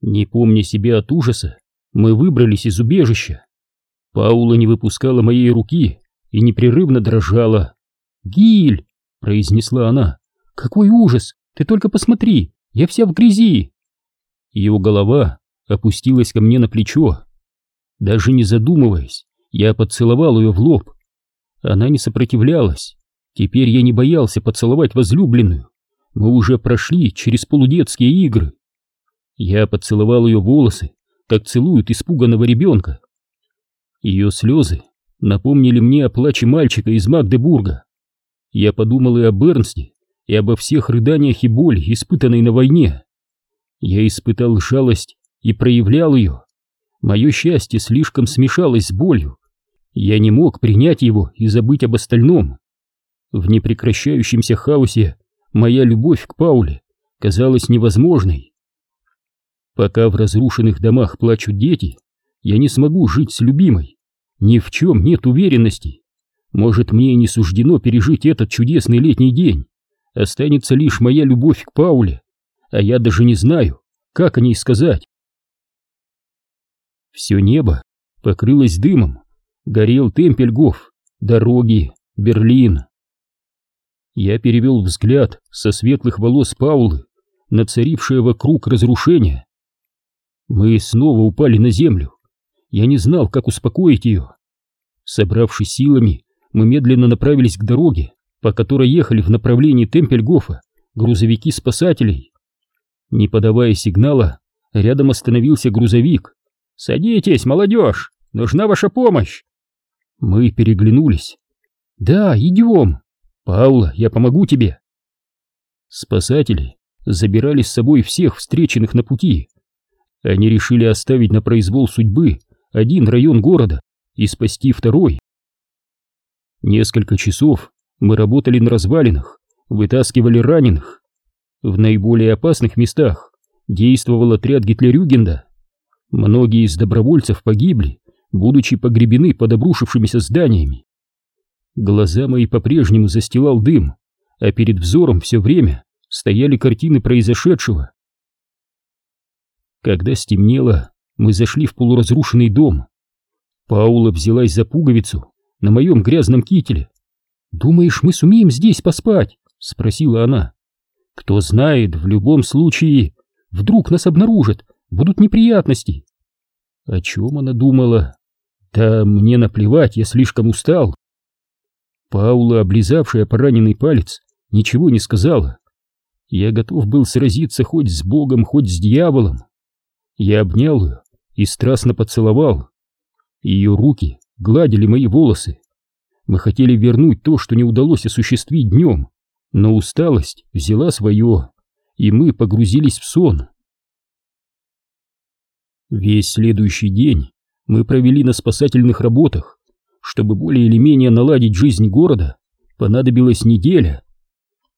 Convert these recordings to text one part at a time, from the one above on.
Не помня себя от ужаса, мы выбрались из убежища. Паула не выпускала моей руки и непрерывно дрожала. «Гиль!» — произнесла она. «Какой ужас! Ты только посмотри! Я вся в грязи!» Ее голова опустилась ко мне на плечо. Даже не задумываясь, я поцеловал ее в лоб. Она не сопротивлялась. Теперь я не боялся поцеловать возлюбленную. Мы уже прошли через полудетские игры. Я поцеловал ее волосы, как целуют испуганного ребенка. Ее слезы напомнили мне о плаче мальчика из Магдебурга. Я подумал и о Бернсте, и обо всех рыданиях и боли, испытанной на войне. Я испытал жалость и проявлял ее. Мое счастье слишком смешалось с болью. Я не мог принять его и забыть об остальном. В непрекращающемся хаосе моя любовь к Пауле казалась невозможной. Пока в разрушенных домах плачут дети, я не смогу жить с любимой. Ни в чем нет уверенности. Может, мне не суждено пережить этот чудесный летний день. Останется лишь моя любовь к Пауле, а я даже не знаю, как о ней сказать. Все небо покрылось дымом, горел Темпельгоф, дороги, Берлин. Я перевел взгляд со светлых волос Паулы на царившее вокруг разрушение. Мы снова упали на землю. Я не знал, как успокоить ее. Собравшись силами, мы медленно направились к дороге, по которой ехали в направлении Темпельгофа грузовики спасателей. Не подавая сигнала, рядом остановился грузовик. «Садитесь, молодежь! Нужна ваша помощь!» Мы переглянулись. «Да, идем!» «Паула, я помогу тебе!» Спасатели забирали с собой всех встреченных на пути. Они решили оставить на произвол судьбы один район города и спасти второй. Несколько часов мы работали на развалинах, вытаскивали раненых. В наиболее опасных местах действовал отряд Гитлерюгенда. Многие из добровольцев погибли, будучи погребены под обрушившимися зданиями. Глаза мои по-прежнему застилал дым, а перед взором все время стояли картины произошедшего. Когда стемнело, мы зашли в полуразрушенный дом. Паула взялась за пуговицу на моем грязном кителе. «Думаешь, мы сумеем здесь поспать?» — спросила она. «Кто знает, в любом случае, вдруг нас обнаружат, будут неприятности». О чем она думала? Да мне наплевать, я слишком устал. Паула, облизавшая пораненный палец, ничего не сказала. Я готов был сразиться хоть с Богом, хоть с дьяволом. Я обнял ее и страстно поцеловал. Ее руки гладили мои волосы. Мы хотели вернуть то, что не удалось осуществить днем, но усталость взяла свое, и мы погрузились в сон. Весь следующий день мы провели на спасательных работах. Чтобы более или менее наладить жизнь города, понадобилась неделя.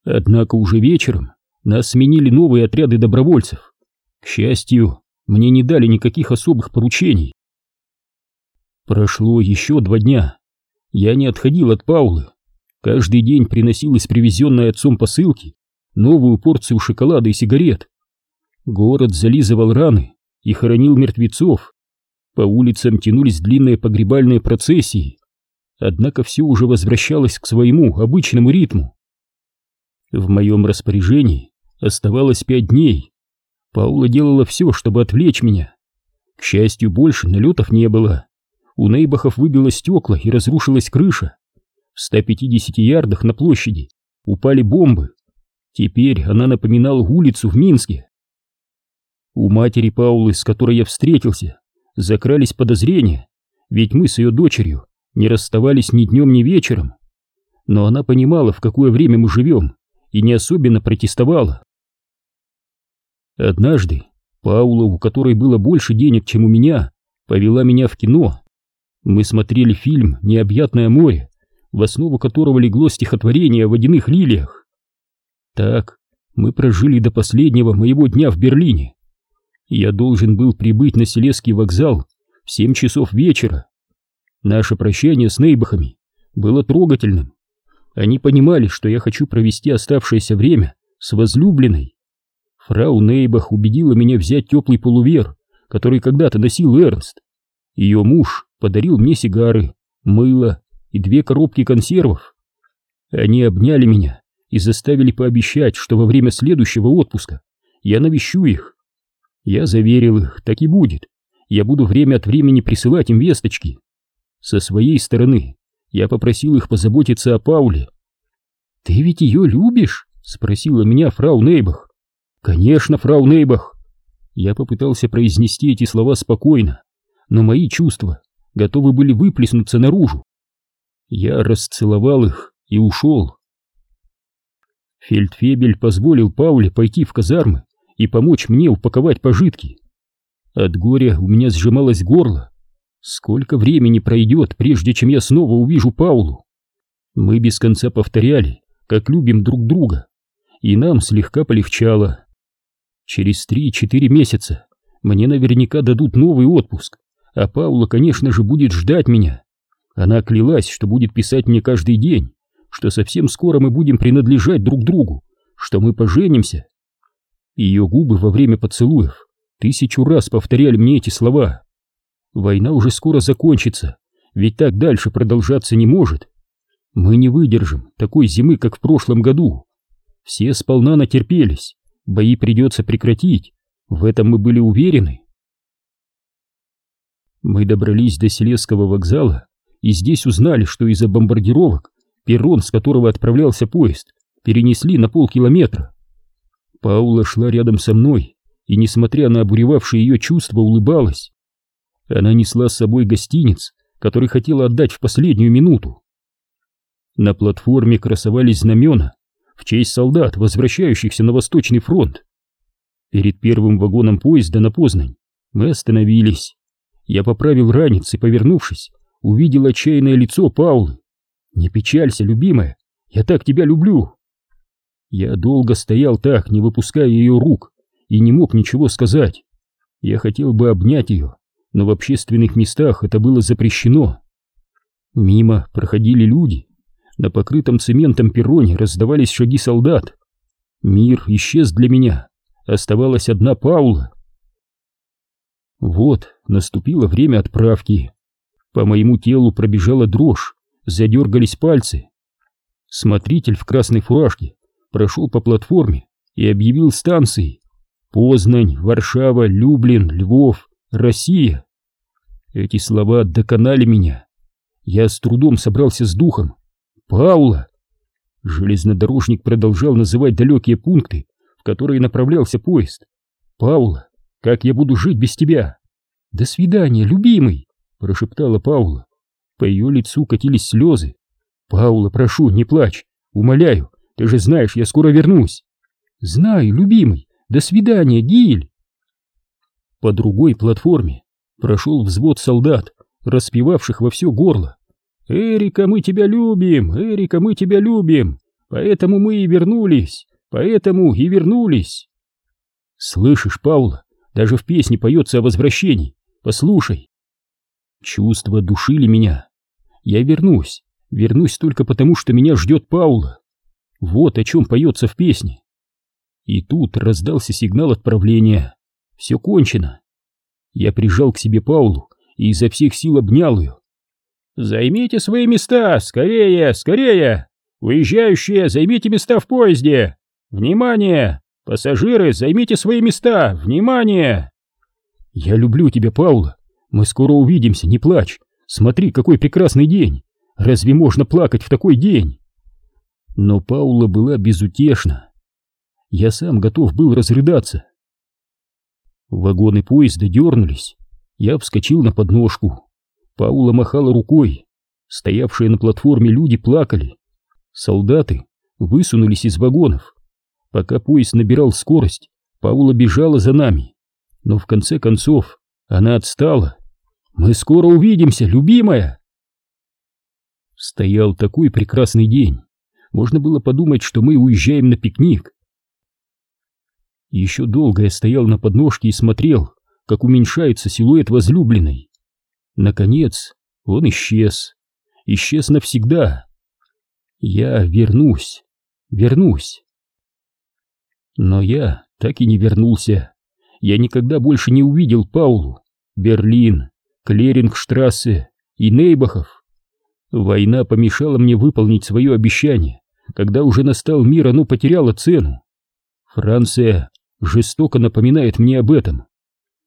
Однако уже вечером нас сменили новые отряды добровольцев. К счастью, мне не дали никаких особых поручений. Прошло еще два дня. Я не отходил от Паулы. Каждый день приносил из привезенной отцом посылки новую порцию шоколада и сигарет. Город зализывал раны и хоронил мертвецов. По улицам тянулись длинные погребальные процессии. Однако все уже возвращалось к своему обычному ритму. В моем распоряжении оставалось пять дней. Паула делала все, чтобы отвлечь меня. К счастью, больше налетов не было. У Нейбахов выбило стекла и разрушилась крыша. В 150 ярдах на площади упали бомбы. Теперь она напоминала улицу в Минске. У матери Паулы, с которой я встретился, закрались подозрения, ведь мы с ее дочерью не расставались ни днем, ни вечером. Но она понимала, в какое время мы живем, и не особенно протестовала. Однажды Паула, у которой было больше денег, чем у меня, повела меня в кино. Мы смотрели фильм «Необъятное море», в основу которого легло стихотворение о водяных лилиях. Так мы прожили до последнего моего дня в Берлине. Я должен был прибыть на Селесский вокзал в семь часов вечера. Наше прощание с Нейбахами было трогательным. Они понимали, что я хочу провести оставшееся время с возлюбленной. Фрау Нейбах убедила меня взять теплый полувер, который когда-то носил Эрнст. Ее муж подарил мне сигары, мыло и две коробки консервов. Они обняли меня и заставили пообещать, что во время следующего отпуска я навещу их. Я заверил их, так и будет. Я буду время от времени присылать им весточки. Со своей стороны я попросил их позаботиться о Пауле. «Ты ведь ее любишь?» — спросила меня фрау Нейбах. «Конечно, фрау Нейбах!» Я попытался произнести эти слова спокойно, но мои чувства готовы были выплеснуться наружу. Я расцеловал их и ушел. Фельдфебель позволил Пауле пойти в казармы и помочь мне упаковать пожитки. От горя у меня сжималось горло. Сколько времени пройдет, прежде чем я снова увижу Паулу? Мы без конца повторяли, как любим друг друга, и нам слегка полегчало. Через три-четыре месяца мне наверняка дадут новый отпуск, а Паула, конечно же, будет ждать меня. Она клялась, что будет писать мне каждый день, что совсем скоро мы будем принадлежать друг другу, что мы поженимся. Ее губы во время поцелуев тысячу раз повторяли мне эти слова. Война уже скоро закончится, ведь так дальше продолжаться не может. Мы не выдержим такой зимы, как в прошлом году. Все сполна натерпелись, бои придется прекратить, в этом мы были уверены. Мы добрались до Селесского вокзала и здесь узнали, что из-за бомбардировок перрон, с которого отправлялся поезд, перенесли на полкилометра. Паула шла рядом со мной и, несмотря на обуревавшие ее чувства, улыбалась. Она несла с собой гостиниц, который хотела отдать в последнюю минуту. На платформе красовались знамена в честь солдат, возвращающихся на Восточный фронт. Перед первым вагоном поезда на Познань мы остановились. Я поправил ранец и, повернувшись, увидел отчаянное лицо Паулы. «Не печалься, любимая, я так тебя люблю!» Я долго стоял так, не выпуская ее рук, и не мог ничего сказать. Я хотел бы обнять ее, но в общественных местах это было запрещено. Мимо проходили люди. На покрытом цементом перроне раздавались шаги солдат. Мир исчез для меня. Оставалась одна Паула. Вот наступило время отправки. По моему телу пробежала дрожь, задергались пальцы. Смотритель в красной фуражке прошел по платформе и объявил станции. Познань, Варшава, Люблин, Львов, Россия. Эти слова доконали меня. Я с трудом собрался с духом. Паула! Железнодорожник продолжал называть далекие пункты, в которые направлялся поезд. Паула, как я буду жить без тебя? До свидания, любимый, прошептала Паула. По ее лицу катились слезы. Паула, прошу, не плачь, умоляю, ты же знаешь, я скоро вернусь. Знаю, любимый. До свидания, Гиль. По другой платформе прошел взвод солдат, распевавших во все горло. «Эрика, мы тебя любим! Эрика, мы тебя любим! Поэтому мы и вернулись! Поэтому и вернулись!» «Слышишь, Паула, даже в песне поется о возвращении. Послушай!» Чувства душили меня. Я вернусь, вернусь только потому, что меня ждет Паула. Вот о чем поется в песне. И тут раздался сигнал отправления. Все кончено. Я прижал к себе Паулу и изо всех сил обнял ее. «Займите свои места! Скорее, скорее! Уезжающие, займите места в поезде! Внимание! Пассажиры, займите свои места! Внимание!» «Я люблю тебя, Паула! Мы скоро увидимся, не плачь! Смотри, какой прекрасный день! Разве можно плакать в такой день?» Но Паула была безутешна. Я сам готов был разрыдаться. Вагоны поезда дернулись. Я вскочил на подножку. Паула махала рукой. Стоявшие на платформе люди плакали. Солдаты высунулись из вагонов. Пока поезд набирал скорость, Паула бежала за нами. Но в конце концов она отстала. «Мы скоро увидимся, любимая!» Стоял такой прекрасный день. Можно было подумать, что мы уезжаем на пикник. Еще долго я стоял на подножке и смотрел, как уменьшается силуэт возлюбленной. Наконец, он исчез. Исчез навсегда. Я вернусь. Вернусь. Но я так и не вернулся. Я никогда больше не увидел Паулу, Берлин, Клерингштрассе и Нейбахов. Война помешала мне выполнить свое обещание. Когда уже настал мир, оно потеряло цену. Франция жестоко напоминает мне об этом.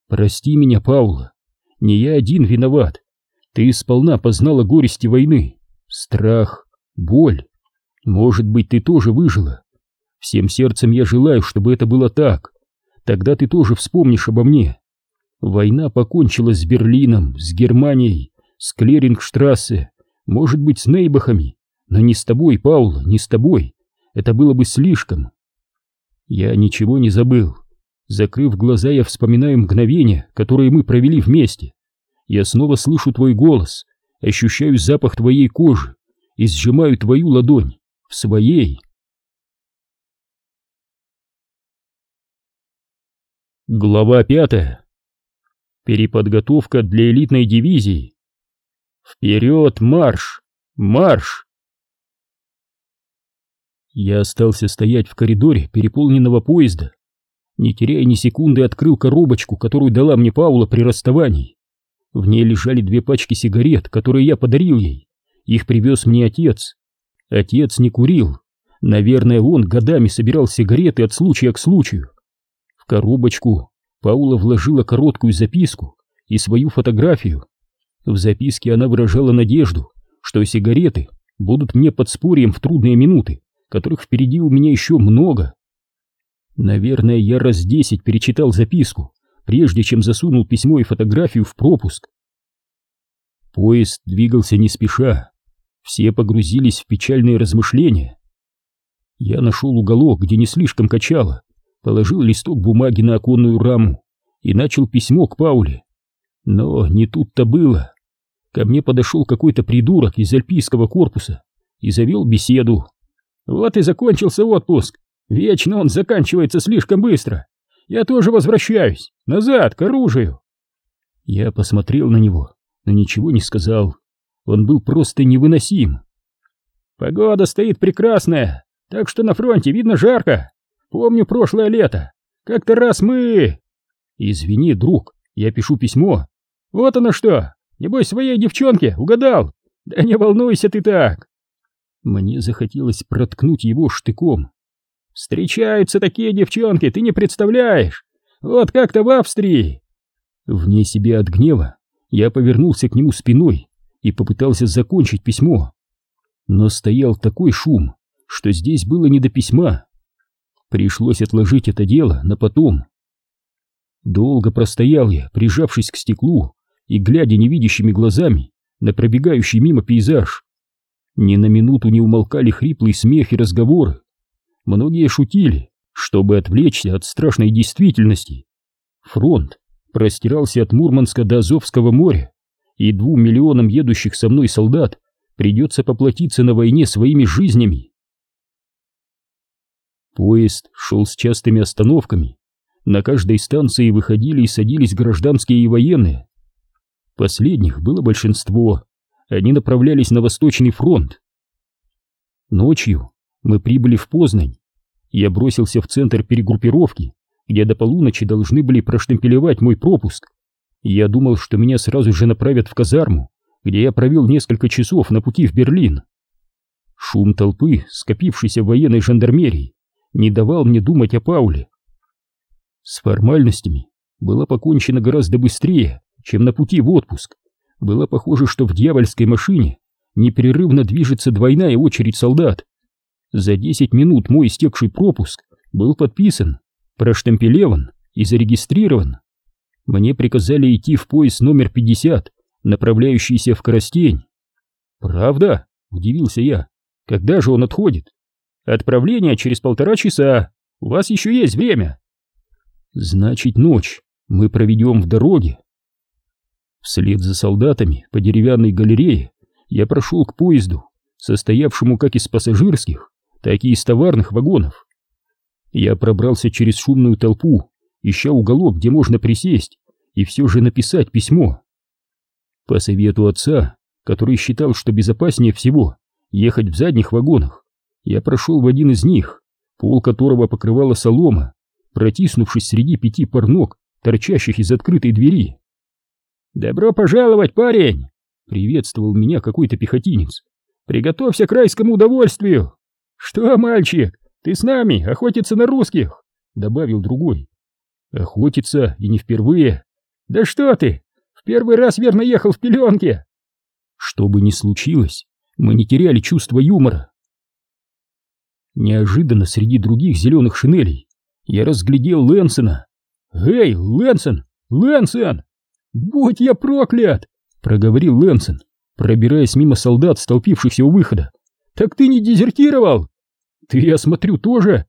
Прости меня, Паула, не я один виноват. Ты сполна познала горести войны, страх, боль. Может быть, ты тоже выжила. Всем сердцем я желаю, чтобы это было так. Тогда ты тоже вспомнишь обо мне. Война покончила с Берлином, с Германией, с Клерингштрассе, может быть, с Нейбахами, но не с тобой, Паула, не с тобой. Это было бы слишком. Я ничего не забыл. Закрыв глаза, я вспоминаю мгновения, которые мы провели вместе. Я снова слышу твой голос, ощущаю запах твоей кожи и сжимаю твою ладонь в своей. Глава пятая. Переподготовка для элитной дивизии. Вперед, марш! Марш! Я остался стоять в коридоре переполненного поезда. Не теряя ни секунды, открыл коробочку, которую дала мне Паула при расставании. В ней лежали две пачки сигарет, которые я подарил ей. Их привез мне отец. Отец не курил. Наверное, он годами собирал сигареты от случая к случаю. В коробочку Паула вложила короткую записку и свою фотографию. В записке она выражала надежду, что сигареты будут мне подспорьем в трудные минуты, которых впереди у меня еще много. Наверное, я раз десять перечитал записку, прежде чем засунул письмо и фотографию в пропуск. Поезд двигался не спеша, все погрузились в печальные размышления. Я нашел уголок, где не слишком качало, положил листок бумаги на оконную раму и начал письмо к Пауле. Но не тут-то было. Ко мне подошел какой-то придурок из альпийского корпуса и завел беседу. Вот и закончился отпуск. Вечно он заканчивается слишком быстро. Я тоже возвращаюсь. Назад, к оружию. Я посмотрел на него, но ничего не сказал. Он был просто невыносим. Погода стоит прекрасная, так что на фронте видно жарко. Помню прошлое лето. Как-то раз мы... Извини, друг, я пишу письмо. Вот оно что. Небось, своей девчонке угадал. Да не волнуйся ты так. Мне захотелось проткнуть его штыком. Встречаются такие девчонки, ты не представляешь. Вот как-то в Австрии. Вне себя от гнева я повернулся к нему спиной и попытался закончить письмо. Но стоял такой шум, что здесь было не до письма. Пришлось отложить это дело на потом. Долго простоял я, прижавшись к стеклу и глядя невидящими глазами на пробегающий мимо пейзаж. Ни на минуту не умолкали хриплый смех и разговоры. Многие шутили, чтобы отвлечься от страшной действительности. Фронт простирался от Мурманска до Азовского моря, и двум миллионам едущих со мной солдат придется поплатиться на войне своими жизнями. Поезд шел с частыми остановками. На каждой станции выходили и садились гражданские и военные. Последних было большинство. Они направлялись на Восточный фронт. Ночью мы прибыли в Познань. Я бросился в центр перегруппировки, где до полуночи должны были проштемпелевать мой пропуск. Я думал, что меня сразу же направят в казарму, где я провел несколько часов на пути в Берлин. Шум толпы, скопившейся в военной жандармерии, не давал мне думать о Пауле. С формальностями было покончено гораздо быстрее, чем на пути в отпуск. Было похоже, что в дьявольской машине непрерывно движется двойная очередь солдат. За десять минут мой истекший пропуск был подписан, проштемпелеван и зарегистрирован. Мне приказали идти в поезд номер 50, направляющийся в Коростень. «Правда?» — удивился я. «Когда же он отходит?» Отправление через полтора часа. У вас еще есть время. Значит, ночь мы проведем в дороге. Вслед за солдатами по деревянной галерее я прошел к поезду, состоявшему как из пассажирских, так и из товарных вагонов. Я пробрался через шумную толпу, ища уголок, где можно присесть и все же написать письмо. По совету отца, который считал, что безопаснее всего ехать в задних вагонах, я прошел в один из них, пол которого покрывала солома, протиснувшись среди пяти пар ног, торчащих из открытой двери. «Добро пожаловать, парень!» — приветствовал меня какой-то пехотинец. «Приготовься к райскому удовольствию!» «Что, мальчик, ты с нами охотиться на русских?» — добавил другой. «Охотиться и не впервые!» «Да что ты! В первый раз верно ехал в пеленке!» Что бы ни случилось, мы не теряли чувства юмора. Неожиданно среди других зеленых шинелей я разглядел Лэнсона. «Эй, Лэнсон! Лэнсон!» «Будь я проклят!» — проговорил Лэнсон, пробираясь мимо солдат, столпившихся у выхода. «Так ты не дезертировал?» «Ты, я смотрю, тоже?»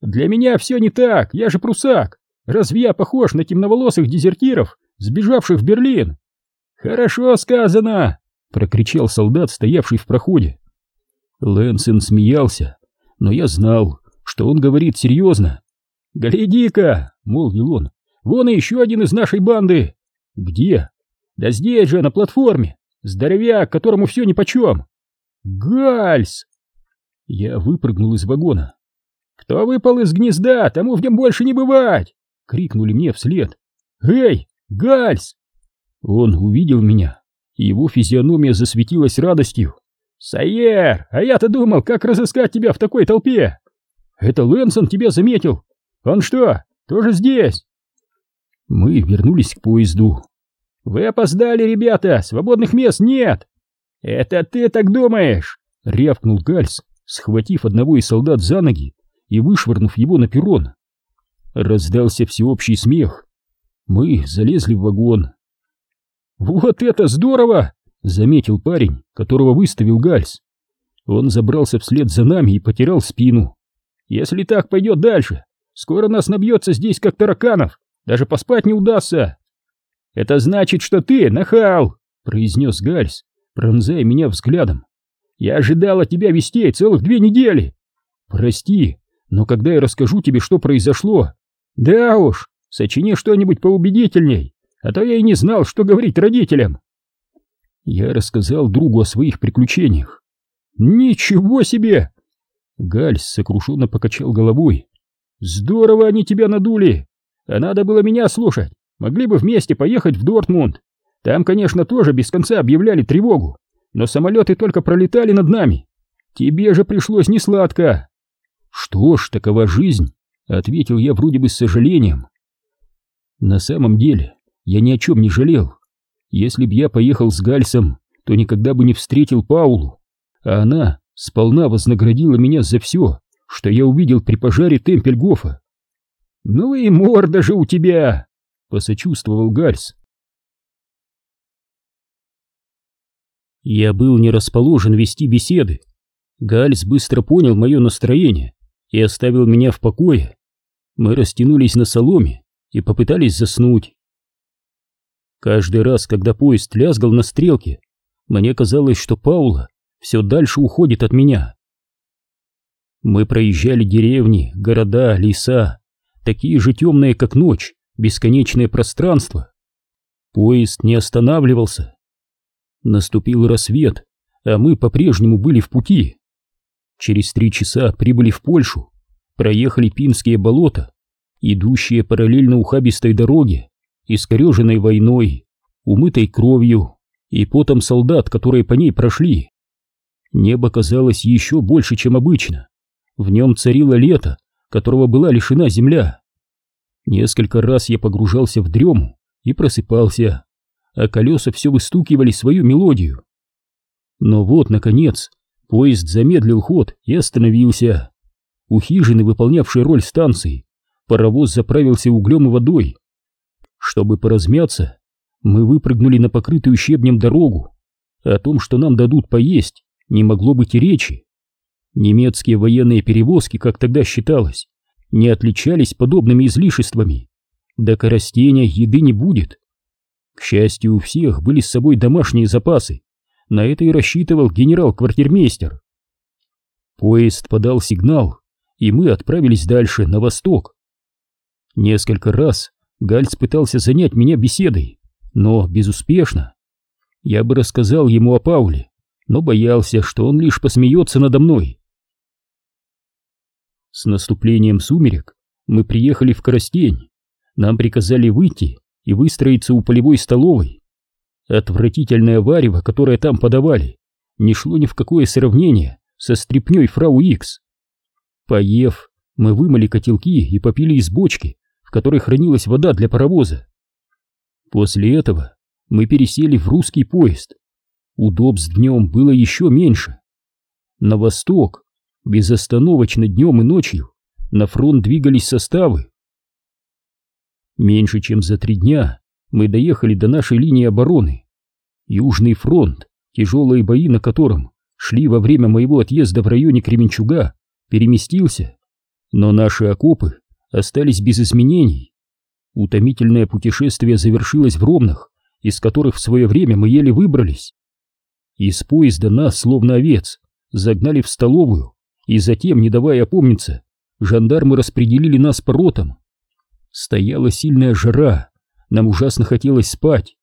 «Для меня все не так, я же прусак. Разве я похож на темноволосых дезертиров, сбежавших в Берлин?» «Хорошо сказано!» — прокричал солдат, стоявший в проходе. Лэнсон смеялся, но я знал, что он говорит серьезно. «Гляди-ка!» — молвил он. «Вон и еще один из нашей банды!» «Где?» «Да здесь же, на платформе! Здоровяк, которому все нипочем!» «Гальс!» Я выпрыгнул из вагона. «Кто выпал из гнезда, тому в нем больше не бывать!» — крикнули мне вслед. «Эй, Гальс!» Он увидел меня, и его физиономия засветилась радостью. «Сайер, а я-то думал, как разыскать тебя в такой толпе!» «Это Лэнсон тебя заметил! Он что, тоже здесь?» Мы вернулись к поезду. «Вы опоздали, ребята! Свободных мест нет!» «Это ты так думаешь!» — рявкнул Гальс, схватив одного из солдат за ноги и вышвырнув его на перрон. Раздался всеобщий смех. Мы залезли в вагон. «Вот это здорово!» — заметил парень, которого выставил Гальс. Он забрался вслед за нами и потерял спину. «Если так пойдет дальше, скоро нас набьется здесь, как тараканов!» Даже поспать не удастся. Это значит, что ты нахал, произнес Гальс, пронзая меня взглядом. Я ожидал от тебя вестей целых две недели. Прости, но когда я расскажу тебе, что произошло... Да уж, сочини что-нибудь поубедительней, а то я и не знал, что говорить родителям. Я рассказал другу о своих приключениях. Ничего себе! Гальс сокрушенно покачал головой. Здорово они тебя надули! А надо было меня слушать. Могли бы вместе поехать в Дортмунд. Там, конечно, тоже без конца объявляли тревогу, но самолеты только пролетали над нами. Тебе же пришлось несладко. Что ж, такова жизнь, ответил я вроде бы с сожалением. На самом деле, я ни о чем не жалел. Если б я поехал с Гальсом, то никогда бы не встретил Паулу, а она сполна вознаградила меня за все, что я увидел при пожаре Темпельгофа. «Ну и морда же у тебя!» — посочувствовал Гальс. Я был не расположен вести беседы. Гальс быстро понял мое настроение и оставил меня в покое. Мы растянулись на соломе и попытались заснуть. Каждый раз, когда поезд лязгал на стрелке, мне казалось, что Паула все дальше уходит от меня. Мы проезжали деревни, города, леса, такие же темные, как ночь, бесконечное пространство. Поезд не останавливался. Наступил рассвет, а мы по-прежнему были в пути. Через три часа прибыли в Польшу, проехали Пинские болота, идущие параллельно ухабистой дороге, искореженной войной, умытой кровью и потом солдат, которые по ней прошли. Небо казалось еще больше, чем обычно. В нем царило лето, которого была лишена земля. Несколько раз я погружался в дрему и просыпался, а колеса все выстукивали свою мелодию. Но вот, наконец, поезд замедлил ход и остановился. У хижины, выполнявшей роль станции, паровоз заправился углем и водой. Чтобы поразмяться, мы выпрыгнули на покрытую щебнем дорогу. О том, что нам дадут поесть, не могло быть и речи. Немецкие военные перевозки, как тогда считалось, не отличались подобными излишествами. До коростения еды не будет. К счастью, у всех были с собой домашние запасы. На это и рассчитывал генерал-квартирмейстер. Поезд подал сигнал, и мы отправились дальше, на восток. Несколько раз Гальц пытался занять меня беседой, но безуспешно. Я бы рассказал ему о Пауле, но боялся, что он лишь посмеется надо мной. С наступлением сумерек мы приехали в Коростень. Нам приказали выйти и выстроиться у полевой столовой. Отвратительное варево, которое там подавали, не шло ни в какое сравнение со стряпнёй фрау Икс. Поев, мы вымыли котелки и попили из бочки, в которой хранилась вода для паровоза. После этого мы пересели в русский поезд. Удобств в нем было еще меньше. На восток, безостановочно днем и ночью, на фронт двигались составы. Меньше чем за три дня мы доехали до нашей линии обороны. Южный фронт, тяжелые бои на котором шли во время моего отъезда в районе Кременчуга, переместился, но наши окопы остались без изменений. Утомительное путешествие завершилось в Ромнах, из которых в свое время мы еле выбрались. Из поезда нас, словно овец, загнали в столовую, и затем, не давая опомниться, жандармы распределили нас по ротам. Стояла сильная жара, нам ужасно хотелось спать.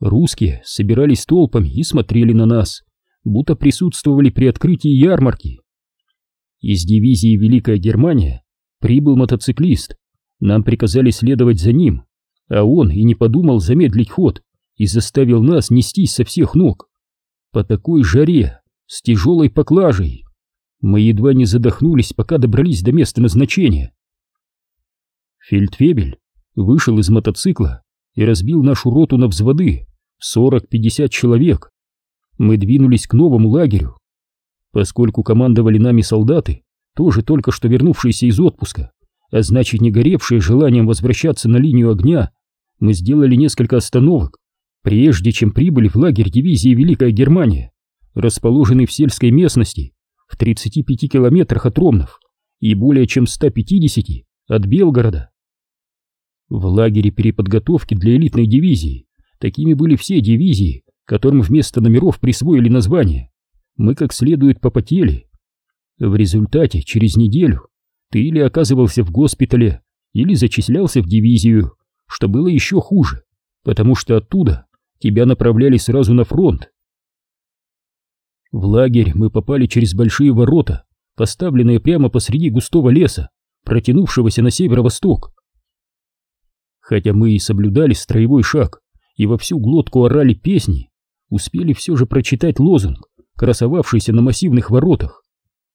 Русские собирались толпами и смотрели на нас, будто присутствовали при открытии ярмарки. Из дивизии «Великая Германия» прибыл мотоциклист. Нам приказали следовать за ним, а он и не подумал замедлить ход и заставил нас нестись со всех ног. По такой жаре, с тяжелой поклажей. Мы едва не задохнулись, пока добрались до места назначения. Фельдфебель вышел из мотоцикла и разбил нашу роту на взводы в 40-50 человек. Мы двинулись к новому лагерю. Поскольку командовали нами солдаты, тоже только что вернувшиеся из отпуска, а значит не горевшие желанием возвращаться на линию огня, мы сделали несколько остановок, прежде чем прибыли в лагерь дивизии Великая Германия, расположенный в сельской местности в 35 километрах от Ромнов и более чем 150 от Белгорода. В лагере переподготовки для элитной дивизии такими были все дивизии, которым вместо номеров присвоили название. Мы как следует попотели. В результате через неделю ты или оказывался в госпитале, или зачислялся в дивизию, что было еще хуже, потому что оттуда тебя направляли сразу на фронт. В лагерь мы попали через большие ворота, поставленные прямо посреди густого леса, протянувшегося на северо-восток. Хотя мы и соблюдали строевой шаг и во всю глотку орали песни, успели все же прочитать лозунг, красовавшийся на массивных воротах.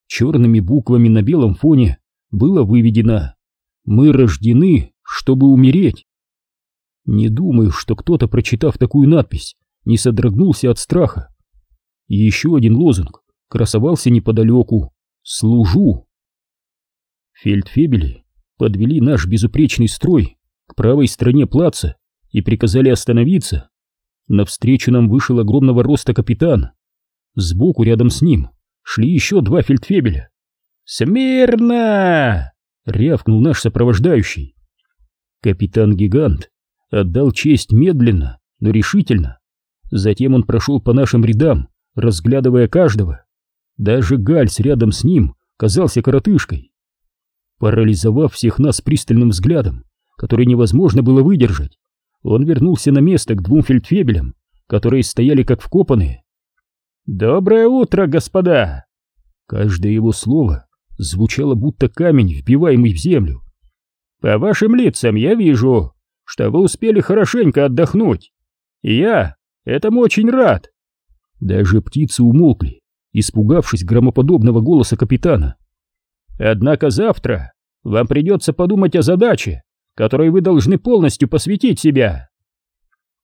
Черными буквами на белом фоне было выведено «Мы рождены, чтобы умереть». Не думаю, что кто-то, прочитав такую надпись, не содрогнулся от страха. И еще один лозунг красовался неподалеку «Служу». Фельдфебели подвели наш безупречный строй к правой стороне плаца и приказали остановиться. Навстречу нам вышел огромного роста капитан. Сбоку рядом с ним шли еще два фельдфебеля. «Смирно!» — рявкнул наш сопровождающий. Капитан-гигант отдал честь медленно, но решительно. Затем он прошел по нашим рядам, разглядывая каждого. Даже Гальс рядом с ним казался коротышкой. Парализовав всех нас пристальным взглядом, который невозможно было выдержать. Он вернулся на место к двум фельдфебелям, которые стояли как вкопанные. «Доброе утро, господа!» Каждое его слово звучало будто камень, вбиваемый в землю. «По вашим лицам я вижу, что вы успели хорошенько отдохнуть. Я этому очень рад». Даже птицы умолкли, испугавшись громоподобного голоса капитана. «Однако завтра вам придется подумать о задаче, которой вы должны полностью посвятить себя.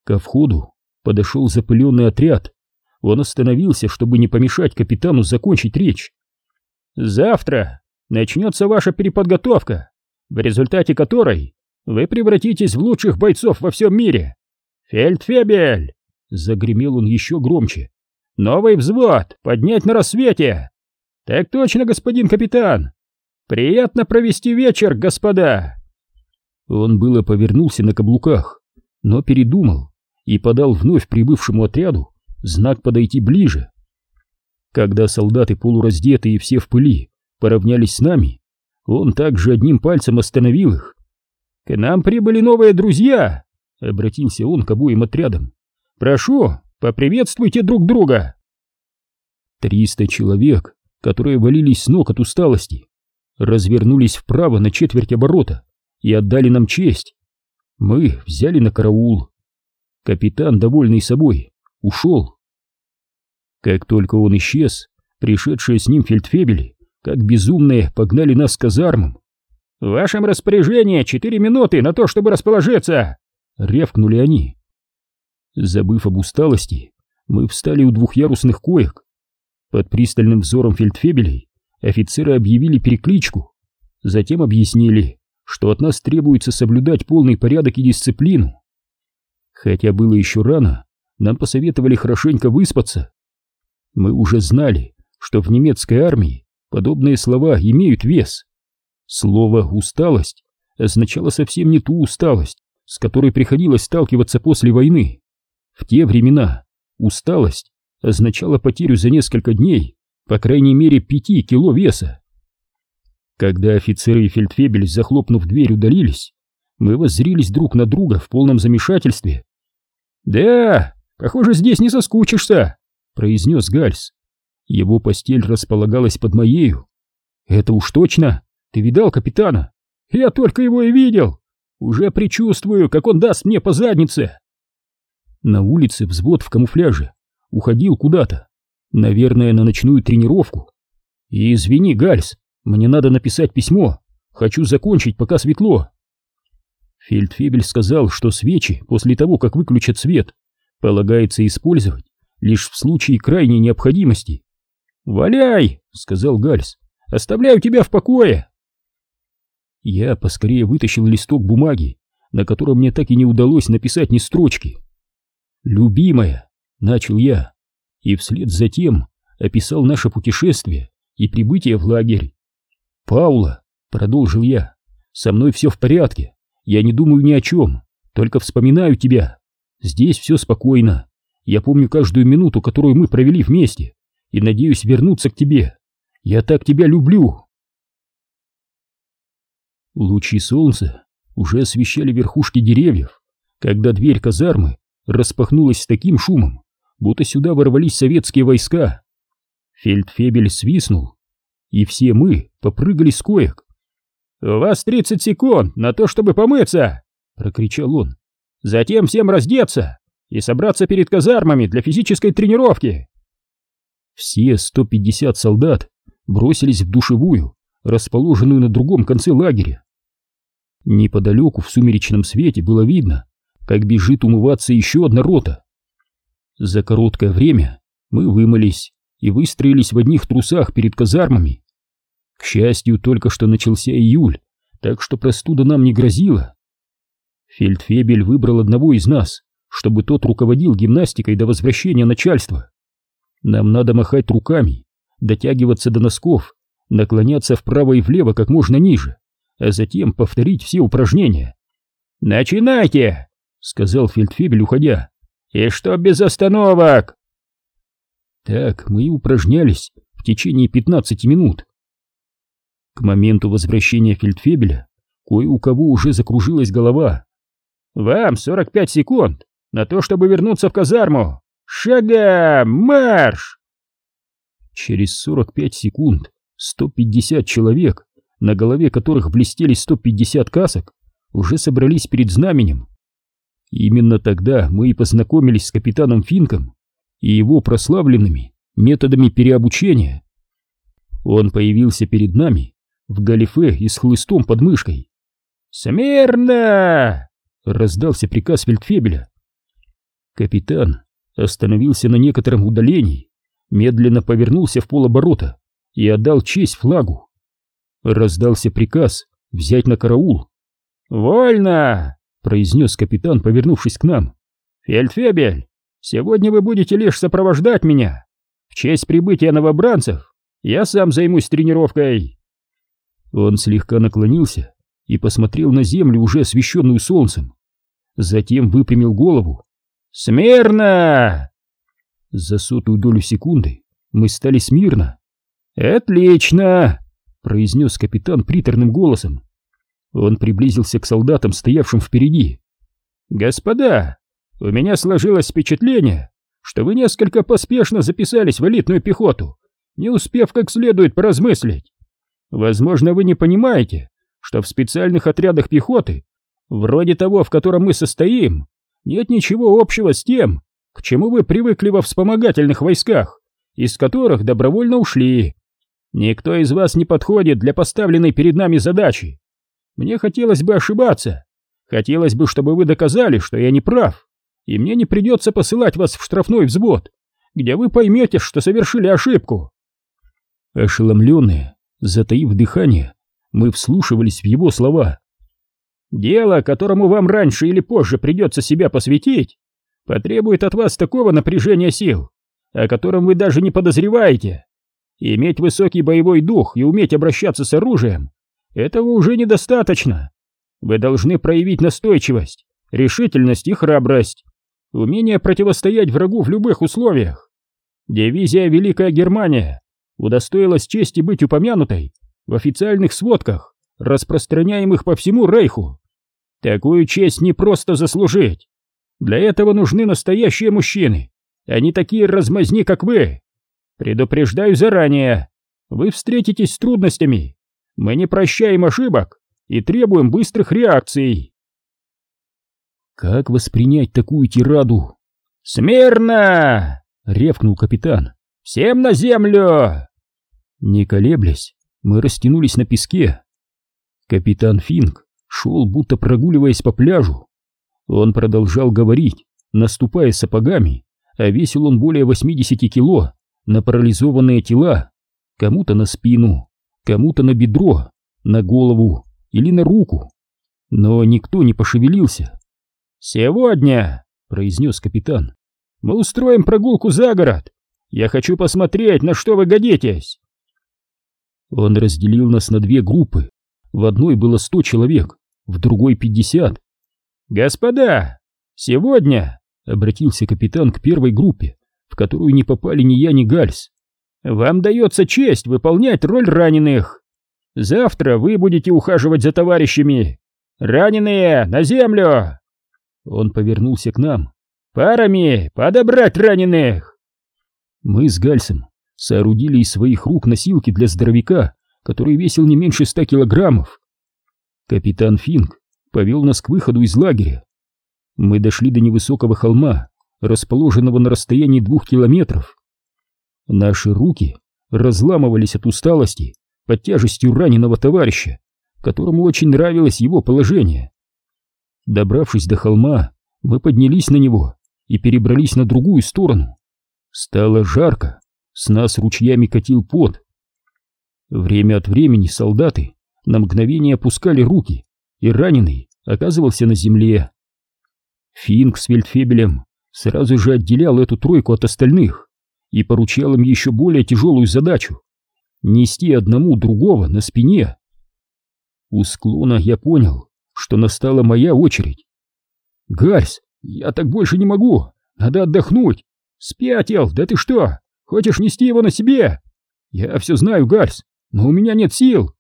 Ко входу подошел запыленный отряд. Он остановился, чтобы не помешать капитану закончить речь. Завтра начнется ваша переподготовка, в результате которой вы превратитесь в лучших бойцов во всем мире. Фельдфебель! Загремел он еще громче. Новый взвод! Поднять на рассвете! Так точно, господин капитан! Приятно провести вечер, господа! Он было повернулся на каблуках, но передумал и подал вновь прибывшему отряду знак подойти ближе. Когда солдаты полураздетые и все в пыли поравнялись с нами, он также одним пальцем остановил их. «К нам прибыли новые друзья!» — обратился он к обоим отрядам. «Прошу, поприветствуйте друг друга!» Триста человек, которые валились с ног от усталости, развернулись вправо на четверть оборота и отдали нам честь. Мы взяли на караул. Капитан, довольный собой, ушел. Как только он исчез, пришедшие с ним фельдфебели, как безумные, погнали нас к казармам. «В вашем распоряжении четыре минуты на то, чтобы расположиться!» — рявкнули они. Забыв об усталости, мы встали у двухъярусных коек. Под пристальным взором фельдфебелей офицеры объявили перекличку, затем объяснили, что от нас требуется соблюдать полный порядок и дисциплину. Хотя было еще рано, нам посоветовали хорошенько выспаться. Мы уже знали, что в немецкой армии подобные слова имеют вес. Слово «усталость» означало совсем не ту усталость, с которой приходилось сталкиваться после войны. В те времена усталость означала потерю за несколько дней, по крайней мере, пяти кило веса. Когда офицеры и фельдфебель, захлопнув дверь, удалились, мы воззрились друг на друга в полном замешательстве. «Да, похоже, здесь не соскучишься», — произнес Гальс. Его постель располагалась под моею. «Это уж точно. Ты видал капитана? Я только его и видел. Уже предчувствую, как он даст мне по заднице». На улице взвод в камуфляже уходил куда-то, наверное, на ночную тренировку. Извини, Гальс, мне надо написать письмо. Хочу закончить, пока светло. Фельдфебель сказал, что свечи после того, как выключат свет, полагается использовать лишь в случае крайней необходимости. «Валяй!» — сказал Гальс. «Оставляю тебя в покое!» Я поскорее вытащил листок бумаги, на котором мне так и не удалось написать ни строчки. «Любимая!» — начал я, и вслед за тем описал наше путешествие и прибытие в лагерь. «Паула!» — продолжил я. «Со мной все в порядке, я не думаю ни о чем, только вспоминаю тебя. Здесь все спокойно, я помню каждую минуту, которую мы провели вместе и надеюсь вернуться к тебе. Я так тебя люблю!» Лучи солнца уже освещали верхушки деревьев, когда дверь казармы распахнулась с таким шумом, будто сюда ворвались советские войска. Фельдфебель свистнул, и все мы попрыгали с коек. «У вас тридцать секунд на то, чтобы помыться!» — прокричал он. «Затем всем раздеться и собраться перед казармами для физической тренировки!» Все 150 солдат бросились в душевую, расположенную на другом конце лагеря. Неподалеку в сумеречном свете было видно, как бежит умываться еще одна рота. За короткое время мы вымылись и выстроились в одних трусах перед казармами. К счастью, только что начался июль, так что простуда нам не грозила. Фельдфебель выбрал одного из нас, чтобы тот руководил гимнастикой до возвращения начальства. Нам надо махать руками, дотягиваться до носков, наклоняться вправо и влево как можно ниже, а затем повторить все упражнения. «Начинайте!» — сказал Фельдфебель, уходя. «И что без остановок?» Так мы и упражнялись в течение 15 минут. К моменту возвращения Фельдфебеля кое у кого уже закружилась голова. «Вам 45 секунд на то, чтобы вернуться в казарму!» Шагом марш!» Через 45 секунд 150 человек, на голове которых блестели 150 касок, уже собрались перед знаменем. Именно тогда мы и познакомились с капитаном Финком и его прославленными методами переобучения. Он появился перед нами в галифе и с хлыстом под мышкой. «Смирно!» — раздался приказ фельдфебеля. Капитан остановился на некотором удалении, медленно повернулся в полоборота и отдал честь флагу. Раздался приказ взять на караул. «Вольно!» — произнес капитан, повернувшись к нам. «Фельдфебель, сегодня вы будете лишь сопровождать меня. В честь прибытия новобранцев я сам займусь тренировкой». Он слегка наклонился и посмотрел на землю, уже освещенную солнцем. Затем выпрямил голову «Смирно!» За сотую долю секунды мы стали смирно. «Отлично!» — произнес капитан приторным голосом. Он приблизился к солдатам, стоявшим впереди. «Господа, у меня сложилось впечатление, что вы несколько поспешно записались в элитную пехоту, не успев как следует поразмыслить. Возможно, вы не понимаете, что в специальных отрядах пехоты, вроде того, в котором мы состоим, нет ничего общего с тем, к чему вы привыкли во вспомогательных войсках, из которых добровольно ушли. Никто из вас не подходит для поставленной перед нами задачи. Мне хотелось бы ошибаться. Хотелось бы, чтобы вы доказали, что я не прав, и мне не придется посылать вас в штрафной взвод, где вы поймете, что совершили ошибку. Ошеломленные, затаив дыхание, мы вслушивались в его слова. Дело, которому вам раньше или позже придется себя посвятить, потребует от вас такого напряжения сил, о котором вы даже не подозреваете. Иметь высокий боевой дух и уметь обращаться с оружием — этого уже недостаточно. Вы должны проявить настойчивость, решительность и храбрость, умение противостоять врагу в любых условиях. Дивизия «Великая Германия» удостоилась чести быть упомянутой в официальных сводках, распространяемых по всему Рейху. Такую честь не просто заслужить. Для этого нужны настоящие мужчины, а не такие размазни, как вы. Предупреждаю заранее, вы встретитесь с трудностями. Мы не прощаем ошибок и требуем быстрых реакций. Как воспринять такую тираду? «Смирно!» — ревкнул капитан. «Всем на землю!» Не колеблясь, мы растянулись на песке. Капитан Финк шел, будто прогуливаясь по пляжу. Он продолжал говорить, наступая сапогами, а весил он более 80 кило на парализованные тела, кому-то на спину, кому-то на бедро, на голову или на руку. Но никто не пошевелился. «Сегодня», — произнес капитан, — «мы устроим прогулку за город. Я хочу посмотреть, на что вы годитесь». Он разделил нас на две группы. В одной было сто человек, в другой пятьдесят. «Господа, сегодня», — обратился капитан к первой группе, в которую не попали ни я, ни Гальс, — «вам дается честь выполнять роль раненых. Завтра вы будете ухаживать за товарищами. Раненые, на землю!» Он повернулся к нам. «Парами подобрать раненых!» Мы с Гальсом соорудили из своих рук носилки для здоровяка, который весил не меньше ста килограммов. Капитан Финк повел нас к выходу из лагеря. Мы дошли до невысокого холма, расположенного на расстоянии двух километров. Наши руки разламывались от усталости под тяжестью раненого товарища, которому очень нравилось его положение. Добравшись до холма, мы поднялись на него и перебрались на другую сторону. Стало жарко, с нас ручьями катил пот. Время от времени солдаты на мгновение опускали руки, и раненый оказывался на земле. Финк с Вельтфебелем сразу же отделял эту тройку от остальных и поручал им еще более тяжелую задачу — нести одному другого на спине. У склона я понял, что настала моя очередь. «Гарс, я так больше не могу, надо отдохнуть!» «Спятил, да ты что, Хочешь нести его на себе? Я все знаю, Гарс, но у меня нет сил.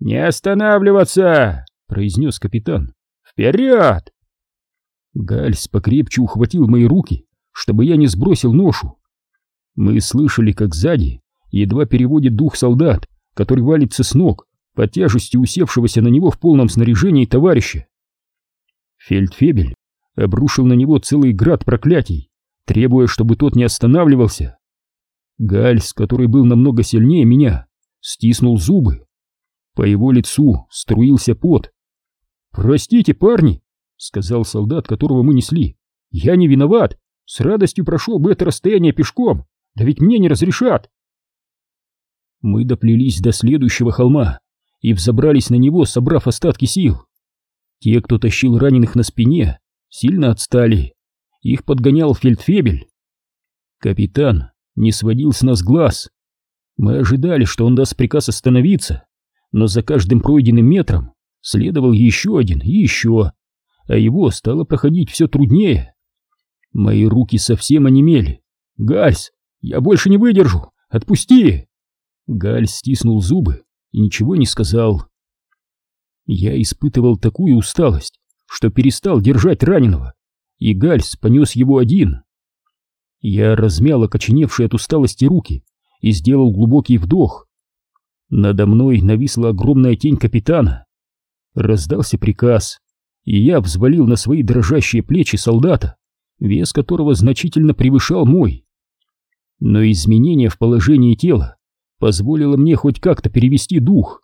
Не останавливаться, произнес капитан. Вперед! Гальс покрепче ухватил мои руки, чтобы я не сбросил ношу. Мы слышали, как сзади едва переводит дух солдат, который валится с ног под тяжестью усевшегося на него в полном снаряжении товарища. Фельдфебель обрушил на него целый град проклятий, требуя, чтобы тот не останавливался. Гальс, который был намного сильнее меня, стиснул зубы. По его лицу струился пот. «Простите, парни», — сказал солдат, которого мы несли, — «я не виноват, с радостью прошел бы это расстояние пешком, да ведь мне не разрешат». Мы доплелись до следующего холма и взобрались на него, собрав остатки сил. Те, кто тащил раненых на спине, сильно отстали. Их подгонял фельдфебель. Капитан не сводил с нас глаз. Мы ожидали, что он даст приказ остановиться, но за каждым пройденным метром следовал еще один и еще, а его стало проходить все труднее. Мои руки совсем онемели. «Гальс, я больше не выдержу! Отпусти!» Гальс стиснул зубы и ничего не сказал. Я испытывал такую усталость, что перестал держать раненого, и Гальс понес его один. Я размял окоченевшие от усталости руки и сделал глубокий вдох. Надо мной нависла огромная тень капитана. Раздался приказ, и я взвалил на свои дрожащие плечи солдата, вес которого значительно превышал мой. Но изменение в положении тела позволило мне хоть как-то перевести дух.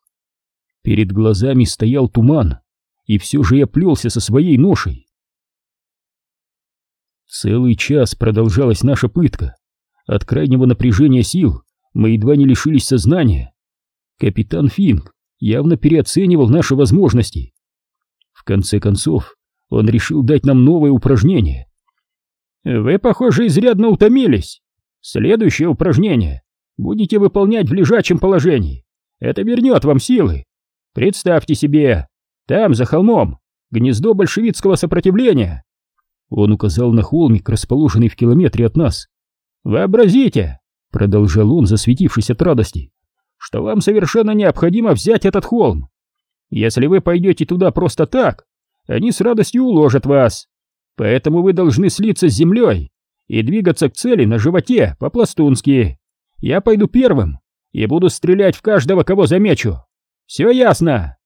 Перед глазами стоял туман, и все же я плелся со своей ношей. Целый час продолжалась наша пытка. От крайнего напряжения сил мы едва не лишились сознания. Капитан Финк явно переоценивал наши возможности. В конце концов, он решил дать нам новое упражнение. «Вы, похоже, изрядно утомились. Следующее упражнение будете выполнять в лежачем положении. Это вернет вам силы. Представьте себе, там, за холмом, гнездо большевистского сопротивления». Он указал на холмик, расположенный в километре от нас. «Вообразите!» — продолжал он, засветившись от радости что вам совершенно необходимо взять этот холм. Если вы пойдете туда просто так, они с радостью уложат вас. Поэтому вы должны слиться с землей и двигаться к цели на животе по-пластунски. Я пойду первым и буду стрелять в каждого, кого замечу. Все ясно?»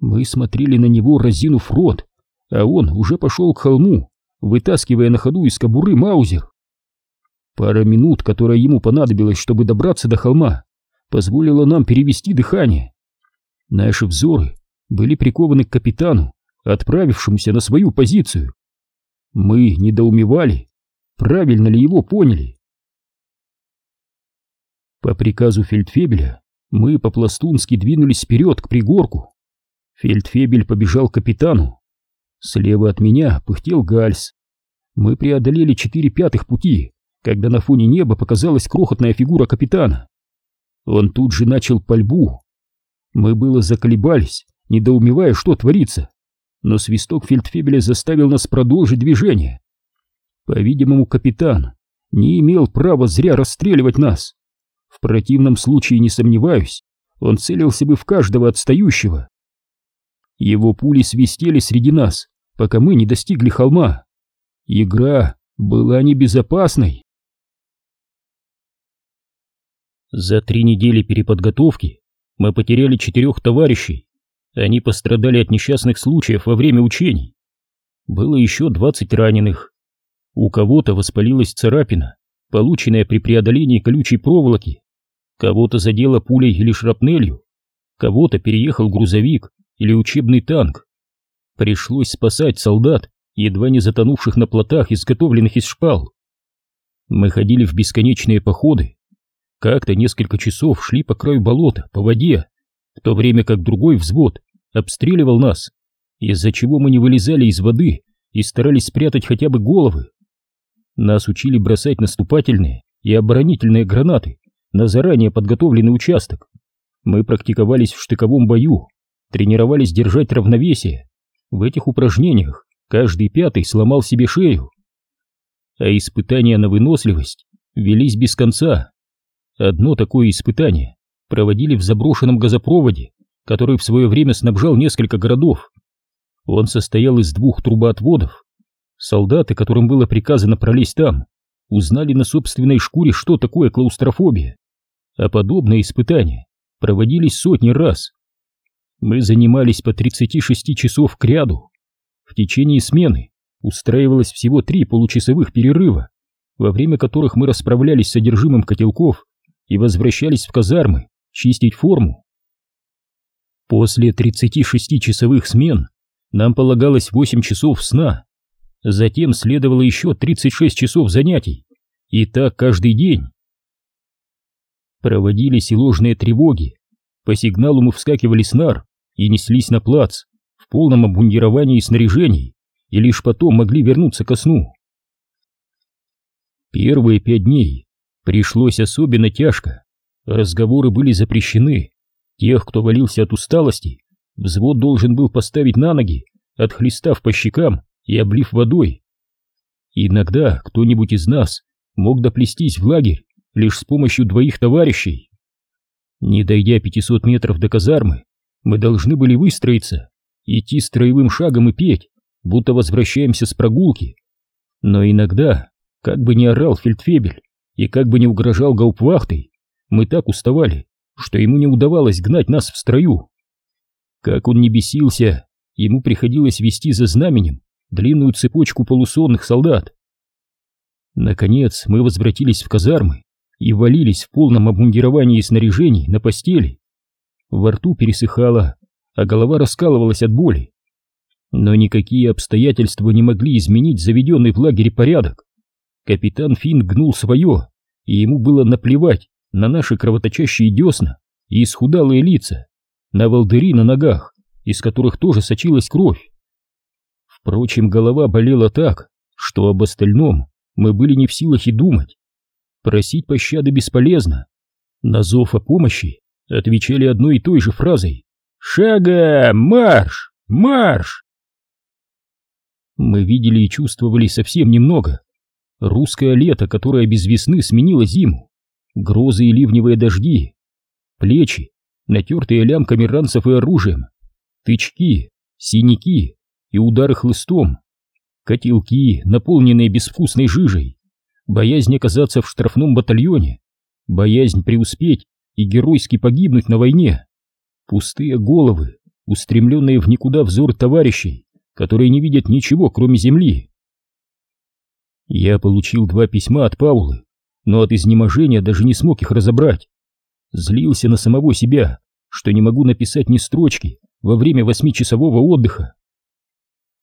Мы смотрели на него, разинув рот, а он уже пошел к холму, вытаскивая на ходу из кобуры маузер. Пара минут, которая ему понадобилась, чтобы добраться до холма, позволило нам перевести дыхание. Наши взоры были прикованы к капитану, отправившемуся на свою позицию. Мы недоумевали, правильно ли его поняли. По приказу фельдфебеля мы по-пластунски двинулись вперед к пригорку. Фельдфебель побежал к капитану. Слева от меня пыхтел Гальс. Мы преодолели четыре пятых пути, когда на фоне неба показалась крохотная фигура капитана. Он тут же начал пальбу. Мы было заколебались, недоумевая, что творится, но свисток фельдфебеля заставил нас продолжить движение. По-видимому, капитан не имел права зря расстреливать нас. Противном случае, не сомневаюсь, он целился бы в каждого отстающего. Его пули свистели среди нас, пока мы не достигли холма. Игра была небезопасной. За три недели переподготовки мы потеряли четырех товарищей. Они пострадали от несчастных случаев во время учений. Было еще двадцать раненых. У кого-то воспалилась царапина, полученная при преодолении колючей проволоки. Кого-то задело пулей или шрапнелью. Кого-то переехал грузовик или учебный танк. Пришлось спасать солдат, едва не затонувших на плотах, изготовленных из шпал. Мы ходили в бесконечные походы, как-то несколько часов шли по краю болота, по воде, в то время как другой взвод обстреливал нас, из-за чего мы не вылезали из воды и старались спрятать хотя бы головы. Нас учили бросать наступательные и оборонительные гранаты на заранее подготовленный участок. Мы практиковались в штыковом бою, тренировались держать равновесие. В этих упражнениях каждый пятый сломал себе шею. А испытания на выносливость велись без конца. Одно такое испытание проводили в заброшенном газопроводе, который в свое время снабжал несколько городов. Он состоял из двух трубоотводов. Солдаты, которым было приказано пролезть там, узнали на собственной шкуре, что такое клаустрофобия. А подобные испытания проводились сотни раз. Мы занимались по 36 часов к ряду. В течение смены устраивалось всего три получасовых перерыва, во время которых мы расправлялись с содержимым котелков и возвращались в казармы чистить форму. После 36-часовых смен нам полагалось 8 часов сна, затем следовало еще 36 часов занятий, и так каждый день. Проводились и ложные тревоги, по сигналу мы вскакивали с нар и неслись на плац в полном обмундировании и снаряжении, и лишь потом могли вернуться ко сну. Первые пять дней Пришлось особенно тяжко. Разговоры были запрещены. Тех, кто валился от усталости, взвод должен был поставить на ноги, отхлестав по щекам и облив водой. Иногда кто-нибудь из нас мог доплестись в лагерь лишь с помощью двоих товарищей. Не дойдя 500 метров до казармы, мы должны были выстроиться, идти строевым шагом и петь, будто возвращаемся с прогулки. Но иногда, как бы ни орал фельдфебель, и как бы ни угрожал гаупвахтой, мы так уставали, что ему не удавалось гнать нас в строю. Как он не бесился, ему приходилось вести за знаменем длинную цепочку полусонных солдат. Наконец мы возвратились в казармы и валились в полном обмундировании и снаряжении на постели. Во рту пересыхало, а голова раскалывалась от боли. Но никакие обстоятельства не могли изменить заведенный в лагере порядок. Капитан Финн гнул свое, и ему было наплевать на наши кровоточащие десна и исхудалые лица, на волдыри на ногах, из которых тоже сочилась кровь. Впрочем, голова болела так, что об остальном мы были не в силах и думать. Просить пощады бесполезно. На зов о помощи отвечали одной и той же фразой «Шага! Марш! Марш!» Мы видели и чувствовали совсем немного. Русское лето, которое без весны сменило зиму, грозы и ливневые дожди, плечи, натертые лямками ранцев и оружием, тычки, синяки и удары хлыстом, котелки, наполненные безвкусной жижей, боязнь оказаться в штрафном батальоне, боязнь преуспеть и геройски погибнуть на войне, пустые головы, устремленные в никуда взор товарищей, которые не видят ничего, кроме земли. Я получил два письма от Паулы, но от изнеможения даже не смог их разобрать. Злился на самого себя, что не могу написать ни строчки во время восьмичасового отдыха.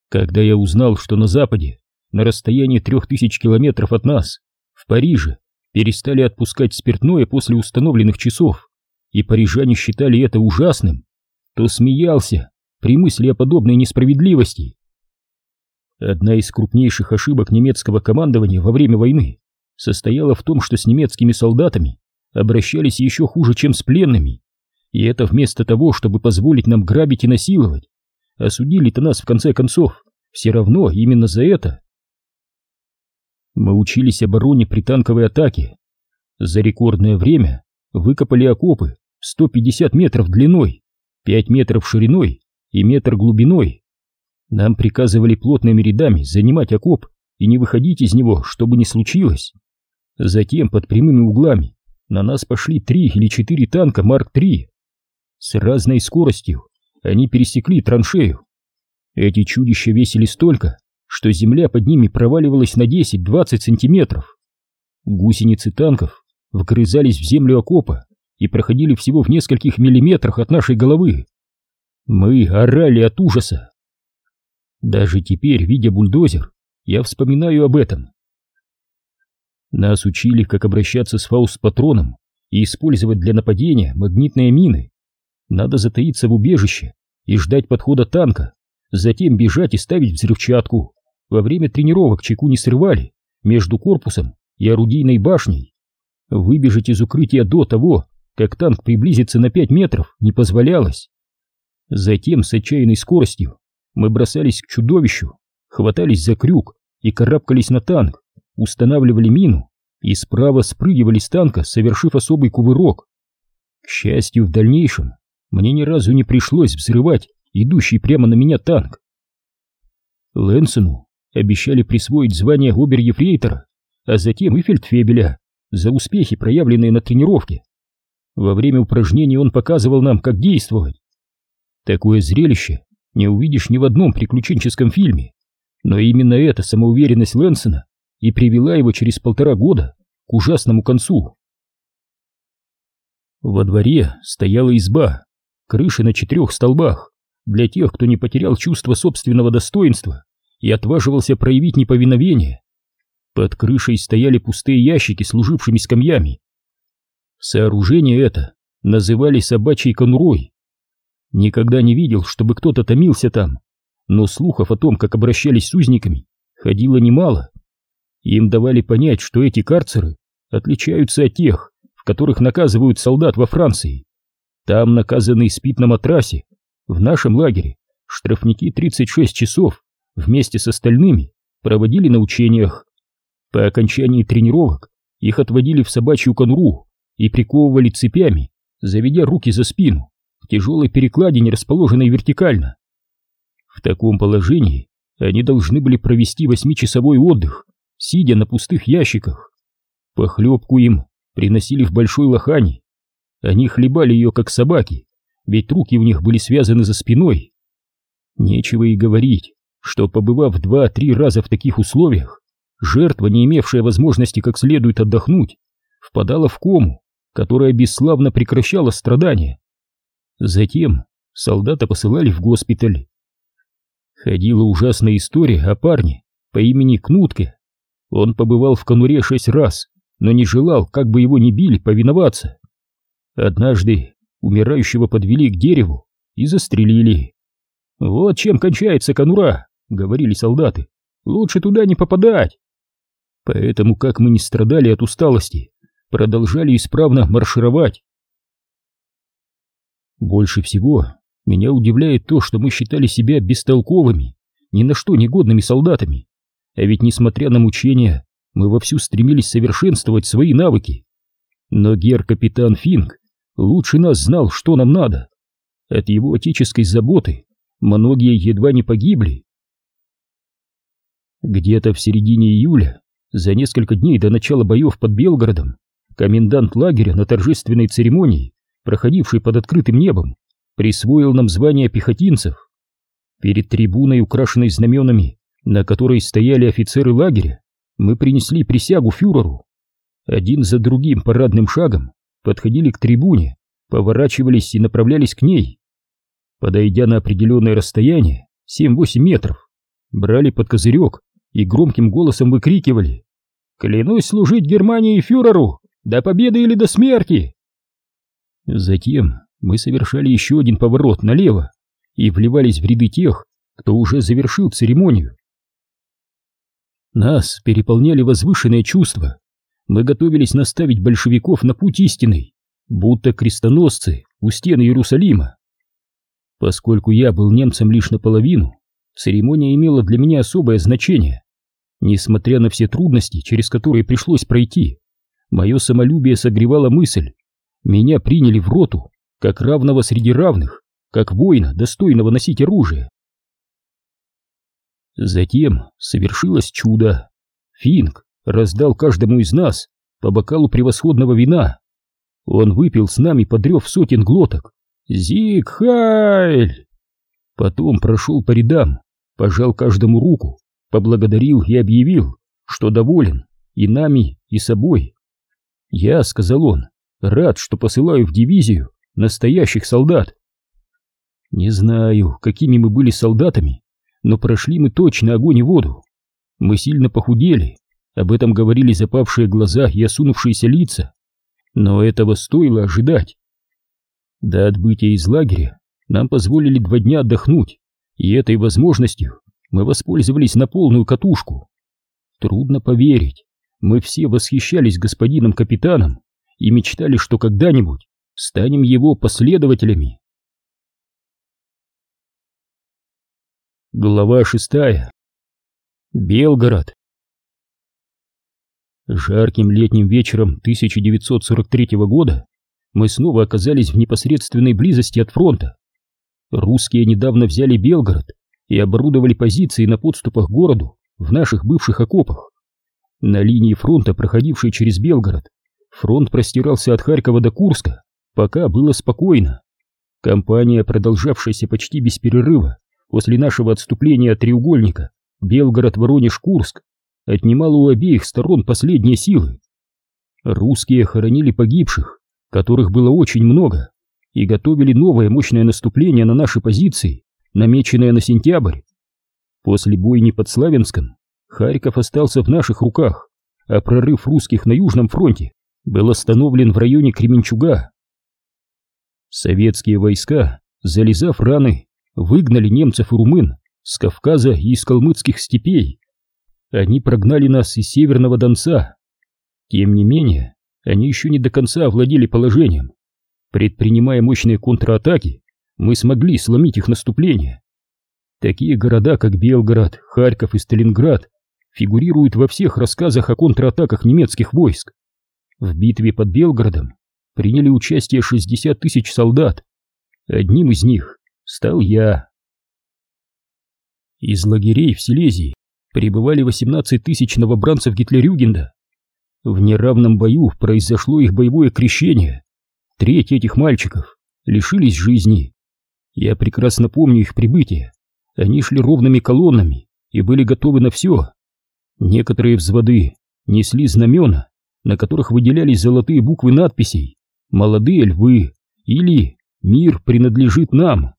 Когда я узнал, что на Западе, на расстоянии трех тысяч километров от нас, в Париже, перестали отпускать спиртное после установленных часов, и парижане считали это ужасным, то смеялся при мысли о подобной несправедливости. Одна из крупнейших ошибок немецкого командования во время войны состояла в том, что с немецкими солдатами обращались еще хуже, чем с пленными, и это вместо того, чтобы позволить нам грабить и насиловать, Осудили-то нас в конце концов, все равно именно за это. Мы учились обороне при танковой атаке. За рекордное время выкопали окопы 150 метров длиной, 5 метров шириной и метр глубиной. Нам приказывали плотными рядами занимать окоп и не выходить из него, чтобы не случилось. Затем под прямыми углами на нас пошли три или четыре танка Марк-3 с разной скоростью они пересекли траншею. Эти чудища весили столько, что земля под ними проваливалась на 10-20 сантиметров. Гусеницы танков вгрызались в землю окопа и проходили всего в нескольких миллиметрах от нашей головы. Мы орали от ужаса. Даже теперь, видя бульдозер, я вспоминаю об этом. Нас учили, как обращаться с фауст-патроном и использовать для нападения магнитные мины. Надо затаиться в убежище и ждать подхода танка, затем бежать и ставить взрывчатку. Во время тренировок чеку не срывали между корпусом и орудийной башней. Выбежать из укрытия до того, как танк приблизится на 5 метров, не позволялось. Затем с отчаянной скоростью мы бросались к чудовищу, хватались за крюк и карабкались на танк, устанавливали мину и справа спрыгивали с танка, совершив особый кувырок. К счастью, в дальнейшем мне ни разу не пришлось взрывать идущий прямо на меня танк. Лэнсону обещали присвоить звание обер-ефрейтора, а затем и фельдфебеля за успехи, проявленные на тренировке. Во время упражнений он показывал нам, как действовать. Такое зрелище не увидишь ни в одном приключенческом фильме, но именно эта самоуверенность Лэнсона и привела его через полтора года к ужасному концу. Во дворе стояла изба, крыши на четырех столбах для тех, кто не потерял чувство собственного достоинства и отваживался проявить неповиновение. Под крышей стояли пустые ящики, служившими скамьями. Сооружение это называли собачьей конурой. Никогда не видел, чтобы кто-то томился там, но слухов о том, как обращались с узниками, ходило немало. Им давали понять, что эти карцеры отличаются от тех, в которых наказывают солдат во Франции. Там наказанный спит на матрасе. В нашем лагере штрафники 36 часов вместе с остальными проводили на учениях. По окончании тренировок их отводили в собачью конуру и приковывали цепями, заведя руки за спину, в тяжелой перекладине, расположенной вертикально. В таком положении они должны были провести восьмичасовой отдых, сидя на пустых ящиках. Похлебку им приносили в большой лохани, Они хлебали ее, как собаки, ведь руки у них были связаны за спиной. Нечего и говорить, что, побывав два-три раза в таких условиях, жертва, не имевшая возможности как следует отдохнуть, впадала в кому, которая бесславно прекращала страдания. Затем солдата посылали в госпиталь. Ходила ужасная история о парне по имени Кнутке. Он побывал в конуре шесть раз, но не желал, как бы его ни били, повиноваться. Однажды умирающего подвели к дереву и застрелили. «Вот чем кончается конура», — говорили солдаты. «Лучше туда не попадать». Поэтому, как мы не страдали от усталости, продолжали исправно маршировать. Больше всего меня удивляет то, что мы считали себя бестолковыми, ни на что негодными солдатами. А ведь, несмотря на мучения, мы вовсю стремились совершенствовать свои навыки. Но гер-капитан Финк лучше нас знал, что нам надо. От его отеческой заботы многие едва не погибли. Где-то в середине июля, за несколько дней до начала боев под Белгородом, комендант лагеря на торжественной церемонии, проходившей под открытым небом, присвоил нам звание пехотинцев. Перед трибуной, украшенной знаменами, на которой стояли офицеры лагеря, мы принесли присягу фюреру. Один за другим парадным шагом подходили к трибуне, поворачивались и направлялись к ней. Подойдя на определенное расстояние, 7-8 метров, брали под козырек и громким голосом выкрикивали «Клянусь служить Германии и фюреру! До победы или до смерти!» Затем мы совершали еще один поворот налево и вливались в ряды тех, кто уже завершил церемонию. Нас переполняли возвышенные чувства. Мы готовились наставить большевиков на путь истинный, будто крестоносцы у стен Иерусалима. Поскольку я был немцем лишь наполовину, церемония имела для меня особое значение. Несмотря на все трудности, через которые пришлось пройти, мое самолюбие согревало мысль. Меня приняли в роту, как равного среди равных, как воина, достойного носить оружие. Затем совершилось чудо. Финк раздал каждому из нас по бокалу превосходного вина. Он выпил с нами подрев сотен глоток. «Зиг Хайль!» Потом прошел по рядам, пожал каждому руку, поблагодарил и объявил, что доволен и нами, и собой. «Я», — сказал он, — «рад, что посылаю в дивизию настоящих солдат. Не знаю, какими мы были солдатами, но прошли мы точно огонь и воду. Мы сильно похудели, об этом говорили запавшие глаза и осунувшиеся лица, но этого стоило ожидать. До отбытия из лагеря нам позволили два дня отдохнуть, и этой возможностью мы воспользовались на полную катушку. Трудно поверить, мы все восхищались господином капитаном и мечтали, что когда-нибудь станем его последователями. Глава шестая. Белгород. Жарким летним вечером 1943 года мы снова оказались в непосредственной близости от фронта. Русские недавно взяли Белгород и оборудовали позиции на подступах к городу в наших бывших окопах. На линии фронта, проходившей через Белгород, фронт простирался от Харькова до Курска, Пока было спокойно. Компания, продолжавшаяся почти без перерыва после нашего отступления от треугольника Белгород-Воронеж-Курск, отнимала у обеих сторон последние силы. Русские хоронили погибших, которых было очень много, и готовили новое мощное наступление на наши позиции, намеченное на сентябрь. После бойни под Славянском Харьков остался в наших руках, а прорыв русских на Южном фронте был остановлен в районе Кременчуга. Советские войска, залезав раны, выгнали немцев и румын с Кавказа и из калмыцких степей. Они прогнали нас из Северного Донца. Тем не менее, они еще не до конца овладели положением. Предпринимая мощные контратаки, мы смогли сломить их наступление. Такие города, как Белгород, Харьков и Сталинград, фигурируют во всех рассказах о контратаках немецких войск. В битве под Белгородом приняли участие 60 тысяч солдат. Одним из них стал я. Из лагерей в Силезии прибывали 18 тысяч новобранцев Гитлерюгенда. В неравном бою произошло их боевое крещение. Треть этих мальчиков лишились жизни. Я прекрасно помню их прибытие. Они шли ровными колоннами и были готовы на все. Некоторые взводы несли знамена, на которых выделялись золотые буквы надписей «Молодые львы» или «Мир принадлежит нам».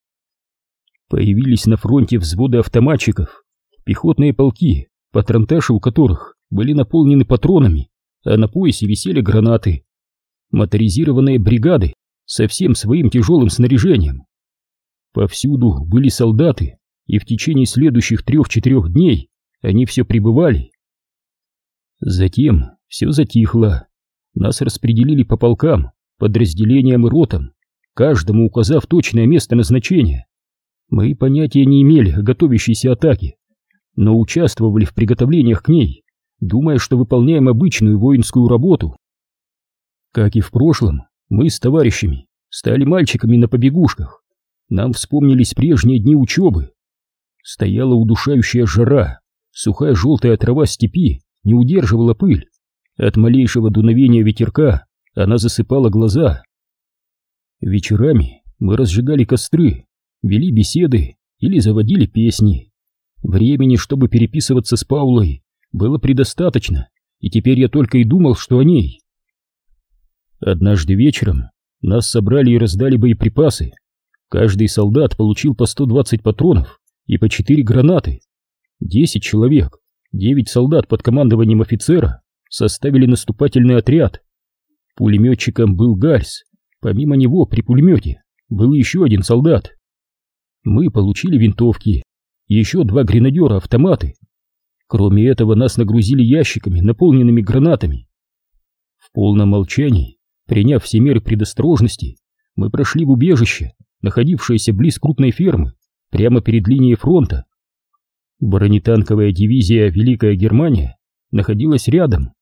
Появились на фронте взводы автоматчиков, пехотные полки, патронташи у которых были наполнены патронами, а на поясе висели гранаты. Моторизированные бригады со всем своим тяжелым снаряжением. Повсюду были солдаты, и в течение следующих трех-четырех дней они все пребывали. Затем все затихло. Нас распределили по полкам, подразделениям и ротам, каждому указав точное место назначения. Мы понятия не имели о готовящейся атаке, но участвовали в приготовлениях к ней, думая, что выполняем обычную воинскую работу. Как и в прошлом, мы с товарищами стали мальчиками на побегушках. Нам вспомнились прежние дни учебы. Стояла удушающая жара, сухая желтая трава степи не удерживала пыль. От малейшего дуновения ветерка она засыпала глаза. Вечерами мы разжигали костры, вели беседы или заводили песни. Времени, чтобы переписываться с Паулой, было предостаточно, и теперь я только и думал, что о ней. Однажды вечером нас собрали и раздали боеприпасы. Каждый солдат получил по 120 патронов и по 4 гранаты. 10 человек, 9 солдат под командованием офицера составили наступательный отряд. Пулеметчиком был Гальс. Помимо него при пулемете был еще один солдат. Мы получили винтовки, еще два гренадера автоматы. Кроме этого нас нагрузили ящиками, наполненными гранатами. В полном молчании, приняв все меры предосторожности, мы прошли в убежище, находившееся близ крупной фермы, прямо перед линией фронта. Бронетанковая дивизия «Великая Германия» находилась рядом.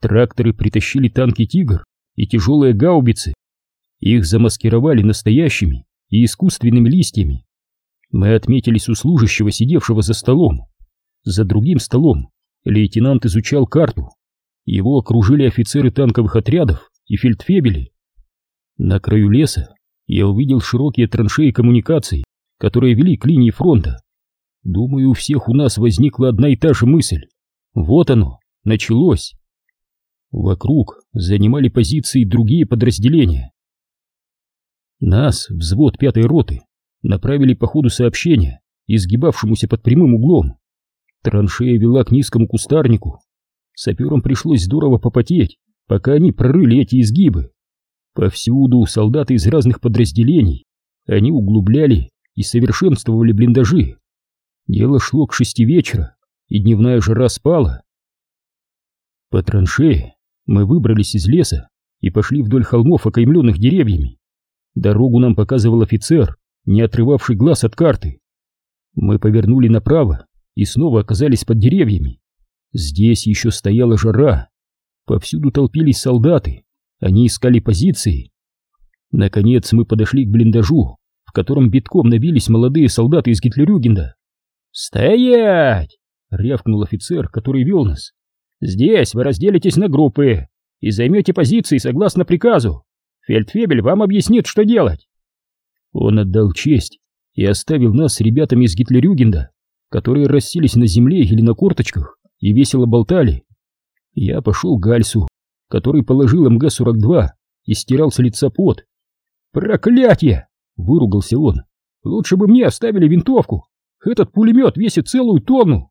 Тракторы притащили танки «Тигр» и тяжелые гаубицы. Их замаскировали настоящими и искусственными листьями. Мы отметились у служащего, сидевшего за столом. За другим столом лейтенант изучал карту. Его окружили офицеры танковых отрядов и фельдфебели. На краю леса я увидел широкие траншеи коммуникаций, которые вели к линии фронта. Думаю, у всех у нас возникла одна и та же мысль. Вот оно, началось. Вокруг занимали позиции другие подразделения. Нас, взвод пятой роты, направили по ходу сообщения, изгибавшемуся под прямым углом. Траншея вела к низкому кустарнику. Саперам пришлось здорово попотеть, пока они прорыли эти изгибы. Повсюду солдаты из разных подразделений. Они углубляли и совершенствовали блиндажи. Дело шло к шести вечера, и дневная жара спала. По траншее мы выбрались из леса и пошли вдоль холмов, окаймленных деревьями. Дорогу нам показывал офицер, не отрывавший глаз от карты. Мы повернули направо и снова оказались под деревьями. Здесь еще стояла жара. Повсюду толпились солдаты. Они искали позиции. Наконец мы подошли к блиндажу, в котором битком набились молодые солдаты из Гитлерюгенда. «Стоять!» — рявкнул офицер, который вел нас. «Здесь вы разделитесь на группы и займете позиции согласно приказу. Фельдфебель вам объяснит, что делать. Он отдал честь и оставил нас с ребятами из Гитлерюгенда, которые расселись на земле или на корточках и весело болтали. Я пошел к Гальсу, который положил МГ-42 и стирал с лица пот. «Проклятие!» — выругался он. «Лучше бы мне оставили винтовку. Этот пулемет весит целую тонну».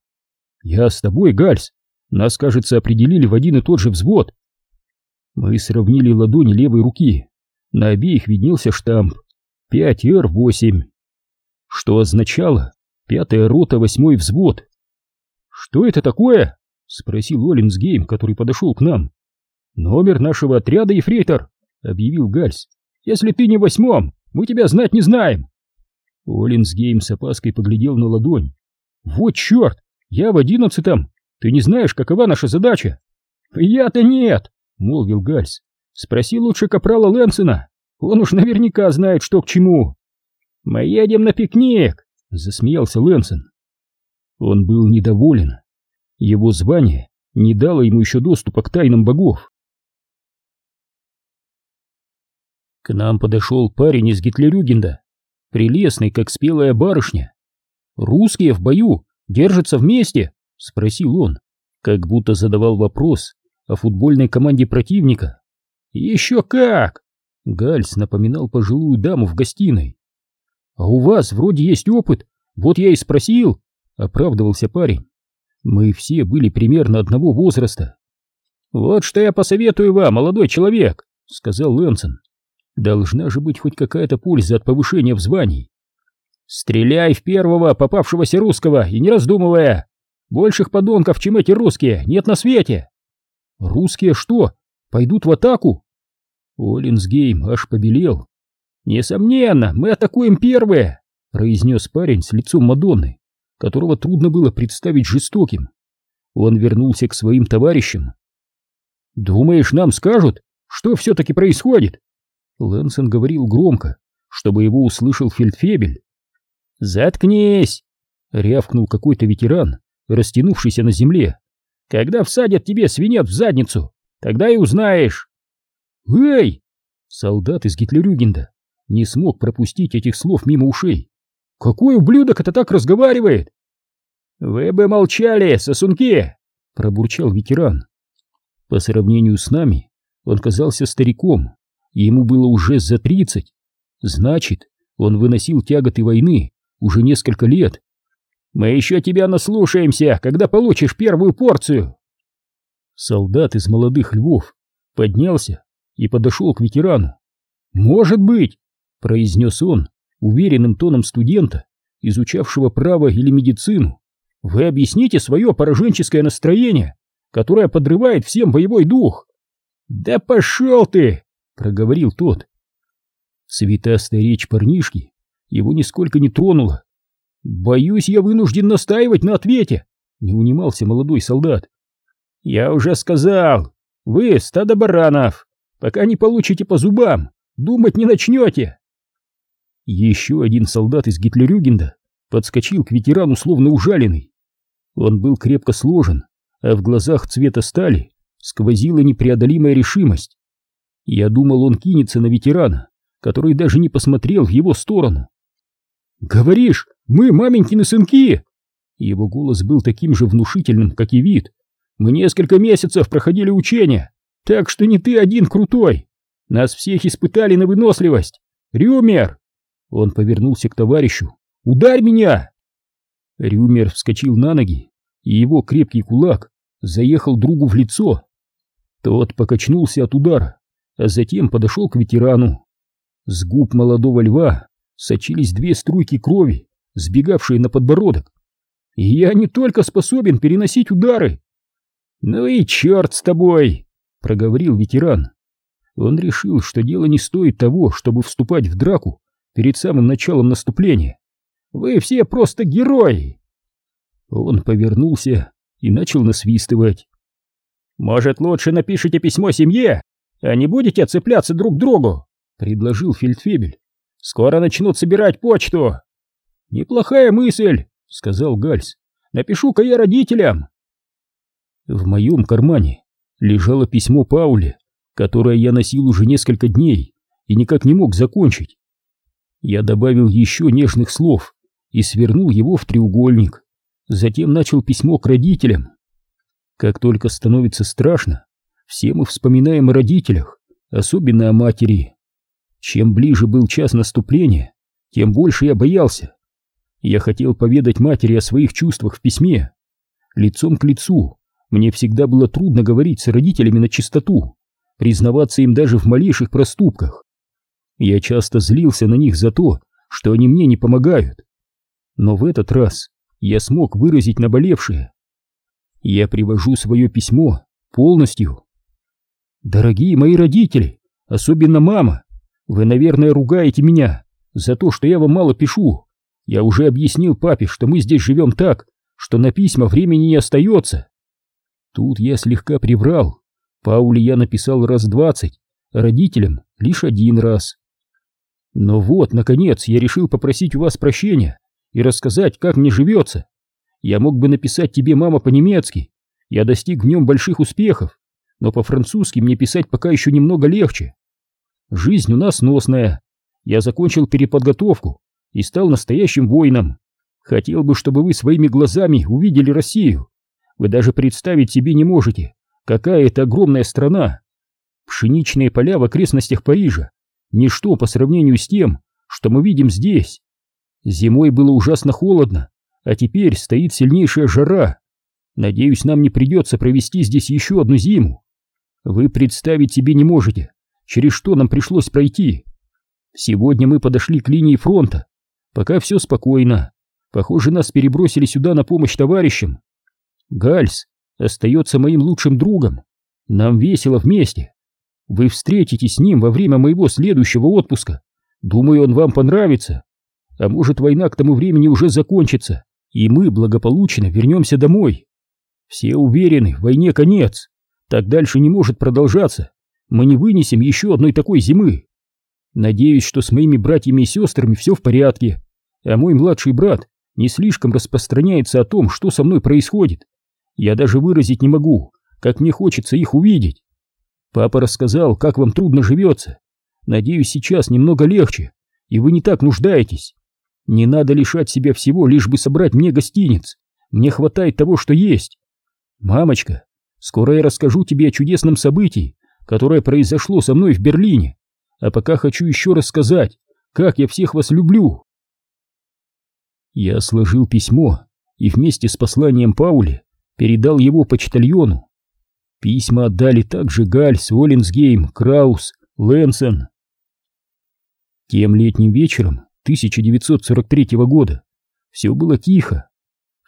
«Я с тобой, Гальс. Нас, кажется, определили в один и тот же взвод». Мы сравнили ладони левой руки. На обеих виднелся штамп 5Р-8, что означало пятая рота, восьмой взвод. «Что это такое?» — спросил Оллинсгейм, который подошел к нам. «Номер нашего отряда, ефрейтор», — объявил Гальс. «Если ты не восьмом, мы тебя знать не знаем». Оллинсгейм с опаской поглядел на ладонь. «Вот черт! Я в одиннадцатом! Ты не знаешь, какова наша задача?» «Я-то нет!» — молвил Гальс. «Спроси лучше капрала Лэнсона. Он уж наверняка знает, что к чему. Мы едем на пикник, засмеялся Лэнсон. Он был недоволен. Его звание не дало ему еще доступа к тайнам богов. К нам подошел парень из Гитлерюгенда, прелестный, как спелая барышня. «Русские в бою держатся вместе?» — спросил он, как будто задавал вопрос о футбольной команде противника. «Еще как!» — Гальс напоминал пожилую даму в гостиной. «А у вас вроде есть опыт, вот я и спросил», — оправдывался парень. Мы все были примерно одного возраста. «Вот что я посоветую вам, молодой человек», — сказал Лэнсон. «Должна же быть хоть какая-то польза от повышения в звании. Стреляй в первого попавшегося русского и не раздумывая. Больших подонков, чем эти русские, нет на свете». «Русские что, пойдут в атаку?» Оллинсгейм аж побелел. «Несомненно, мы атакуем первые», — произнес парень с лицом Мадонны которого трудно было представить жестоким. Он вернулся к своим товарищам. «Думаешь, нам скажут, что все-таки происходит?» Лэнсон говорил громко, чтобы его услышал фельдфебель. «Заткнись!» — рявкнул какой-то ветеран, растянувшийся на земле. «Когда всадят тебе свинет в задницу, тогда и узнаешь!» «Эй!» Солдат из Гитлерюгенда не смог пропустить этих слов мимо ушей. Какой ублюдок это так разговаривает? Вы бы молчали, сосунки, пробурчал ветеран. По сравнению с нами, он казался стариком, ему было уже за тридцать. Значит, он выносил тяготы войны уже несколько лет. Мы еще тебя наслушаемся, когда получишь первую порцию. Солдат из молодых львов поднялся и подошел к ветерану. «Может быть», — произнес он, уверенным тоном студента, изучавшего право или медицину, вы объясните свое пораженческое настроение, которое подрывает всем боевой дух. Да пошел ты, проговорил тот. Цветастая речь парнишки его нисколько не тронула. Боюсь, я вынужден настаивать на ответе, не унимался молодой солдат. Я уже сказал, вы стадо баранов, пока не получите по зубам, думать не начнете. Еще один солдат из Гитлерюгенда подскочил к ветерану словно ужаленный. Он был крепко сложен, а в глазах цвета стали сквозила непреодолимая решимость. Я думал, он кинется на ветерана, который даже не посмотрел в его сторону. «Говоришь, мы маменькины сынки!» Его голос был таким же внушительным, как и вид. «Мы несколько месяцев проходили учения, так что не ты один крутой. Нас всех испытали на выносливость. Рюмер, он повернулся к товарищу. «Ударь меня!» Рюмер вскочил на ноги, и его крепкий кулак заехал другу в лицо. Тот покачнулся от удара, а затем подошел к ветерану. С губ молодого льва сочились две струйки крови, сбегавшие на подбородок. Я не только способен переносить удары. «Ну и черт с тобой!» — проговорил ветеран. Он решил, что дело не стоит того, чтобы вступать в драку перед самым началом наступления. Вы все просто герои!» Он повернулся и начал насвистывать. «Может, лучше напишите письмо семье, а не будете цепляться друг к другу?» — предложил Фельдфебель. «Скоро начнут собирать почту». «Неплохая мысль», — сказал Гальс. «Напишу-ка я родителям». В моем кармане лежало письмо Пауле, которое я носил уже несколько дней и никак не мог закончить. Я добавил еще нежных слов и свернул его в треугольник. Затем начал письмо к родителям. Как только становится страшно, все мы вспоминаем о родителях, особенно о матери. Чем ближе был час наступления, тем больше я боялся. Я хотел поведать матери о своих чувствах в письме. Лицом к лицу мне всегда было трудно говорить с родителями на чистоту, признаваться им даже в малейших проступках. Я часто злился на них за то, что они мне не помогают. Но в этот раз я смог выразить наболевшее. Я привожу свое письмо полностью. Дорогие мои родители, особенно мама, вы, наверное, ругаете меня за то, что я вам мало пишу. Я уже объяснил папе, что мы здесь живем так, что на письма времени не остается. Тут я слегка приврал. Пауле я написал раз двадцать, родителям лишь один раз. Но вот, наконец, я решил попросить у вас прощения и рассказать, как мне живется. Я мог бы написать тебе, мама, по-немецки. Я достиг в нем больших успехов, но по-французски мне писать пока еще немного легче. Жизнь у нас сносная. Я закончил переподготовку и стал настоящим воином. Хотел бы, чтобы вы своими глазами увидели Россию. Вы даже представить себе не можете, какая это огромная страна. Пшеничные поля в окрестностях Парижа — ничто по сравнению с тем, что мы видим здесь. Зимой было ужасно холодно, а теперь стоит сильнейшая жара. Надеюсь, нам не придется провести здесь еще одну зиму. Вы представить себе не можете, через что нам пришлось пройти. Сегодня мы подошли к линии фронта. Пока все спокойно. Похоже, нас перебросили сюда на помощь товарищам. Гальс остается моим лучшим другом. Нам весело вместе. Вы встретитесь с ним во время моего следующего отпуска. Думаю, он вам понравится. А может, война к тому времени уже закончится, и мы благополучно вернемся домой. Все уверены, войне конец. Так дальше не может продолжаться. Мы не вынесем еще одной такой зимы. Надеюсь, что с моими братьями и сестрами все в порядке, а мой младший брат не слишком распространяется о том, что со мной происходит. Я даже выразить не могу, как мне хочется их увидеть. Папа рассказал, как вам трудно живется. Надеюсь, сейчас немного легче, и вы не так нуждаетесь. Не надо лишать себя всего, лишь бы собрать мне гостиниц. Мне хватает того, что есть. Мамочка, скоро я расскажу тебе о чудесном событии, которое произошло со мной в Берлине. А пока хочу еще раз сказать, как я всех вас люблю. Я сложил письмо и вместе с посланием Пауле передал его почтальону. Письма отдали также Гальс, Оленсгейм, Краус, Лэнсон. Тем летним вечером 1943 года все было тихо.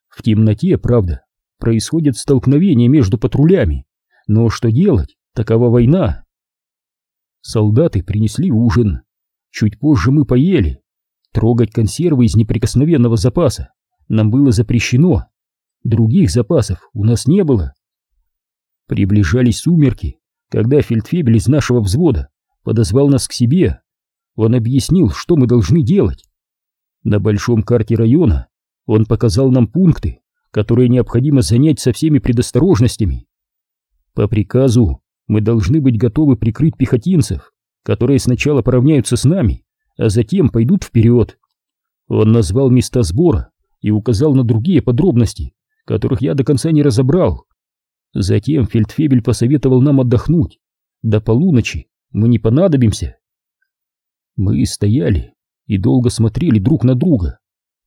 В темноте, правда, происходят столкновения между патрулями, но что делать, такова война. Солдаты принесли ужин. Чуть позже мы поели. Трогать консервы из неприкосновенного запаса нам было запрещено. Других запасов у нас не было. Приближались сумерки, когда фельдфебель из нашего взвода подозвал нас к себе. Он объяснил, что мы должны делать. На большом карте района он показал нам пункты, которые необходимо занять со всеми предосторожностями. По приказу мы должны быть готовы прикрыть пехотинцев, которые сначала поравняются с нами, а затем пойдут вперед. Он назвал места сбора и указал на другие подробности, которых я до конца не разобрал. Затем фельдфебель посоветовал нам отдохнуть. До полуночи мы не понадобимся. Мы стояли и долго смотрели друг на друга.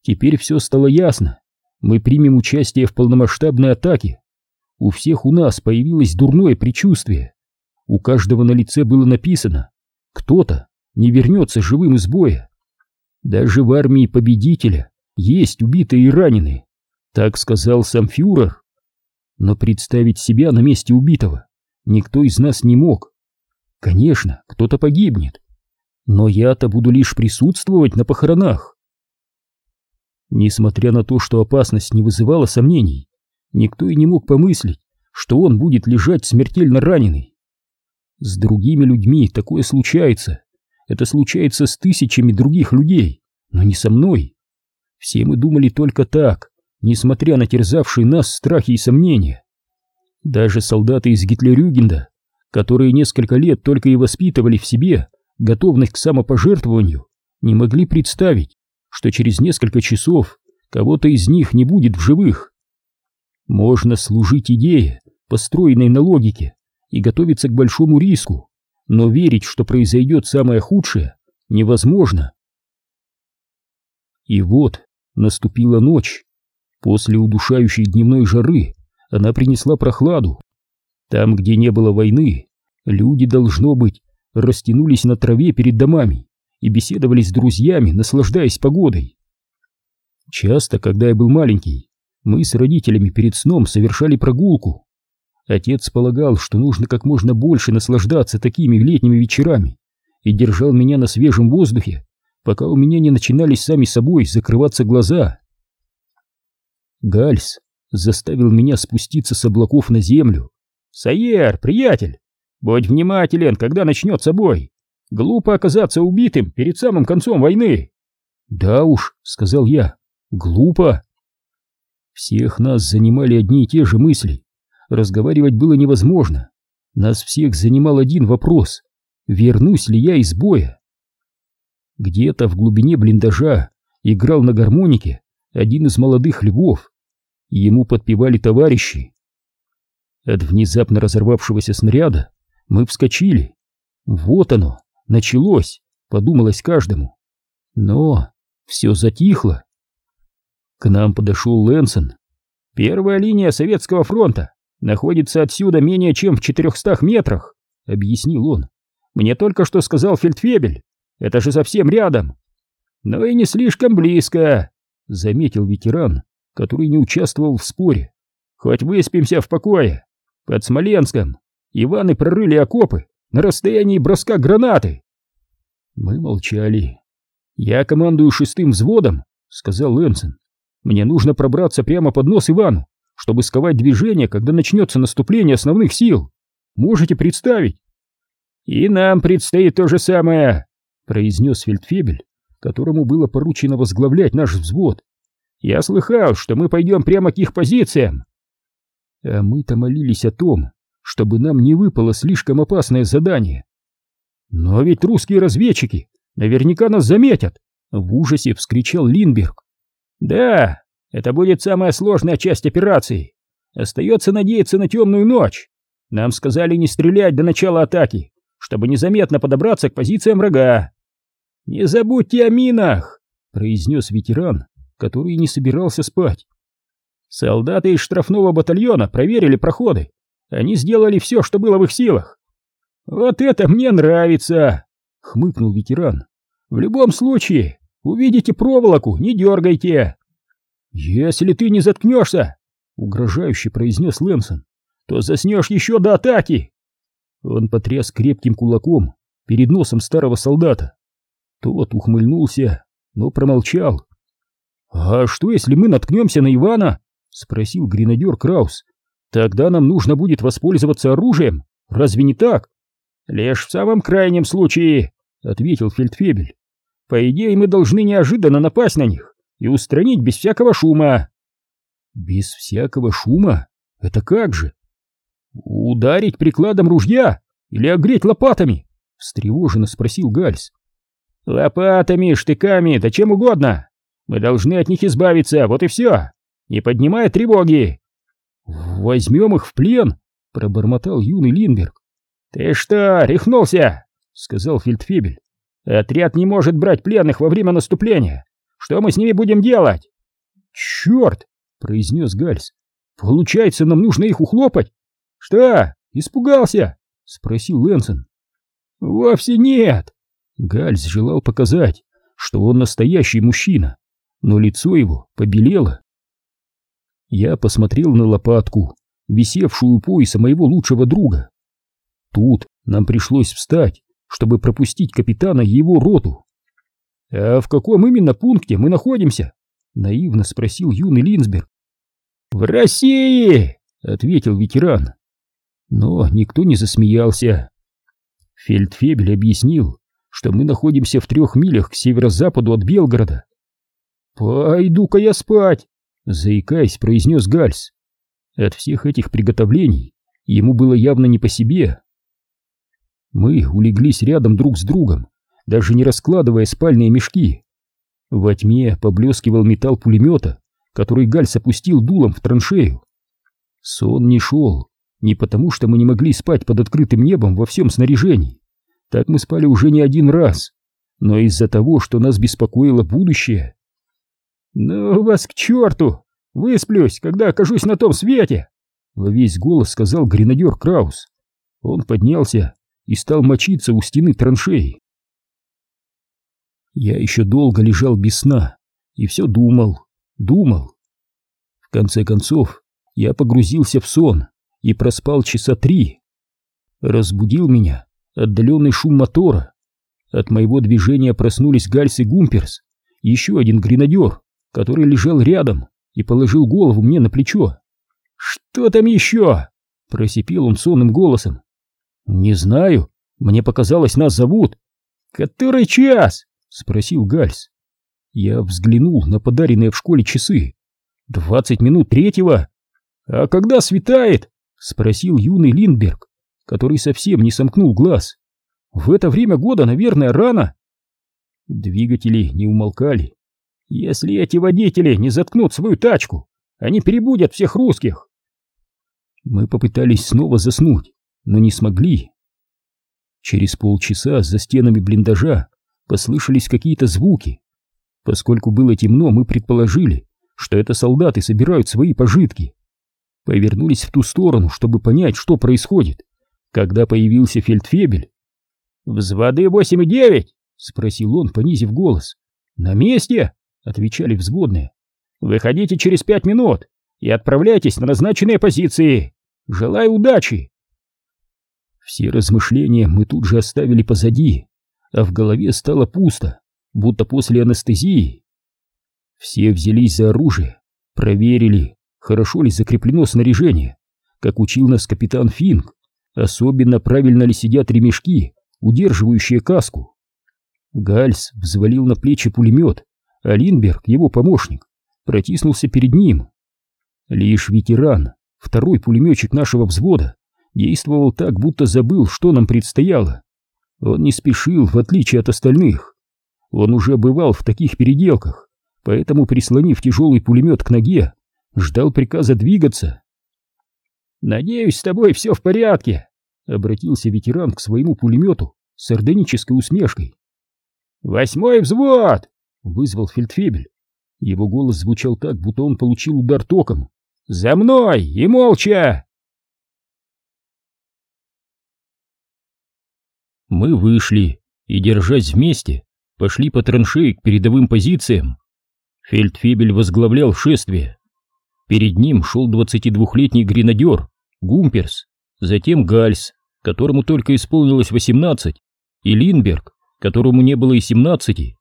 Теперь все стало ясно. Мы примем участие в полномасштабной атаке. У всех у нас появилось дурное предчувствие. У каждого на лице было написано «Кто-то не вернется живым из боя». Даже в армии победителя есть убитые и раненые. Так сказал сам фюрер. Но представить себя на месте убитого никто из нас не мог. Конечно, кто-то погибнет. Но я-то буду лишь присутствовать на похоронах. Несмотря на то, что опасность не вызывала сомнений, никто и не мог помыслить, что он будет лежать смертельно раненый. С другими людьми такое случается. Это случается с тысячами других людей, но не со мной. Все мы думали только так, несмотря на терзавшие нас страхи и сомнения. Даже солдаты из Гитлерюгенда, которые несколько лет только и воспитывали в себе готовность к самопожертвованию, не могли представить, что через несколько часов кого-то из них не будет в живых. Можно служить идее, построенной на логике, и готовиться к большому риску, но верить, что произойдет самое худшее, невозможно. И вот наступила ночь. После удушающей дневной жары она принесла прохладу. Там, где не было войны, люди, должно быть, растянулись на траве перед домами и беседовали с друзьями, наслаждаясь погодой. Часто, когда я был маленький, мы с родителями перед сном совершали прогулку. Отец полагал, что нужно как можно больше наслаждаться такими летними вечерами и держал меня на свежем воздухе, пока у меня не начинались сами собой закрываться глаза. Гальс заставил меня спуститься с облаков на землю. «Сайер, приятель, будь внимателен, когда начнется бой. Глупо оказаться убитым перед самым концом войны». «Да уж», — сказал я, — «глупо». Всех нас занимали одни и те же мысли. Разговаривать было невозможно. Нас всех занимал один вопрос. вернусь ли я из боя. Где-то в глубине блиндажа играл на гармонике один из молодых львов, и ему подпевали товарищи. От внезапно разорвавшегося снаряда мы вскочили. Вот оно, началось, подумалось каждому. Но все затихло. К нам подошел Лэнсон. Первая линия Советского фронта находится отсюда менее чем в четырехстах метрах, объяснил он. Мне только что сказал Фельдфебель. Это же совсем рядом. Но и не слишком близко, заметил ветеран, который не участвовал в споре. Хоть выспимся в покое. Под Смоленском Иваны прорыли окопы на расстоянии броска гранаты. Мы молчали. «Я командую шестым взводом», — сказал Лэнсон. «Мне нужно пробраться прямо под нос Ивану, чтобы сковать движение, когда начнется наступление основных сил. Можете представить?» «И нам предстоит то же самое», — произнес Фельдфебель, которому было поручено возглавлять наш взвод. «Я слыхал, что мы пойдем прямо к их позициям». А мы-то молились о том, чтобы нам не выпало слишком опасное задание. Но ведь русские разведчики наверняка нас заметят, в ужасе вскричал Линберг. Да, это будет самая сложная часть операции. Остается надеяться на темную ночь. Нам сказали не стрелять до начала атаки, чтобы незаметно подобраться к позициям врага. Не забудьте о минах, произнес ветеран, который не собирался спать. Солдаты из штрафного батальона проверили проходы. Они сделали все, что было в их силах. Вот это мне нравится, хмыкнул ветеран. В любом случае, увидите проволоку, не дергайте. Если ты не заткнешься, угрожающе произнес Лэнсон, то заснешь еще до атаки. Он потряс крепким кулаком перед носом старого солдата. Тот ухмыльнулся, но промолчал. «А что, если мы наткнемся на Ивана?» — спросил гренадер Краус. «Тогда нам нужно будет воспользоваться оружием. Разве не так?» «Лишь в самом крайнем случае», — ответил Фельдфебель. «По идее, мы должны неожиданно напасть на них и устранить без всякого шума». «Без всякого шума? Это как же?» «Ударить прикладом ружья или огреть лопатами?» — встревоженно спросил Гальс. «Лопатами, штыками, да чем угодно. Мы должны от них избавиться, вот и все. Не поднимай тревоги!» «Возьмем их в плен!» — пробормотал юный Линберг. «Ты что, рехнулся?» — сказал Фельдфебель. «Отряд не может брать пленных во время наступления. Что мы с ними будем делать?» «Черт!» — произнес Гальс. «Получается, нам нужно их ухлопать?» «Что, испугался?» — спросил Лэнсон. «Вовсе нет!» Гальс желал показать, что он настоящий мужчина, но лицо его побелело. Я посмотрел на лопатку, висевшую у пояса моего лучшего друга. Тут нам пришлось встать, чтобы пропустить капитана и его роту. «А в каком именно пункте мы находимся?» — наивно спросил юный Линсберг. «В России!» — ответил ветеран. Но никто не засмеялся. Фельдфебель объяснил, что мы находимся в трех милях к северо-западу от Белгорода. «Пойду-ка я спать!» заикаясь, произнес Гальс. От всех этих приготовлений ему было явно не по себе. Мы улеглись рядом друг с другом, даже не раскладывая спальные мешки. Во тьме поблескивал металл пулемета, который Гальс опустил дулом в траншею. Сон не шел, не потому что мы не могли спать под открытым небом во всем снаряжении. Так мы спали уже не один раз, но из-за того, что нас беспокоило будущее. «Ну вас к черту! Высплюсь, когда окажусь на том свете!» Во весь голос сказал гренадер Краус. Он поднялся и стал мочиться у стены траншеи. Я еще долго лежал без сна и все думал, думал. В конце концов, я погрузился в сон и проспал часа три. Разбудил меня отдаленный шум мотора. От моего движения проснулись Гальс и Гумперс, еще один гренадер, который лежал рядом и положил голову мне на плечо. «Что там еще?» — просипел он сонным голосом. «Не знаю, мне показалось, нас зовут». «Который час?» — спросил Гальс. Я взглянул на подаренные в школе часы. «Двадцать минут третьего». «А когда светает?» — спросил юный Линдберг, который совсем не сомкнул глаз. В это время года, наверное, рано. Двигатели не умолкали. Если эти водители не заткнут свою тачку, они перебудят всех русских. Мы попытались снова заснуть, но не смогли. Через полчаса за стенами блиндажа послышались какие-то звуки. Поскольку было темно, мы предположили, что это солдаты собирают свои пожитки. Повернулись в ту сторону, чтобы понять, что происходит, когда появился фельдфебель. «Взводы восемь и девять?» — спросил он, понизив голос. «На месте?» — отвечали взводные. «Выходите через пять минут и отправляйтесь на назначенные позиции. Желаю удачи!» Все размышления мы тут же оставили позади, а в голове стало пусто, будто после анестезии. Все взялись за оружие, проверили, хорошо ли закреплено снаряжение, как учил нас капитан Финк, особенно правильно ли сидят ремешки, удерживающие каску. Гальс взвалил на плечи пулемет, а Линберг, его помощник, протиснулся перед ним. Лишь ветеран, второй пулеметчик нашего взвода, действовал так, будто забыл, что нам предстояло. Он не спешил, в отличие от остальных. Он уже бывал в таких переделках, поэтому, прислонив тяжелый пулемет к ноге, ждал приказа двигаться. «Надеюсь, с тобой все в порядке», — обратился ветеран к своему пулемету с орденической усмешкой. «Восьмой взвод!» — вызвал фельдфебель. Его голос звучал так, будто он получил удар током. «За мной и молча!» Мы вышли и, держась вместе, пошли по траншеи к передовым позициям. Фельдфебель возглавлял шествие. Перед ним шел 22-летний гренадер Гумперс, затем Гальс, которому только исполнилось 18, и Линберг, которому не было и 17,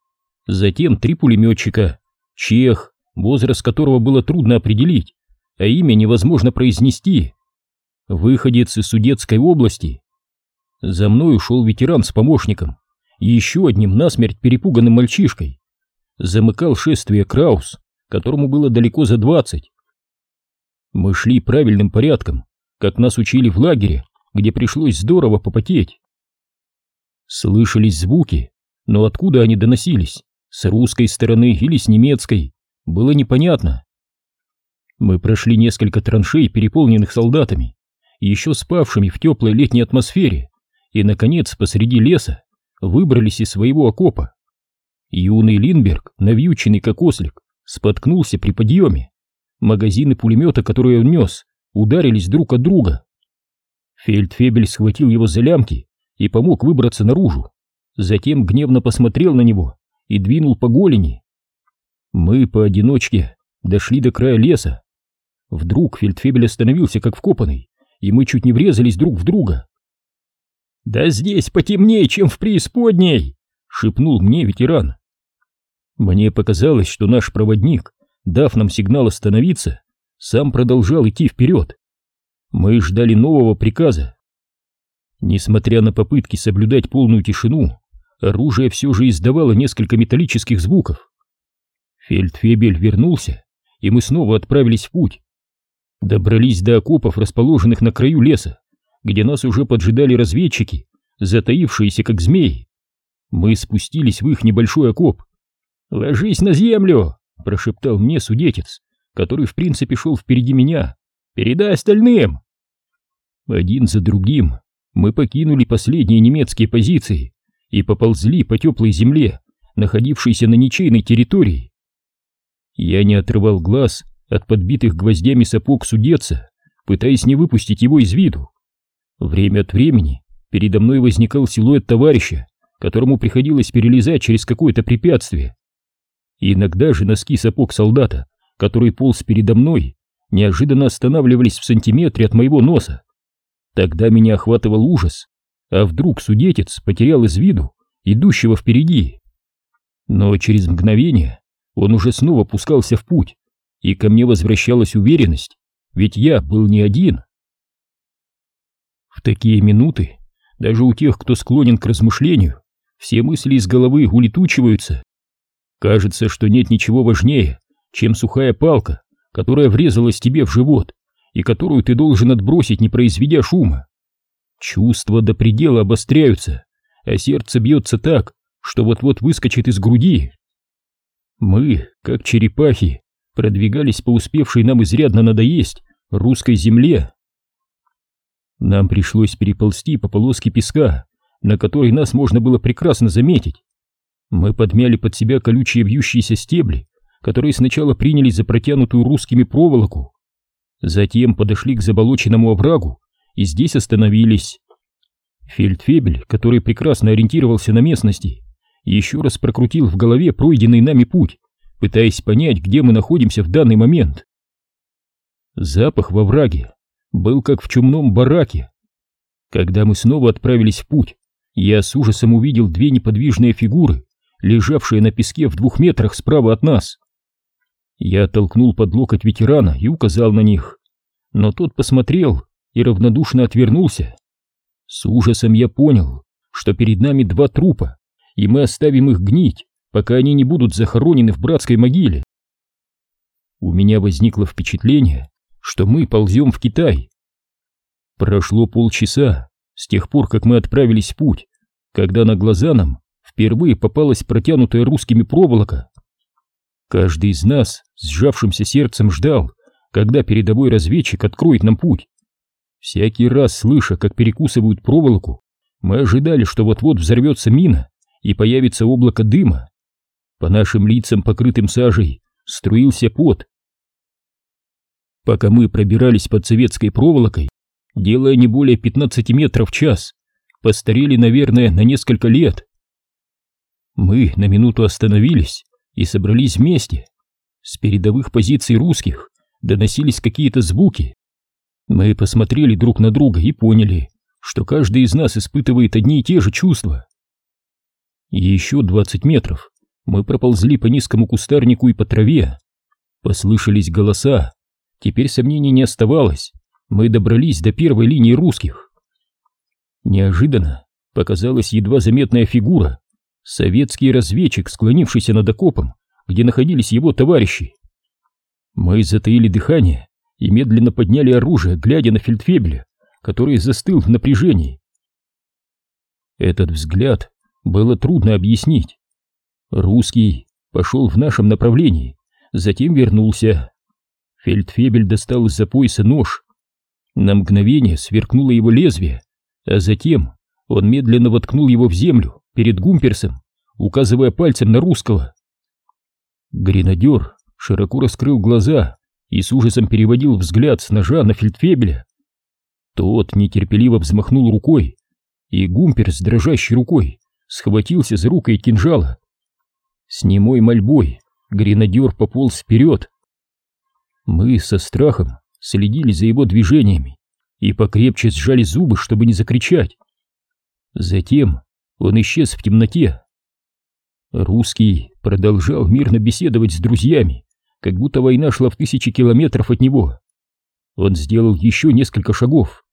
затем три пулеметчика, Чех, возраст которого было трудно определить, а имя невозможно произнести, выходец из Судетской области. За мной ушел ветеран с помощником еще одним насмерть перепуганным мальчишкой. Замыкал шествие Краус, которому было далеко за двадцать. Мы шли правильным порядком, как нас учили в лагере, где пришлось здорово попотеть. Слышались звуки, но откуда они доносились, с русской стороны или с немецкой, было непонятно. Мы прошли несколько траншей, переполненных солдатами, еще спавшими в теплой летней атмосфере, и, наконец, посреди леса выбрались из своего окопа. Юный Линберг, навьюченный как ослик, споткнулся при подъеме. Магазины пулемета, которые он нес, ударились друг от друга. Фельдфебель схватил его за лямки и помог выбраться наружу. Затем гневно посмотрел на него и двинул по голени. Мы поодиночке дошли до края леса. Вдруг Фельдфебель остановился как вкопанный, и мы чуть не врезались друг в друга. «Да здесь потемнее, чем в преисподней!» — шепнул мне ветеран. Мне показалось, что наш проводник, дав нам сигнал остановиться, сам продолжал идти вперед. Мы ждали нового приказа. Несмотря на попытки соблюдать полную тишину, оружие все же издавало несколько металлических звуков. Фельдфебель вернулся, и мы снова отправились в путь. Добрались до окопов, расположенных на краю леса где нас уже поджидали разведчики, затаившиеся как змеи. Мы спустились в их небольшой окоп. «Ложись на землю!» — прошептал мне судетец, который в принципе шел впереди меня. «Передай остальным!» Один за другим мы покинули последние немецкие позиции и поползли по теплой земле, находившейся на ничейной территории. Я не отрывал глаз от подбитых гвоздями сапог судеца, пытаясь не выпустить его из виду. Время от времени передо мной возникал силуэт товарища, которому приходилось перелезать через какое-то препятствие. Иногда же носки сапог солдата, который полз передо мной, неожиданно останавливались в сантиметре от моего носа. Тогда меня охватывал ужас, а вдруг судетец потерял из виду идущего впереди. Но через мгновение он уже снова пускался в путь, и ко мне возвращалась уверенность, ведь я был не один. В такие минуты даже у тех, кто склонен к размышлению, все мысли из головы улетучиваются. Кажется, что нет ничего важнее, чем сухая палка, которая врезалась тебе в живот и которую ты должен отбросить, не произведя шума. Чувства до предела обостряются, а сердце бьется так, что вот-вот выскочит из груди. Мы, как черепахи, продвигались по успевшей нам изрядно надоесть русской земле. Нам пришлось переползти по полоске песка, на которой нас можно было прекрасно заметить. Мы подмяли под себя колючие вьющиеся стебли, которые сначала принялись за протянутую русскими проволоку. Затем подошли к заболоченному оврагу и здесь остановились. Фельдфебель, который прекрасно ориентировался на местности, еще раз прокрутил в голове пройденный нами путь, пытаясь понять, где мы находимся в данный момент. Запах во враге был как в чумном бараке. Когда мы снова отправились в путь, я с ужасом увидел две неподвижные фигуры, лежавшие на песке в двух метрах справа от нас. Я толкнул под локоть ветерана и указал на них, но тот посмотрел и равнодушно отвернулся. С ужасом я понял, что перед нами два трупа, и мы оставим их гнить, пока они не будут захоронены в братской могиле. У меня возникло впечатление, что мы ползем в Китай. Прошло полчаса с тех пор, как мы отправились в путь, когда на глаза нам впервые попалась протянутая русскими проволока. Каждый из нас сжавшимся сердцем ждал, когда передовой разведчик откроет нам путь. Всякий раз, слыша, как перекусывают проволоку, мы ожидали, что вот-вот взорвется мина и появится облако дыма. По нашим лицам, покрытым сажей, струился пот. Пока мы пробирались под советской проволокой, делая не более 15 метров в час, постарели, наверное, на несколько лет. Мы на минуту остановились и собрались вместе. С передовых позиций русских доносились какие-то звуки, мы посмотрели друг на друга и поняли, что каждый из нас испытывает одни и те же чувства. Еще двадцать метров мы проползли по низкому кустарнику и по траве. Послышались голоса. Теперь сомнений не оставалось. Мы добрались до первой линии русских. Неожиданно показалась едва заметная фигура. Советский разведчик, склонившийся над окопом, где находились его товарищи. Мы затаили дыхание и медленно подняли оружие, глядя на фельдфебеля, который застыл в напряжении. Этот взгляд было трудно объяснить. Русский пошел в нашем направлении, затем вернулся. Фельдфебель достал из-за пояса нож. На мгновение сверкнуло его лезвие, а затем он медленно воткнул его в землю перед Гумперсом, указывая пальцем на русского. Гренадер широко раскрыл глаза и с ужасом переводил взгляд с ножа на фельдфебеля. Тот нетерпеливо взмахнул рукой, и Гумпер с дрожащей рукой схватился за рукой кинжала. С немой мольбой гренадер пополз вперед. Мы со страхом следили за его движениями и покрепче сжали зубы, чтобы не закричать. Затем он исчез в темноте. Русский продолжал мирно беседовать с друзьями, как будто война шла в тысячи километров от него. Он сделал еще несколько шагов.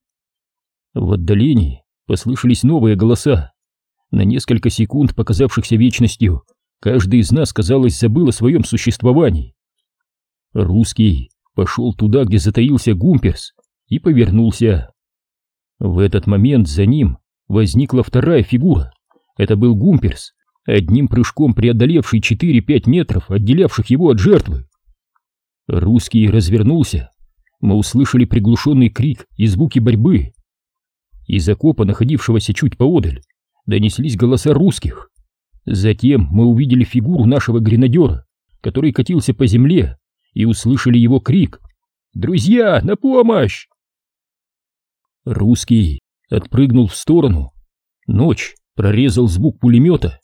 В отдалении послышались новые голоса. На несколько секунд, показавшихся вечностью, каждый из нас, казалось, забыл о своем существовании. Русский пошел туда, где затаился Гумперс, и повернулся. В этот момент за ним возникла вторая фигура. Это был Гумперс, одним прыжком преодолевший 4-5 метров, отделявших его от жертвы. Русский развернулся. Мы услышали приглушенный крик и звуки борьбы. Из окопа, находившегося чуть поодаль, донеслись голоса русских. Затем мы увидели фигуру нашего гренадера, который катился по земле, и услышали его крик «Друзья, на помощь!» Русский отпрыгнул в сторону. Ночь прорезал звук пулемета.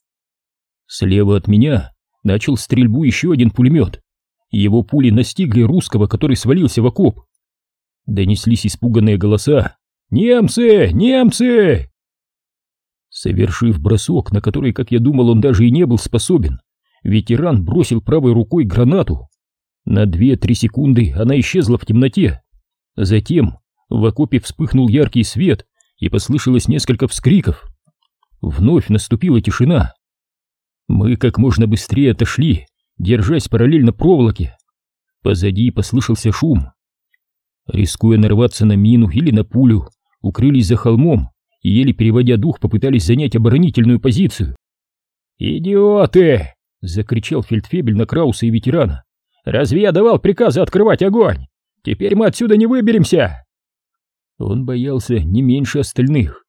Слева от меня начал стрельбу еще один пулемет. Его пули настигли русского, который свалился в окоп. Донеслись испуганные голоса. «Немцы! Немцы!» Совершив бросок, на который, как я думал, он даже и не был способен, ветеран бросил правой рукой гранату. На две-три секунды она исчезла в темноте. Затем в окопе вспыхнул яркий свет и послышалось несколько вскриков. Вновь наступила тишина. Мы как можно быстрее отошли держась параллельно проволоке. Позади послышался шум. Рискуя нарваться на мину или на пулю, укрылись за холмом и еле переводя дух попытались занять оборонительную позицию. «Идиоты!» — закричал фельдфебель на Крауса и ветерана. «Разве я давал приказы открывать огонь? Теперь мы отсюда не выберемся!» Он боялся не меньше остальных.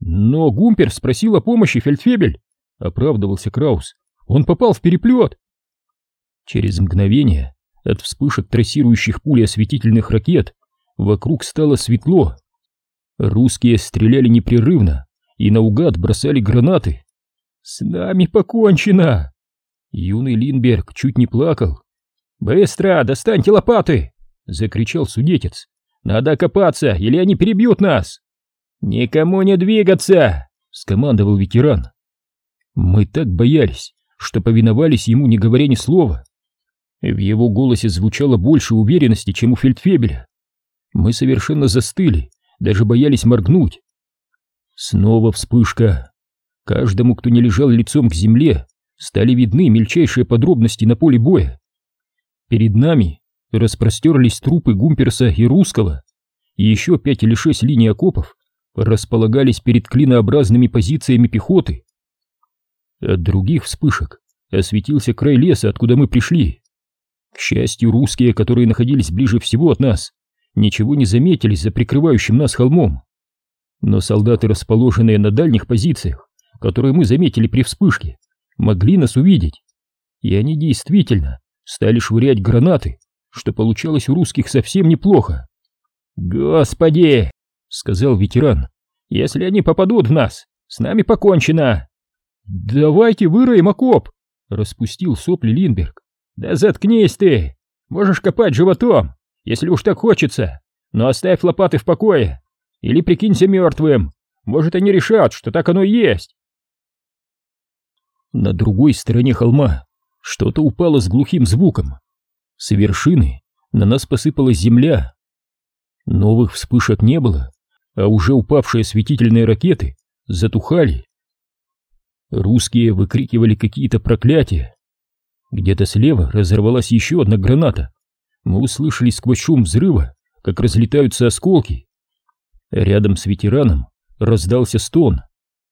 «Но Гумпер спросил о помощи, фельдфебель!» — оправдывался Краус. «Он попал в переплет!» Через мгновение от вспышек трассирующих пули осветительных ракет вокруг стало светло. Русские стреляли непрерывно и наугад бросали гранаты. «С нами покончено!» Юный Линберг чуть не плакал. «Быстро, достаньте лопаты!» — закричал судетец. «Надо копаться, или они перебьют нас!» «Никому не двигаться!» — скомандовал ветеран. Мы так боялись, что повиновались ему, не говоря ни слова. В его голосе звучало больше уверенности, чем у фельдфебеля. Мы совершенно застыли, даже боялись моргнуть. Снова вспышка. Каждому, кто не лежал лицом к земле, стали видны мельчайшие подробности на поле боя. Перед нами распростерлись трупы Гумперса и Русского, и еще пять или шесть линий окопов располагались перед клинообразными позициями пехоты. От других вспышек осветился край леса, откуда мы пришли. К счастью, русские, которые находились ближе всего от нас, ничего не заметили за прикрывающим нас холмом. Но солдаты, расположенные на дальних позициях, которые мы заметили при вспышке, могли нас увидеть. И они действительно стали швырять гранаты, что получалось у русских совсем неплохо. «Господи!» — сказал ветеран. «Если они попадут в нас, с нами покончено!» «Давайте выроем окоп!» — распустил сопли Линберг. «Да заткнись ты! Можешь копать животом, если уж так хочется, но оставь лопаты в покое. Или прикинься мертвым, может, они решат, что так оно и есть». На другой стороне холма что-то упало с глухим звуком. С вершины на нас посыпалась земля. Новых вспышек не было, а уже упавшие осветительные ракеты затухали. Русские выкрикивали какие-то проклятия. Где-то слева разорвалась еще одна граната. Мы услышали сквозь шум взрыва, как разлетаются осколки. Рядом с ветераном раздался стон.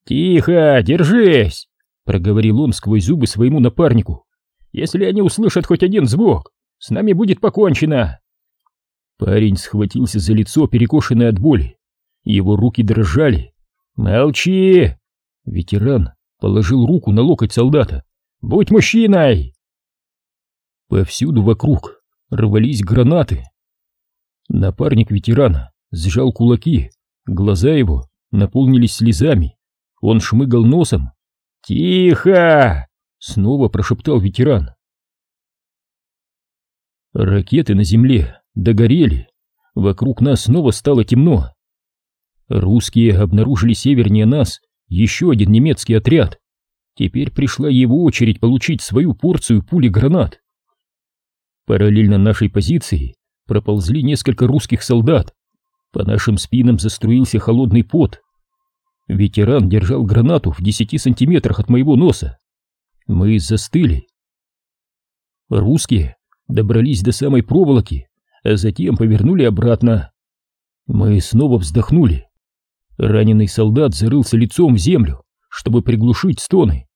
«Тихо, держись!» — проговорил он сквозь зубы своему напарнику. «Если они услышат хоть один звук, с нами будет покончено!» Парень схватился за лицо, перекошенное от боли. Его руки дрожали. «Молчи!» Ветеран положил руку на локоть солдата. «Будь мужчиной!» Повсюду вокруг рвались гранаты. Напарник ветерана сжал кулаки, глаза его наполнились слезами. Он шмыгал носом. «Тихо!» — снова прошептал ветеран. Ракеты на земле догорели. Вокруг нас снова стало темно. Русские обнаружили севернее нас еще один немецкий отряд. Теперь пришла его очередь получить свою порцию пули-гранат. Параллельно нашей позиции проползли несколько русских солдат. По нашим спинам заструился холодный пот. Ветеран держал гранату в десяти сантиметрах от моего носа. Мы застыли. Русские добрались до самой проволоки, а затем повернули обратно. Мы снова вздохнули. Раненый солдат зарылся лицом в землю, чтобы приглушить стоны.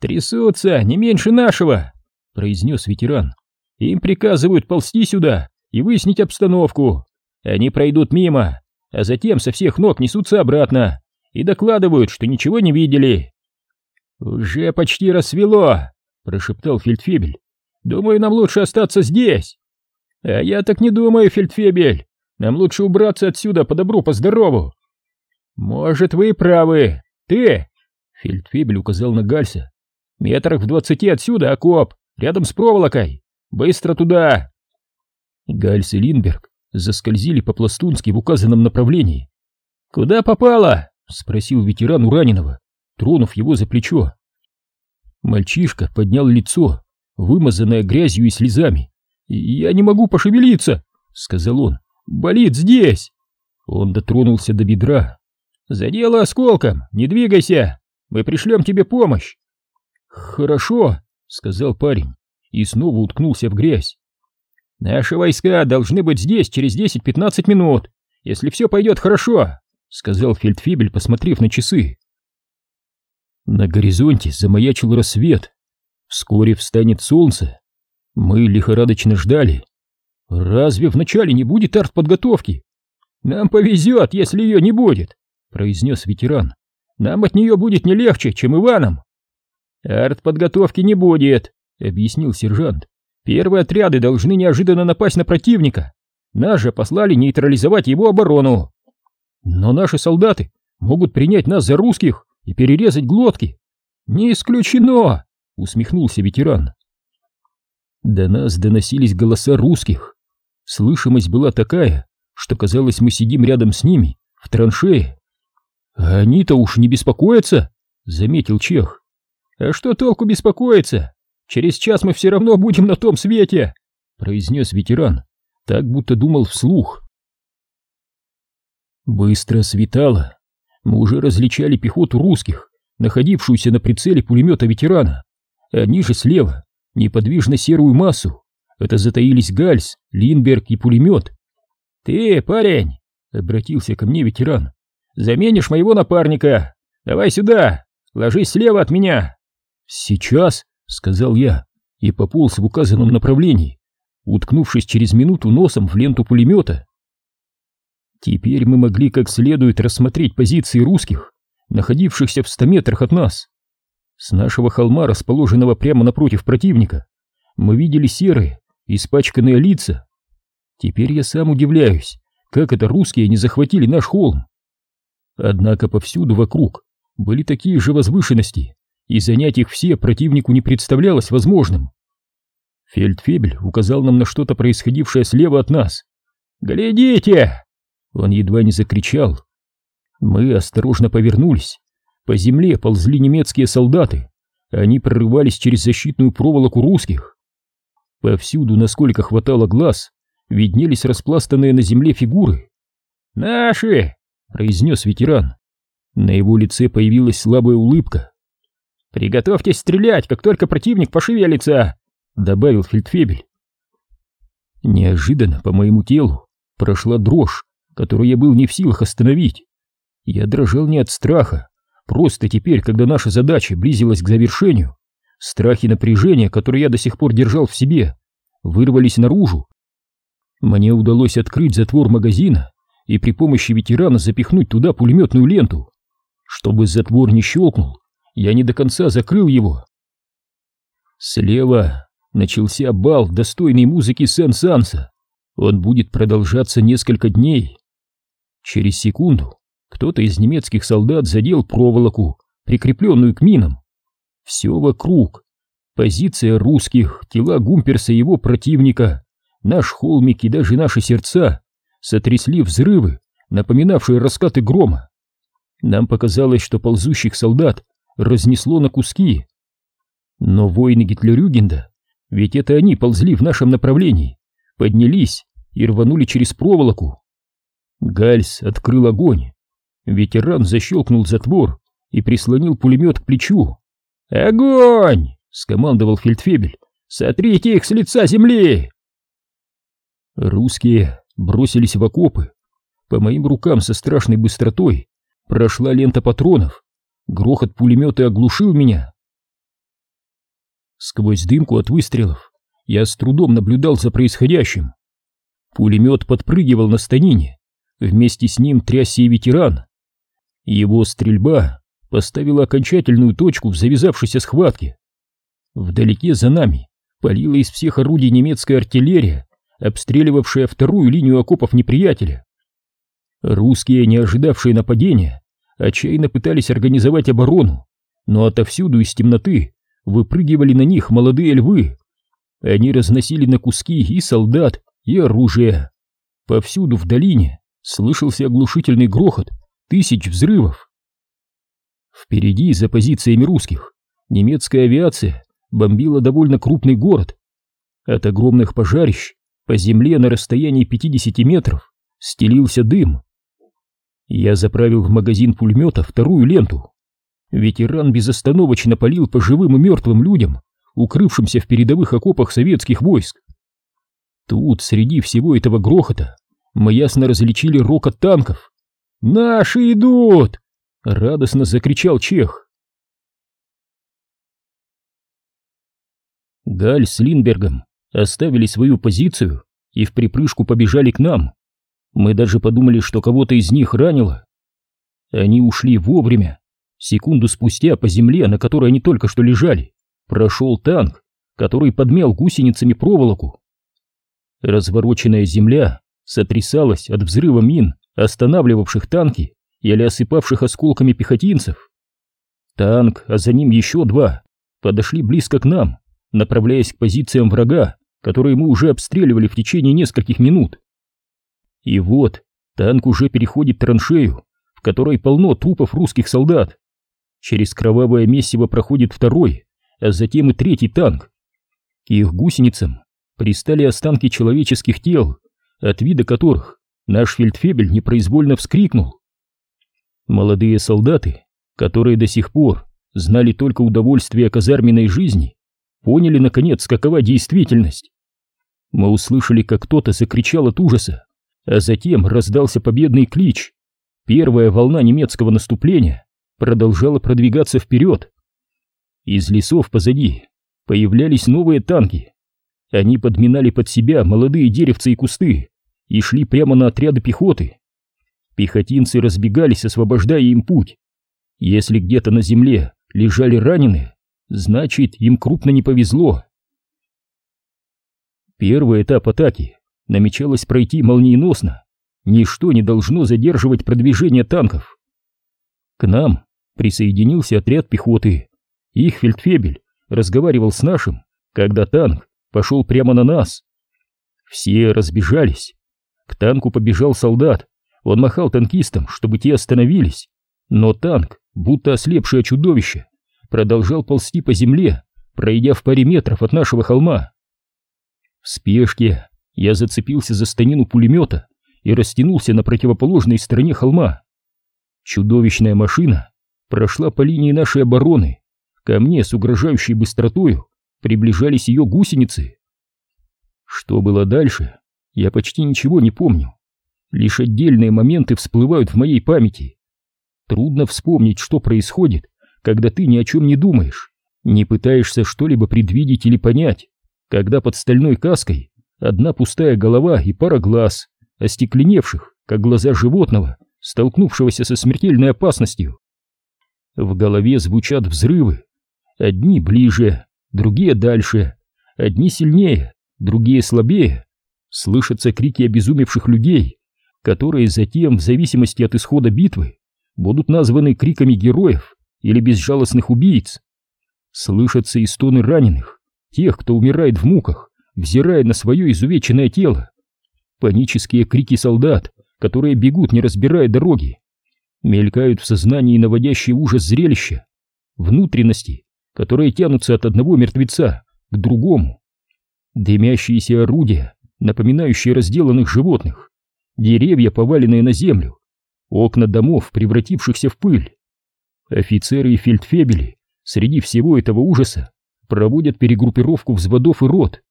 «Трясутся не меньше нашего!» — произнес ветеран. «Им приказывают ползти сюда и выяснить обстановку. Они пройдут мимо, а затем со всех ног несутся обратно и докладывают, что ничего не видели». «Уже почти рассвело», — прошептал Фельдфебель. «Думаю, нам лучше остаться здесь». «А я так не думаю, Фельдфебель. Нам лучше убраться отсюда по добру, по здорову. «Может, вы правы. Ты!» Фельдфебель указал на Гальса. «Метрах в двадцати отсюда окоп, рядом с проволокой. Быстро туда!» Гальс и Линберг заскользили по-пластунски в указанном направлении. «Куда попало?» — спросил ветеран у раненого, тронув его за плечо. Мальчишка поднял лицо, вымазанное грязью и слезами. «Я не могу пошевелиться!» — сказал он. «Болит здесь!» Он дотронулся до бедра. «Задело осколком, не двигайся, мы пришлем тебе помощь». «Хорошо», — сказал парень и снова уткнулся в грязь. «Наши войска должны быть здесь через 10-15 минут, если все пойдет хорошо. — сказал фельдфебель, посмотрев на часы. На горизонте замаячил рассвет. Вскоре встанет солнце. Мы лихорадочно ждали. Разве вначале не будет артподготовки? Нам повезет, если ее не будет, произнес ветеран. Нам от нее будет не легче, чем Иванам. Артподготовки не будет, объяснил сержант. Первые отряды должны неожиданно напасть на противника. Нас же послали нейтрализовать его оборону. Но наши солдаты могут принять нас за русских и перерезать глотки. Не исключено, усмехнулся ветеран. До нас доносились голоса русских. Слышимость была такая, что казалось, мы сидим рядом с ними, в траншее. «А они-то уж не беспокоятся», — заметил Чех. «А что толку беспокоиться? Через час мы все равно будем на том свете», — произнес ветеран, так будто думал вслух. Быстро светало. Мы уже различали пехоту русских, находившуюся на прицеле пулемета ветерана, а ниже слева неподвижно серую массу. Это затаились Гальс, Линберг и пулемет. «Ты, парень!» — обратился ко мне ветеран. «Заменишь моего напарника! Давай сюда! Ложись слева от меня!» «Сейчас!» — сказал я и пополз в указанном направлении, уткнувшись через минуту носом в ленту пулемета. Теперь мы могли как следует рассмотреть позиции русских, находившихся в ста метрах от нас. С нашего холма, расположенного прямо напротив противника, мы видели серые, испачканные лица. Теперь я сам удивляюсь, как это русские не захватили наш холм. Однако повсюду вокруг были такие же возвышенности, и занять их все противнику не представлялось возможным. Фельдфебель указал нам на что-то происходившее слева от нас. «Глядите!» Он едва не закричал. Мы осторожно повернулись. По земле ползли немецкие солдаты. Они прорывались через защитную проволоку русских. Повсюду, насколько хватало глаз, виднелись распластанные на земле фигуры. «Наши!» — произнес ветеран. На его лице появилась слабая улыбка. «Приготовьтесь стрелять, как только противник пошевелится!» — добавил фельдфебель. Неожиданно по моему телу прошла дрожь, которую я был не в силах остановить. Я дрожал не от страха, просто теперь, когда наша задача близилась к завершению, страх и напряжение, которые я до сих пор держал в себе, вырвались наружу. Мне удалось открыть затвор магазина и при помощи ветерана запихнуть туда пулеметную ленту. Чтобы затвор не щелкнул, я не до конца закрыл его. Слева начался бал достойной музыки Сен-Санса. Он будет продолжаться несколько дней. Через секунду кто-то из немецких солдат задел проволоку, прикрепленную к минам. Все вокруг. Позиция русских, тела Гумперса и его противника, наш холмик и даже наши сердца сотрясли взрывы, напоминавшие раскаты грома. Нам показалось, что ползущих солдат разнесло на куски. Но воины Гитлерюгенда, ведь это они ползли в нашем направлении, поднялись и рванули через проволоку. Гальс открыл огонь. Ветеран защелкнул затвор и прислонил пулемет к плечу. «Огонь!» — скомандовал фельдфебель. «Сотрите их с лица земли!» Русские бросились в окопы. По моим рукам со страшной быстротой прошла лента патронов. Грохот пулемета оглушил меня. Сквозь дымку от выстрелов я с трудом наблюдал за происходящим. Пулемет подпрыгивал на станине, Вместе с ним трясся и ветеран. Его стрельба поставила окончательную точку в завязавшейся схватке. Вдалеке за нами палила из всех орудий немецкая артиллерия, обстреливавшая вторую линию окопов неприятеля. Русские, не ожидавшие нападения, отчаянно пытались организовать оборону, но отовсюду из темноты выпрыгивали на них молодые львы. Они разносили на куски и солдат, и оружие. Повсюду в долине слышался оглушительный грохот тысяч взрывов. Впереди, за позициями русских, немецкая авиация бомбила довольно крупный город. От огромных пожарищ по земле на расстоянии 50 метров стелился дым. Я заправил в магазин пулемета вторую ленту. Ветеран безостановочно палил по живым и мертвым людям, укрывшимся в передовых окопах советских войск. Тут, среди всего этого грохота, мы ясно различили рокот танков. Наши идут!» — радостно закричал Чех. Галь с Линбергом оставили свою позицию и в припрыжку побежали к нам. Мы даже подумали, что кого-то из них ранило. Они ушли вовремя. Секунду спустя по земле, на которой они только что лежали, прошел танк, который подмял гусеницами проволоку. Развороченная земля сотрясалась от взрыва мин, останавливавших танки или осыпавших осколками пехотинцев. Танк, а за ним еще два, подошли близко к нам, направляясь к позициям врага, которые мы уже обстреливали в течение нескольких минут. И вот танк уже переходит траншею, в которой полно трупов русских солдат. Через кровавое месиво проходит второй, а затем и третий танк. К их гусеницам пристали останки человеческих тел, от вида которых наш фельдфебель непроизвольно вскрикнул. Молодые солдаты, которые до сих пор знали только удовольствие казарменной жизни, поняли, наконец, какова действительность. Мы услышали, как кто-то закричал от ужаса, а затем раздался победный клич. Первая волна немецкого наступления продолжала продвигаться вперед. Из лесов позади появлялись новые танки. Они подминали под себя молодые деревца и кусты и шли прямо на отряды пехоты. Пехотинцы разбегались, освобождая им путь. Если где-то на земле лежали раненые, значит, им крупно не повезло. Первый этап атаки намечалось пройти молниеносно. Ничто не должно задерживать продвижение танков. К нам присоединился отряд пехоты. Их фельдфебель разговаривал с нашим, когда танк пошел прямо на нас. Все разбежались. К танку побежал солдат. Он махал танкистам, чтобы те остановились. Но танк, будто ослепшее чудовище, продолжал ползти по земле, пройдя в паре метров от нашего холма. В спешке я зацепился за станину пулемета и растянулся на противоположной стороне холма. Чудовищная машина прошла по линии нашей обороны. Ко мне с угрожающей быстротою приближались ее гусеницы. Что было дальше, я почти ничего не помню. Лишь отдельные моменты всплывают в моей памяти. Трудно вспомнить, что происходит, когда ты ни о чем не думаешь, не пытаешься что-либо предвидеть или понять, когда под стальной каской одна пустая голова и пара глаз, остекленевших, как глаза животного, столкнувшегося со смертельной опасностью. В голове звучат взрывы, одни ближе, другие дальше, одни сильнее, другие слабее. Слышатся крики обезумевших людей, которые затем, в зависимости от исхода битвы, будут названы криками героев или безжалостных убийц. Слышатся и стоны раненых, тех, кто умирает в муках, взирая на свое изувеченное тело. Панические крики солдат, которые бегут, не разбирая дороги. Мелькают в сознании наводящие ужас зрелища, внутренности, которые тянутся от одного мертвеца к другому. Дымящиеся орудия, напоминающие разделанных животных, деревья, поваленные на землю, окна домов, превратившихся в пыль. Офицеры и фельдфебели среди всего этого ужаса проводят перегруппировку взводов и рот.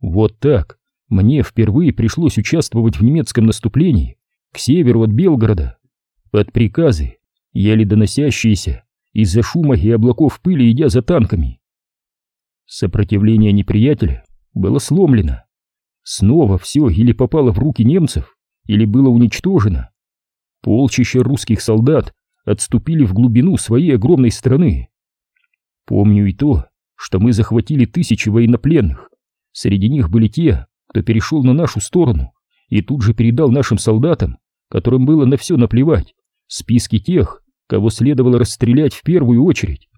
Вот так мне впервые пришлось участвовать в немецком наступлении к северу от Белгорода, под приказы, еле доносящиеся из-за шума и облаков пыли, идя за танками. Сопротивление неприятеля было сломлено. Снова все или попало в руки немцев, или было уничтожено. Полчища русских солдат отступили в глубину своей огромной страны. Помню и то, что мы захватили тысячи военнопленных. Среди них были те, кто перешел на нашу сторону и тут же передал нашим солдатам, которым было на все наплевать, списки тех, кого следовало расстрелять в первую очередь.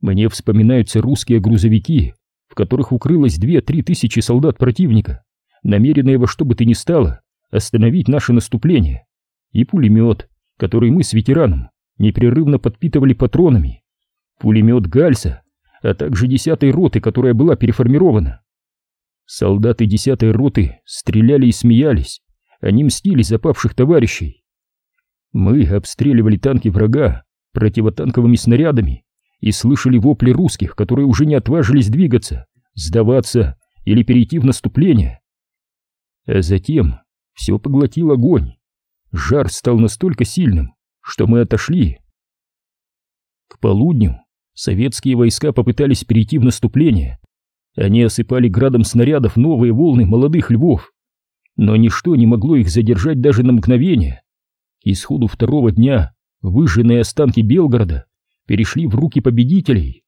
Мне вспоминаются русские грузовики, которых укрылось две-три тысячи солдат противника, намеренные во что бы то ни стало остановить наше наступление, и пулемет, который мы с ветераном непрерывно подпитывали патронами, пулемет Гальса, а также десятой роты, которая была переформирована. Солдаты десятой роты стреляли и смеялись, они мстили запавших товарищей. Мы обстреливали танки врага противотанковыми снарядами и слышали вопли русских, которые уже не отважились двигаться, сдаваться или перейти в наступление. А затем все поглотил огонь. жар стал настолько сильным, что мы отошли. К полудню советские войска попытались перейти в наступление. Они осыпали градом снарядов новые волны молодых львов, но ничто не могло их задержать даже на мгновение. К исходу второго дня выжженные останки Белгорода перешли в руки победителей.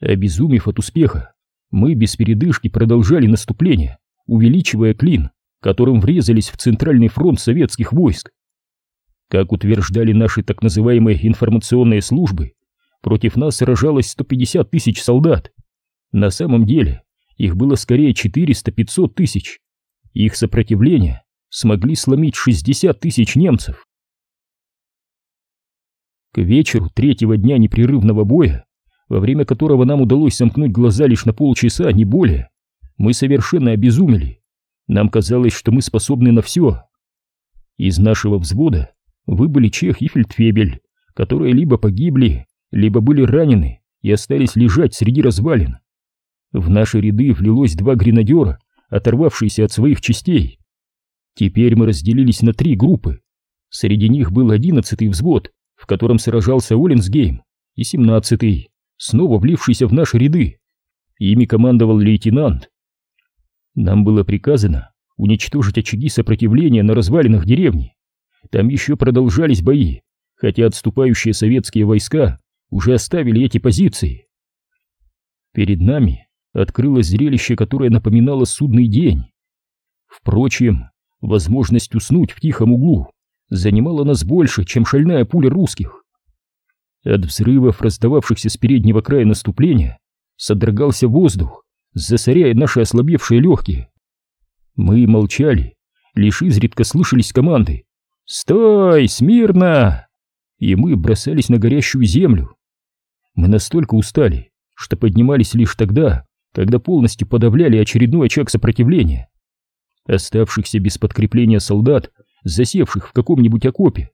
Обезумев от успеха, мы без передышки продолжали наступление, увеличивая клин, которым врезались в центральный фронт советских войск. Как утверждали наши так называемые информационные службы, против нас сражалось 150 тысяч солдат. На самом деле их было скорее 400-500 тысяч. Их сопротивление смогли сломить 60 тысяч немцев. К вечеру третьего дня непрерывного боя, во время которого нам удалось сомкнуть глаза лишь на полчаса, не более, мы совершенно обезумели. Нам казалось, что мы способны на все. Из нашего взвода выбыли Чех и Фельдфебель, которые либо погибли, либо были ранены и остались лежать среди развалин. В наши ряды влилось два гренадера, оторвавшиеся от своих частей. Теперь мы разделились на три группы. Среди них был одиннадцатый взвод, в котором сражался Оленсгейм, и семнадцатый, снова влившийся в наши ряды. Ими командовал лейтенант. Нам было приказано уничтожить очаги сопротивления на развалинах деревни. Там еще продолжались бои, хотя отступающие советские войска уже оставили эти позиции. Перед нами открылось зрелище, которое напоминало судный день. Впрочем, возможность уснуть в тихом углу занимала нас больше, чем шальная пуля русских. От взрывов, раздававшихся с переднего края наступления, содрогался воздух, засоряя наши ослабевшие легкие. Мы молчали, лишь изредка слышались команды «Стой! Смирно!» И мы бросались на горящую землю. Мы настолько устали, что поднимались лишь тогда, когда полностью подавляли очередной очаг сопротивления. Оставшихся без подкрепления солдат засевших в каком-нибудь окопе.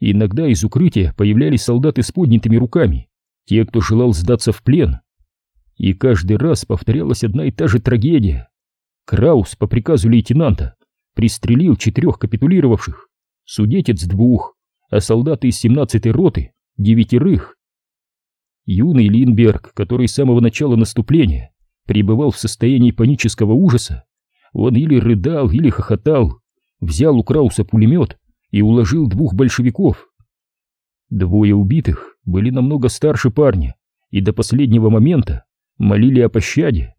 Иногда из укрытия появлялись солдаты с поднятыми руками, те, кто желал сдаться в плен. И каждый раз повторялась одна и та же трагедия. Краус по приказу лейтенанта пристрелил четырех капитулировавших, судетец двух, а солдаты из 17-й роты — девятерых. Юный Линберг, который с самого начала наступления пребывал в состоянии панического ужаса, он или рыдал, или хохотал, взял у Крауса пулемет и уложил двух большевиков. Двое убитых были намного старше парня и до последнего момента молили о пощаде.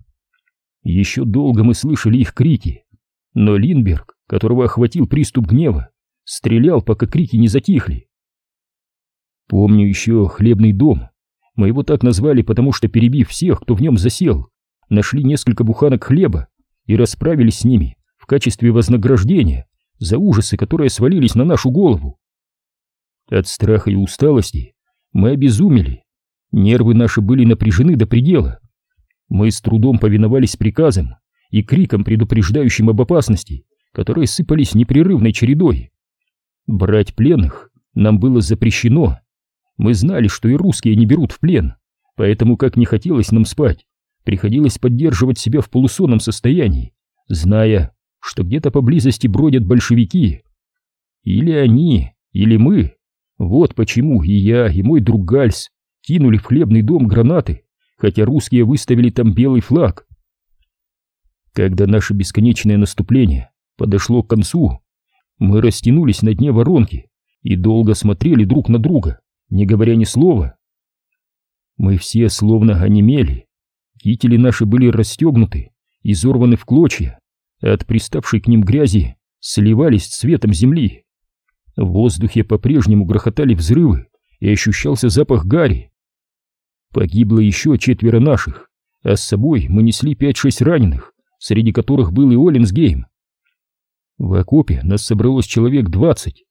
Еще долго мы слышали их крики, но Линберг, которого охватил приступ гнева, стрелял, пока крики не затихли. Помню еще хлебный дом. Мы его так назвали, потому что, перебив всех, кто в нем засел, нашли несколько буханок хлеба и расправились с ними в качестве вознаграждения за ужасы, которые свалились на нашу голову. От страха и усталости мы обезумели, нервы наши были напряжены до предела. Мы с трудом повиновались приказам и крикам, предупреждающим об опасности, которые сыпались непрерывной чередой. Брать пленных нам было запрещено. Мы знали, что и русские не берут в плен, поэтому, как не хотелось нам спать, приходилось поддерживать себя в полусонном состоянии, зная, что где-то поблизости бродят большевики. Или они, или мы. Вот почему и я, и мой друг Гальс кинули в хлебный дом гранаты, хотя русские выставили там белый флаг. Когда наше бесконечное наступление подошло к концу, мы растянулись на дне воронки и долго смотрели друг на друга, не говоря ни слова. Мы все словно онемели, кители наши были расстегнуты, изорваны в клочья, от приставшей к ним грязи сливались с цветом земли. В воздухе по-прежнему грохотали взрывы и ощущался запах гари. Погибло еще четверо наших, а с собой мы несли пять-шесть раненых, среди которых был и Оленсгейм. В окопе нас собралось человек двадцать.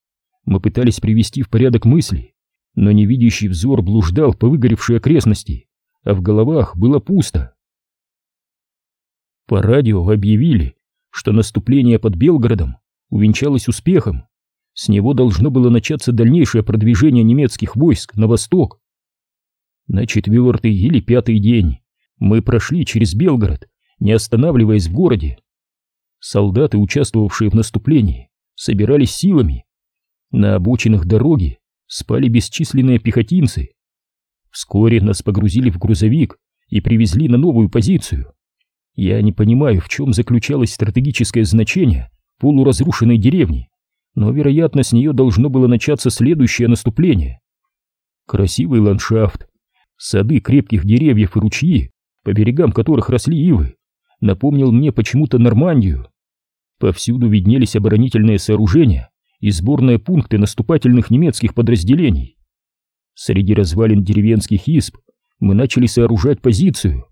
Мы пытались привести в порядок мысли, но невидящий взор блуждал по выгоревшей окрестности, а в головах было пусто. По радио объявили, что наступление под Белгородом увенчалось успехом. С него должно было начаться дальнейшее продвижение немецких войск на восток. На четвертый или пятый день мы прошли через Белгород, не останавливаясь в городе. Солдаты, участвовавшие в наступлении, собирались силами. На обочинах дороги спали бесчисленные пехотинцы. Вскоре нас погрузили в грузовик и привезли на новую позицию. Я не понимаю, в чем заключалось стратегическое значение полуразрушенной деревни, но, вероятно, с нее должно было начаться следующее наступление. Красивый ландшафт, сады крепких деревьев и ручьи, по берегам которых росли ивы, напомнил мне почему-то Нормандию. Повсюду виднелись оборонительные сооружения и сборные пункты наступательных немецких подразделений. Среди развалин деревенских изб мы начали сооружать позицию.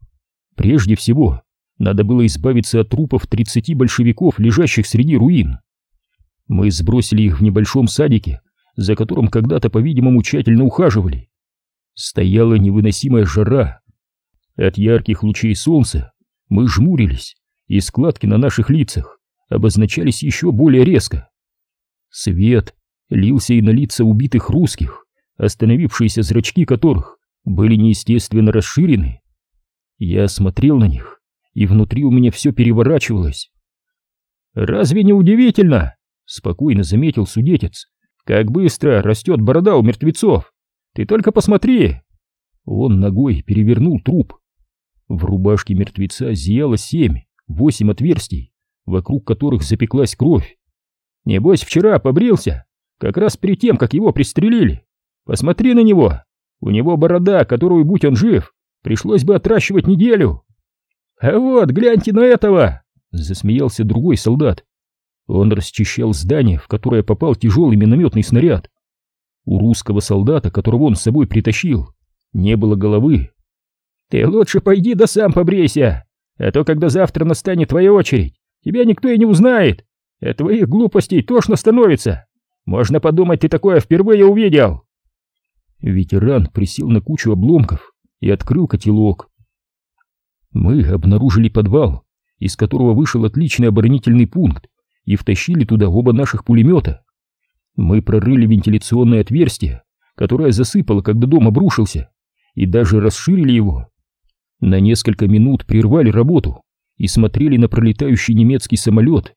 Прежде всего, надо было избавиться от трупов 30 большевиков, лежащих среди руин. Мы сбросили их в небольшом садике, за которым когда-то, по-видимому, тщательно ухаживали. Стояла невыносимая жара. От ярких лучей солнца мы жмурились, и складки на наших лицах обозначались еще более резко. Свет лился и на лица убитых русских, остановившиеся зрачки которых были неестественно расширены. Я смотрел на них, и внутри у меня все переворачивалось. «Разве не удивительно?» — спокойно заметил судетец. «Как быстро растет борода у мертвецов! Ты только посмотри!» Он ногой перевернул труп. В рубашке мертвеца зияло семь, восемь отверстий, вокруг которых запеклась кровь. Небось, вчера побрился, как раз перед тем, как его пристрелили. Посмотри на него, у него борода, которую, будь он жив, пришлось бы отращивать неделю. А вот, гляньте на этого! Засмеялся другой солдат. Он расчищал здание, в которое попал тяжелый минометный снаряд. У русского солдата, которого он с собой притащил, не было головы. «Ты лучше пойди да сам побрейся, а то, когда завтра настанет твоя очередь, тебя никто и не узнает. От твоих глупостей тошно становится. Можно подумать, ты такое впервые увидел». Ветеран присел на кучу обломков и открыл котелок. Мы обнаружили подвал, из которого вышел отличный оборонительный пункт, и втащили туда оба наших пулемета. Мы прорыли вентиляционное отверстие, которое засыпало, когда дом обрушился, и даже расширили его. На несколько минут прервали работу и смотрели на пролетающий немецкий самолет.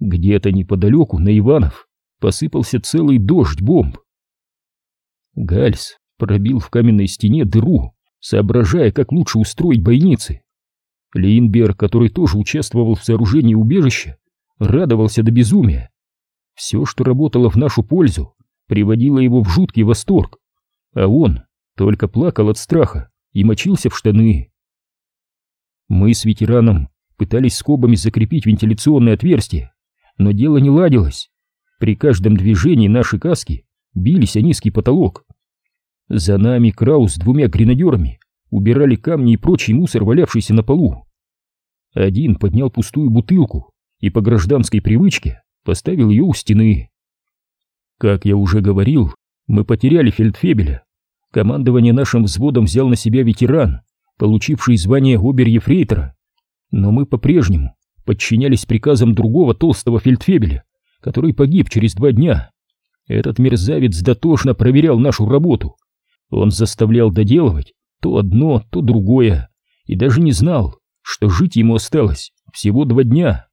Где-то неподалеку, на Иванов, посыпался целый дождь бомб. Гальс пробил в каменной стене дыру, соображая, как лучше устроить бойницы. Лейнберг, который тоже участвовал в сооружении убежища, радовался до безумия. Все, что работало в нашу пользу, приводило его в жуткий восторг, а он только плакал от страха и мочился в штаны. Мы с ветераном пытались скобами закрепить вентиляционное отверстие, но дело не ладилось. При каждом движении наши каски бились о низкий потолок. За нами Краус с двумя гренадерами убирали камни и прочий мусор, валявшийся на полу. Один поднял пустую бутылку, и по гражданской привычке поставил ее у стены. Как я уже говорил, мы потеряли фельдфебеля. Командование нашим взводом взял на себя ветеран, получивший звание обер-ефрейтора. Но мы по-прежнему подчинялись приказам другого толстого фельдфебеля, который погиб через два дня. Этот мерзавец дотошно проверял нашу работу. Он заставлял доделывать то одно, то другое, и даже не знал, что жить ему осталось всего два дня.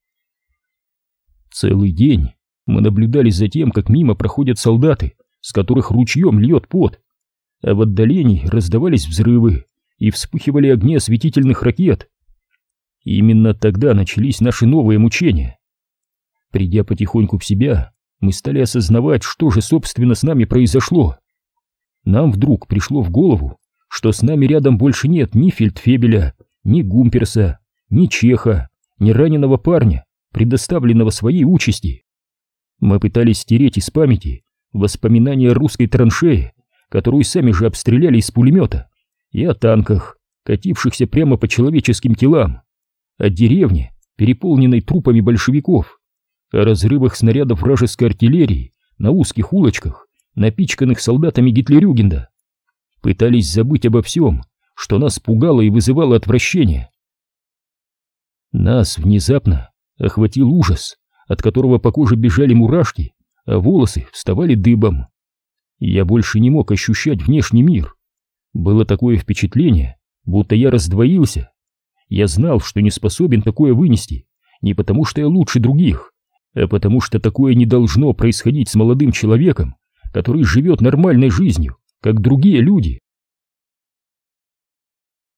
Целый день мы наблюдали за тем, как мимо проходят солдаты, с которых ручьем льет пот, а в отдалении раздавались взрывы и вспыхивали огни осветительных ракет. Именно тогда начались наши новые мучения. Придя потихоньку в себя, мы стали осознавать, что же, собственно, с нами произошло. Нам вдруг пришло в голову, что с нами рядом больше нет ни фельдфебеля, ни гумперса, ни чеха, ни раненого парня, предоставленного своей участи. Мы пытались стереть из памяти воспоминания русской траншее, которую сами же обстреляли из пулемета, и о танках, катившихся прямо по человеческим телам, о деревне, переполненной трупами большевиков, о разрывах снарядов вражеской артиллерии на узких улочках, напичканных солдатами Гитлерюгенда. Пытались забыть обо всем, что нас пугало и вызывало отвращение. Нас внезапно охватил ужас, от которого по коже бежали мурашки, а волосы вставали дыбом. Я больше не мог ощущать внешний мир. Было такое впечатление, будто я раздвоился. Я знал, что не способен такое вынести, не потому что я лучше других, а потому что такое не должно происходить с молодым человеком, который живет нормальной жизнью, как другие люди.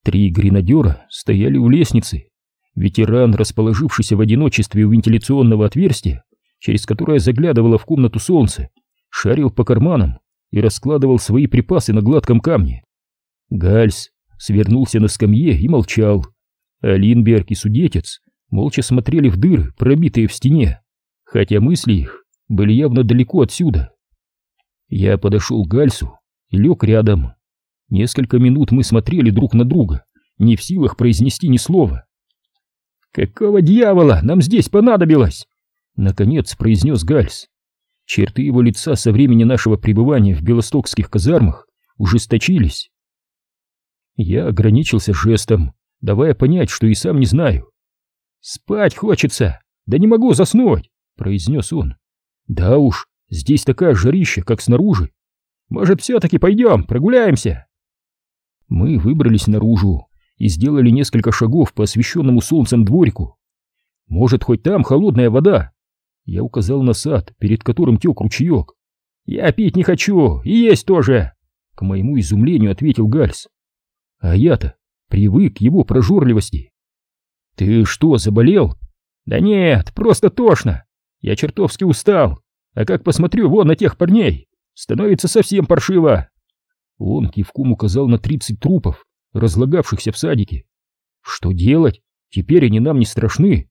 Три гренадера стояли у лестницы. Ветеран, расположившийся в одиночестве у вентиляционного отверстия, через которое заглядывало в комнату солнце, шарил по карманам и раскладывал свои припасы на гладком камне. Гальс свернулся на скамье и молчал, а Линберг и Судетец молча смотрели в дыры, пробитые в стене, хотя мысли их были явно далеко отсюда. Я подошел к Гальсу и лег рядом. Несколько минут мы смотрели друг на друга, не в силах произнести ни слова. «Какого дьявола нам здесь понадобилось?» Наконец произнес Гальс. Черты его лица со времени нашего пребывания в белостокских казармах ужесточились. Я ограничился жестом, давая понять, что и сам не знаю. «Спать хочется, да не могу заснуть», — произнес он. «Да уж, здесь такая жарища, как снаружи. Может, все-таки пойдем, прогуляемся?» Мы выбрались наружу и сделали несколько шагов по освещенному солнцем дворику. «Может, хоть там холодная вода?» Я указал на сад, перед которым тек ручеек. «Я пить не хочу, и есть тоже!» К моему изумлению ответил Гальс. А я-то привык к его прожорливости. «Ты что, заболел?» «Да нет, просто тошно. Я чертовски устал. А как посмотрю вон на тех парней, становится совсем паршиво!» Он кивком указал на тридцать трупов, разлагавшихся в садике. «Что делать? Теперь они нам не страшны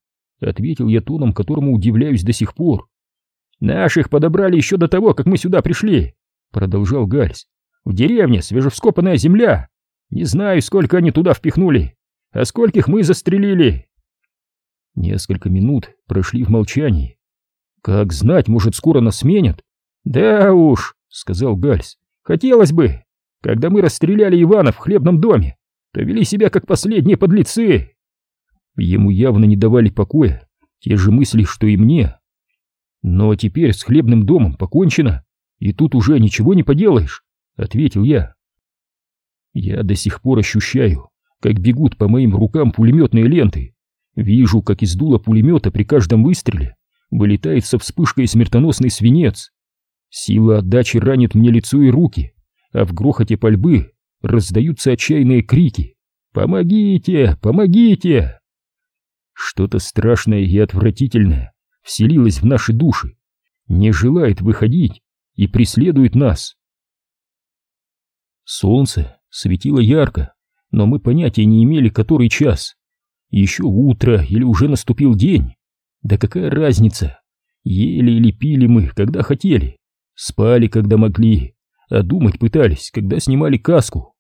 ответил я тоном, которому удивляюсь до сих пор. Наших подобрали еще до того, как мы сюда пришли, продолжал Гальс. В деревне свежевскопанная земля. Не знаю, сколько они туда впихнули, а скольких мы застрелили. Несколько минут прошли в молчании. Как знать, может, скоро нас сменят? Да уж, сказал Гальс. Хотелось бы. Когда мы расстреляли Ивана в хлебном доме, то вели себя как последние подлецы. Ему явно не давали покоя те же мысли, что и мне. Но теперь с хлебным домом покончено, и тут уже ничего не поделаешь, ответил я. Я до сих пор ощущаю, как бегут по моим рукам пулеметные ленты. Вижу, как из дула пулемета при каждом выстреле вылетает со вспышкой смертоносный свинец. Сила отдачи ранит мне лицо и руки, а в грохоте пальбы раздаются отчаянные крики «Помогите! Помогите!» Что-то страшное и отвратительное вселилось в наши души, не желает выходить и преследует нас. Солнце светило ярко, но мы понятия не имели, который час. Еще утро или уже наступил день. Да какая разница? Ели или пили мы, когда хотели. Спали, когда могли, а думать пытались, когда снимали каску.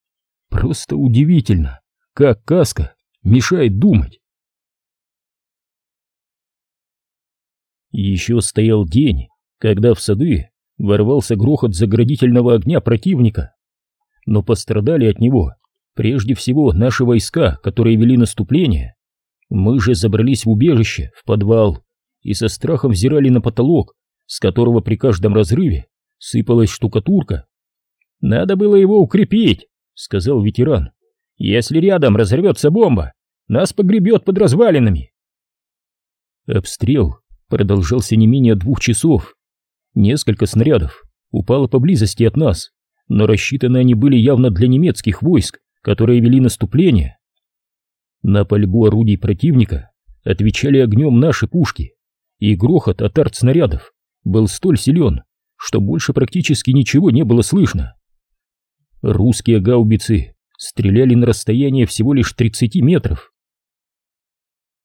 Просто удивительно, как каска мешает думать. Еще стоял день, когда в сады ворвался грохот заградительного огня противника. Но пострадали от него прежде всего наши войска, которые вели наступление. Мы же забрались в убежище, в подвал, и со страхом взирали на потолок, с которого при каждом разрыве сыпалась штукатурка. «Надо было его укрепить», — сказал ветеран. «Если рядом разорвется бомба, нас погребет под развалинами». Обстрел продолжался не менее двух часов. Несколько снарядов упало поблизости от нас, но рассчитаны они были явно для немецких войск, которые вели наступление. На пальбу орудий противника отвечали огнем наши пушки, и грохот от артснарядов был столь силен, что больше практически ничего не было слышно. Русские гаубицы стреляли на расстояние всего лишь 30 метров.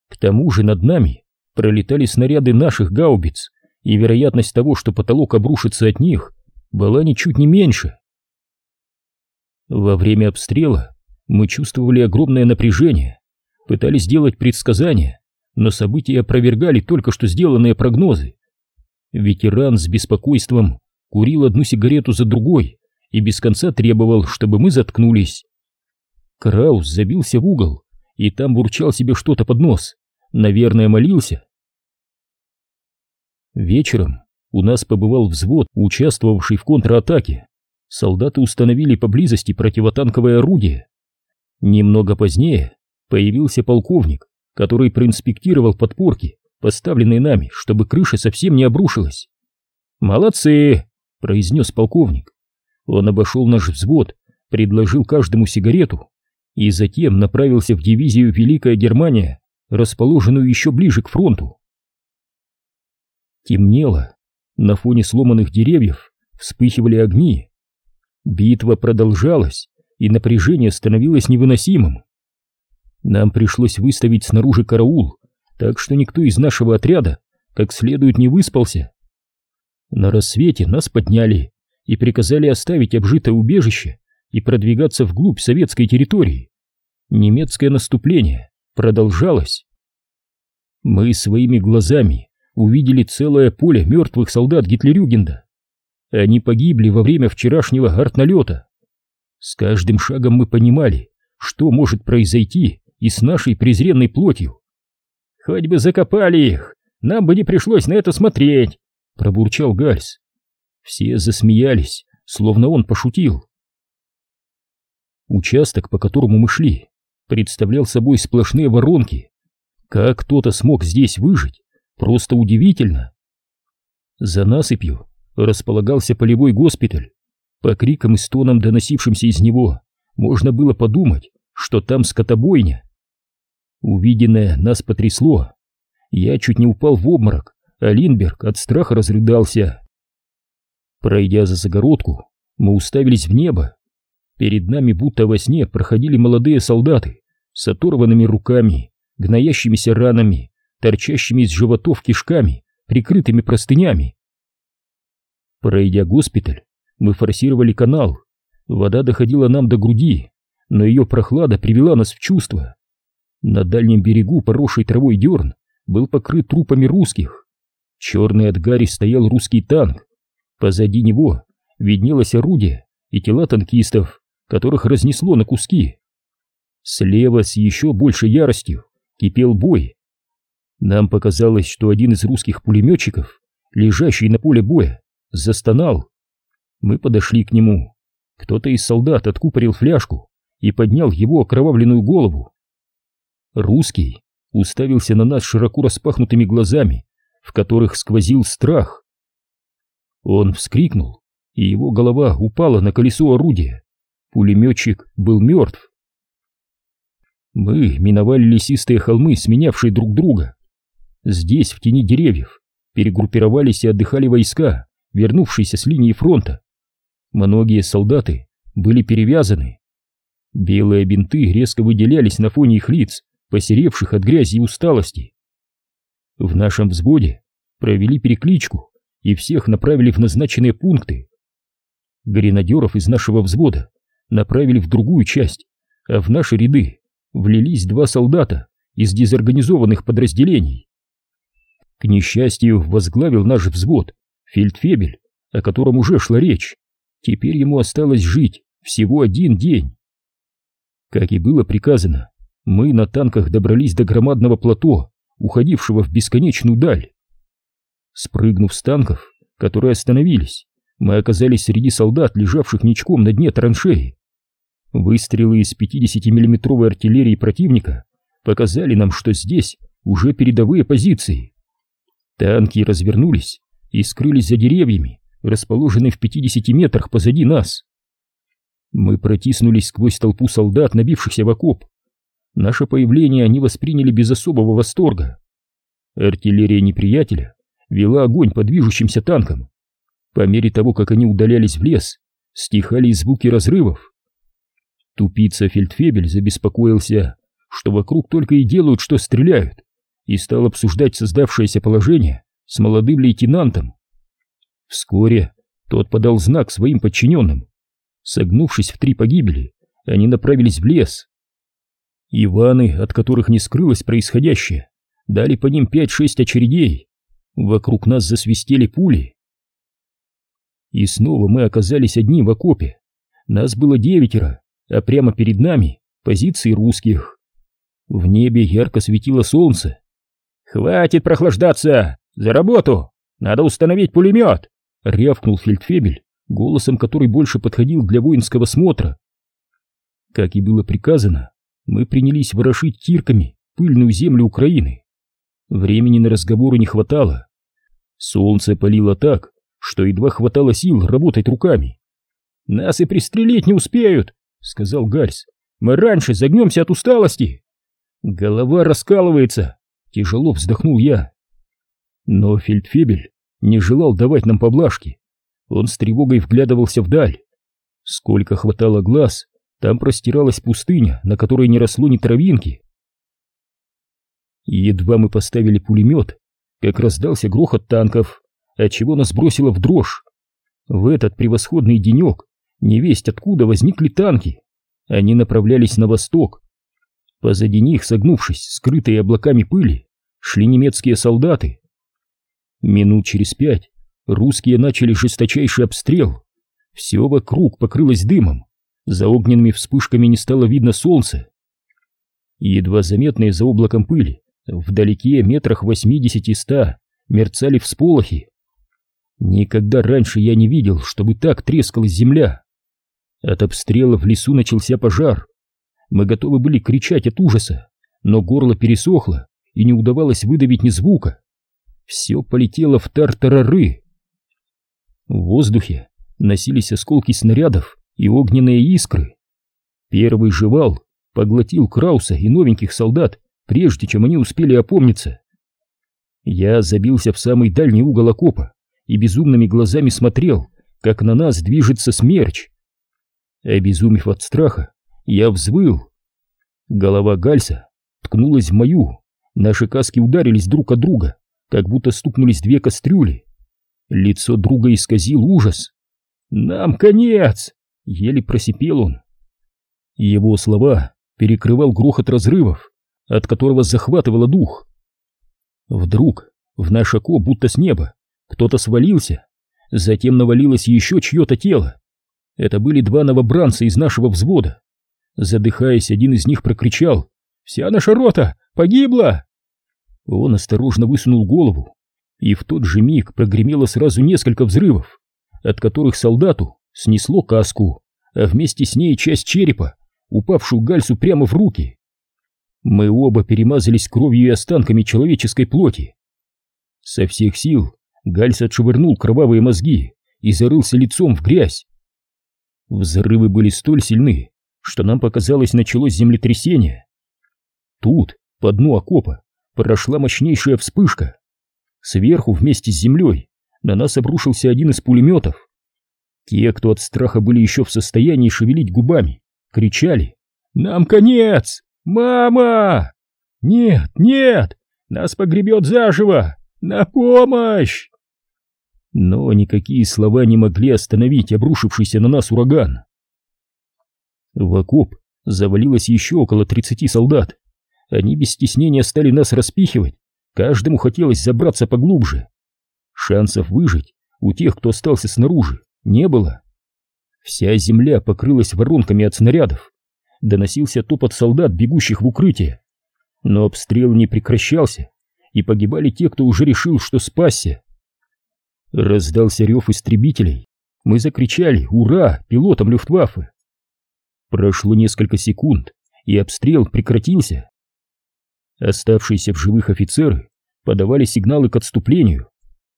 К тому же над нами пролетали снаряды наших гаубиц, и вероятность того, что потолок обрушится от них, была ничуть не меньше. Во время обстрела мы чувствовали огромное напряжение, пытались сделать предсказания, но события опровергали только что сделанные прогнозы. Ветеран с беспокойством курил одну сигарету за другой и без конца требовал, чтобы мы заткнулись. Краус забился в угол и там бурчал себе что-то под нос, наверное, молился. Вечером у нас побывал взвод, участвовавший в контратаке. Солдаты установили поблизости противотанковое орудие. Немного позднее появился полковник, который проинспектировал подпорки поставленные нами, чтобы крыша совсем не обрушилась. «Молодцы!» — произнес полковник. Он обошел наш взвод, предложил каждому сигарету и затем направился в дивизию «Великая Германия», расположенную еще ближе к фронту. Темнело, на фоне сломанных деревьев вспыхивали огни. Битва продолжалась, и напряжение становилось невыносимым. Нам пришлось выставить снаружи караул, так что никто из нашего отряда как следует не выспался. На рассвете нас подняли и приказали оставить обжитое убежище и продвигаться вглубь советской территории. Немецкое наступление продолжалось. Мы своими глазами увидели целое поле мертвых солдат Гитлерюгенда. Они погибли во время вчерашнего артналета. С каждым шагом мы понимали, что может произойти и с нашей презренной плотью. «Хоть бы закопали их, нам бы не пришлось на это смотреть», — пробурчал Гальс. Все засмеялись, словно он пошутил. Участок, по которому мы шли, представлял собой сплошные воронки. Как кто-то смог здесь выжить, просто удивительно. За насыпью располагался полевой госпиталь. По крикам и стонам, доносившимся из него, можно было подумать, что там скотобойня. Увиденное нас потрясло. Я чуть не упал в обморок, а Линберг от страха разрыдался. Пройдя за загородку, мы уставились в небо. Перед нами будто во сне проходили молодые солдаты с оторванными руками, гноящимися ранами, торчащими из животов кишками, прикрытыми простынями. Пройдя госпиталь, мы форсировали канал. Вода доходила нам до груди, но ее прохлада привела нас в чувство. На дальнем берегу поросший травой дерн был покрыт трупами русских. Черный от гари стоял русский танк. Позади него виднелось орудие и тела танкистов, которых разнесло на куски. Слева с еще большей яростью кипел бой. Нам показалось, что один из русских пулеметчиков, лежащий на поле боя, застонал. Мы подошли к нему. Кто-то из солдат откупорил фляжку и поднял его окровавленную голову. Русский уставился на нас широко распахнутыми глазами, в которых сквозил страх. Он вскрикнул, и его голова упала на колесо орудия. Пулеметчик был мертв. Мы миновали лесистые холмы, сменявшие друг друга. Здесь, в тени деревьев, перегруппировались и отдыхали войска, вернувшиеся с линии фронта. Многие солдаты были перевязаны. Белые бинты резко выделялись на фоне их лиц, посеревших от грязи и усталости. В нашем взводе провели перекличку и всех направили в назначенные пункты. Гренадеров из нашего взвода направили в другую часть, а в наши ряды влились два солдата из дезорганизованных подразделений. К несчастью, возглавил наш взвод фельдфебель, о котором уже шла речь. Теперь ему осталось жить всего один день. Как и было приказано, мы на танках добрались до громадного плато, уходившего в бесконечную даль. Спрыгнув с танков, которые остановились, мы оказались среди солдат, лежавших ничком на дне траншеи. Выстрелы из 50-миллиметровой артиллерии противника показали нам, что здесь уже передовые позиции. Танки развернулись и скрылись за деревьями, расположенные в 50 метрах позади нас. Мы протиснулись сквозь толпу солдат, набившихся в окоп, Наше появление они восприняли без особого восторга. Артиллерия неприятеля вела огонь по движущимся танкам. По мере того, как они удалялись в лес, стихали звуки разрывов. Тупица Фельдфебель забеспокоился, что вокруг только и делают, что стреляют, и стал обсуждать создавшееся положение с молодым лейтенантом. Вскоре тот подал знак своим подчиненным. Согнувшись в три погибели, они направились в лес. Иваны, от которых не скрылось происходящее, дали по ним пять-шесть очередей. Вокруг нас засвистели пули. И снова мы оказались одни в окопе. Нас было девятеро, а прямо перед нами позиции русских. В небе ярко светило солнце. «Хватит прохлаждаться! За работу! Надо установить пулемет!» — рявкнул фельдфебель, голосом который больше подходил для воинского смотра. Как и было приказано, мы принялись ворошить кирками пыльную землю Украины. Времени на разговоры не хватало. Солнце палило так, что едва хватало сил работать руками. «Нас и пристрелить не успеют», — сказал Гарс. «Мы раньше загнемся от усталости». Голова раскалывается, тяжело вздохнул я. Но Фельдфебель не желал давать нам поблажки. Он с тревогой вглядывался вдаль. Сколько хватало глаз, там простиралась пустыня, на которой не росло ни травинки. Едва мы поставили пулемет, как раздался грохот танков, отчего нас бросило в дрожь. В этот превосходный денек невесть откуда возникли танки. Они направлялись на восток. Позади них, согнувшись, скрытые облаками пыли, шли немецкие солдаты. Минут через пять русские начали жесточайший обстрел. Все вокруг покрылось дымом, за огненными вспышками не стало видно солнца. Едва заметные за облаком пыли, вдалеке метрах восьмидесяти-ста, мерцали всполохи. Никогда раньше я не видел, чтобы так трескалась земля. От обстрела в лесу начался пожар. Мы готовы были кричать от ужаса, но горло пересохло и не удавалось выдавить ни звука. Все полетело в тартарары. В воздухе носились осколки снарядов и огненные искры. Первый жевал поглотил Крауса и новеньких солдат, прежде чем они успели опомниться. Я забился в самый дальний угол окопа и безумными глазами смотрел, как на нас движется смерч. Обезумев от страха, я взвыл. Голова Гальса ткнулась в мою, наши каски ударились друг от друга, как будто стукнулись две кастрюли. Лицо друга исказил ужас. «Нам конец!» — еле просипел он. Его слова перекрывал грохот разрывов, от которого захватывало дух. Вдруг в наш окоп будто с неба кто-то свалился, затем навалилось еще чье-то тело. Это были два новобранца из нашего взвода. Задыхаясь, один из них прокричал «Вся наша рота погибла!» Он осторожно высунул голову, и в тот же миг прогремело сразу несколько взрывов, от которых солдату снесло каску, а вместе с ней часть черепа, упавшую Гальсу прямо в руки. Мы оба перемазались кровью и останками человеческой плоти. Со всех сил Гальс отшвырнул кровавые мозги и зарылся лицом в грязь. Взрывы были столь сильны, что нам показалось началось землетрясение. Тут, по дну окопа, прошла мощнейшая вспышка. Сверху вместе с землей на нас обрушился один из пулеметов. Те, кто от страха были еще в состоянии шевелить губами, кричали «Нам конец! Мама! Нет, нет! Нас погребет заживо! На помощь!» Но никакие слова не могли остановить обрушившийся на нас ураган. В окоп завалилось еще около тридцати солдат. Они без стеснения стали нас распихивать, каждому хотелось забраться поглубже. Шансов выжить у тех, кто остался снаружи, не было. Вся земля покрылась воронками от снарядов. Доносился топот солдат, бегущих в укрытие. Но обстрел не прекращался, и погибали те, кто уже решил, что спасся. Раздался рев истребителей. Мы закричали «Ура!» пилотам Люфтваффе. Прошло несколько секунд, и обстрел прекратился. Оставшиеся в живых офицеры подавали сигналы к отступлению.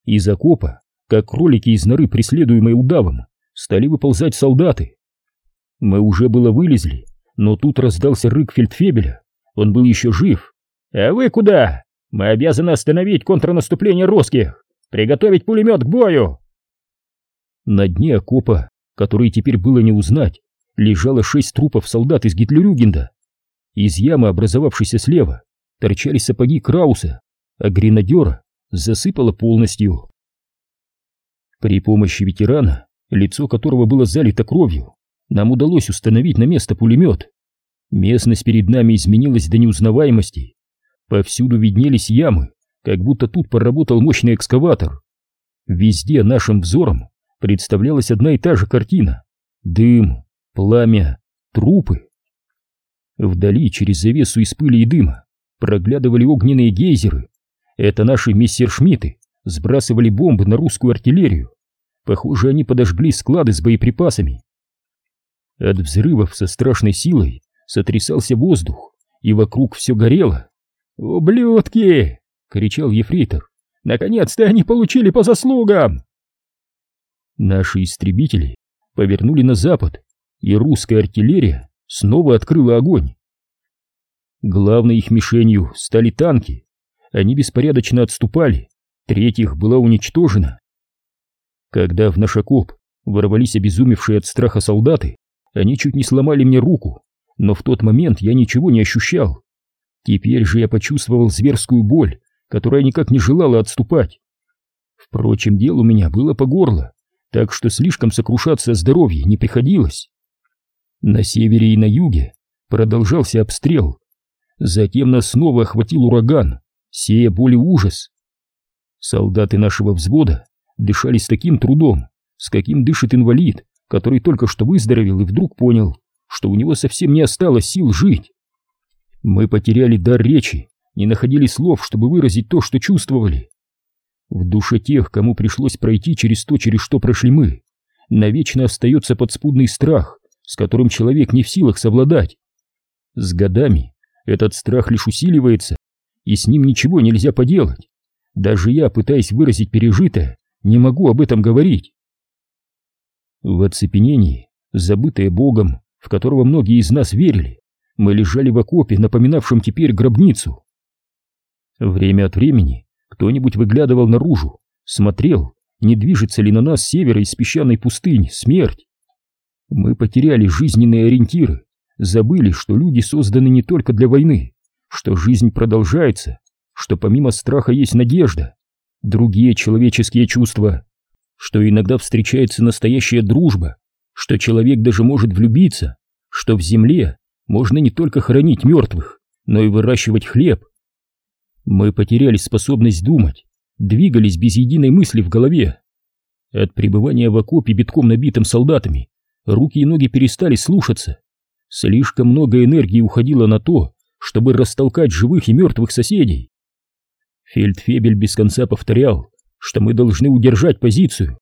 Из окопа, как кролики из норы, преследуемые удавом, стали выползать солдаты. Мы уже было вылезли, но тут раздался рык фельдфебеля. Он был еще жив. «А вы куда? Мы обязаны остановить контрнаступление русских!» Приготовить пулемет к бою!» На дне окопа, который теперь было не узнать, лежало шесть трупов солдат из Гитлерюгенда. Из ямы, образовавшейся слева, торчали сапоги Крауса, а гренадера засыпало полностью. При помощи ветерана, лицо которого было залито кровью, нам удалось установить на место пулемет. Местность перед нами изменилась до неузнаваемости. Повсюду виднелись ямы, как будто тут поработал мощный экскаватор. Везде нашим взором представлялась одна и та же картина. Дым, пламя, трупы. Вдали, через завесу из пыли и дыма, проглядывали огненные гейзеры. Это наши мессершмитты сбрасывали бомбы на русскую артиллерию. Похоже, они подожгли склады с боеприпасами. От взрывов со страшной силой сотрясался воздух, и вокруг все горело. «Ублюдки!» — кричал ефрейтор. «Наконец-то они получили по заслугам!» Наши истребители повернули на запад, и русская артиллерия снова открыла огонь. Главной их мишенью стали танки. Они беспорядочно отступали, треть их была уничтожена. Когда в наш окоп ворвались обезумевшие от страха солдаты, они чуть не сломали мне руку, но в тот момент я ничего не ощущал. Теперь же я почувствовал зверскую боль, которая никак не желала отступать. Впрочем, дел у меня было по горло, так что слишком сокрушаться о здоровье не приходилось. На севере и на юге продолжался обстрел. Затем нас снова охватил ураган, сея боль и ужас. Солдаты нашего взвода дышали с таким трудом, с каким дышит инвалид, который только что выздоровел и вдруг понял, что у него совсем не осталось сил жить. Мы потеряли дар речи, не находили слов, чтобы выразить то, что чувствовали. В душе тех, кому пришлось пройти через то, через что прошли мы, навечно остается подспудный страх, с которым человек не в силах совладать. С годами этот страх лишь усиливается, и с ним ничего нельзя поделать. Даже я, пытаясь выразить пережитое, не могу об этом говорить. В оцепенении, забытое Богом, в которого многие из нас верили, мы лежали в окопе, напоминавшем теперь гробницу. Время от времени кто-нибудь выглядывал наружу, смотрел, не движется ли на нас севера из песчаной пустыни смерть. Мы потеряли жизненные ориентиры, забыли, что люди созданы не только для войны, что жизнь продолжается, что помимо страха есть надежда, другие человеческие чувства, что иногда встречается настоящая дружба, что человек даже может влюбиться, что в земле можно не только хоронить мертвых, но и выращивать хлеб. Мы потеряли способность думать, двигались без единой мысли в голове. От пребывания в окопе, битком набитым солдатами, руки и ноги перестали слушаться. Слишком много энергии уходило на то, чтобы растолкать живых и мертвых соседей. Фельдфебель без конца повторял, что мы должны удержать позицию,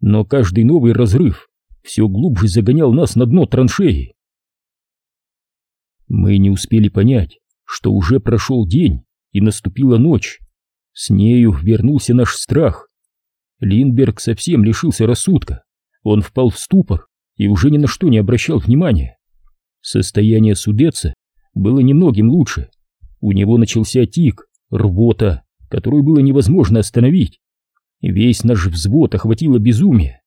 но каждый новый разрыв все глубже загонял нас на дно траншеи. Мы не успели понять, что уже прошел день и наступила ночь. С нею вернулся наш страх. Линдберг совсем лишился рассудка. Он впал в ступор и уже ни на что не обращал внимания. Состояние судеца было немногим лучше. У него начался тик, рвота, которую было невозможно остановить. Весь наш взвод охватило безумие.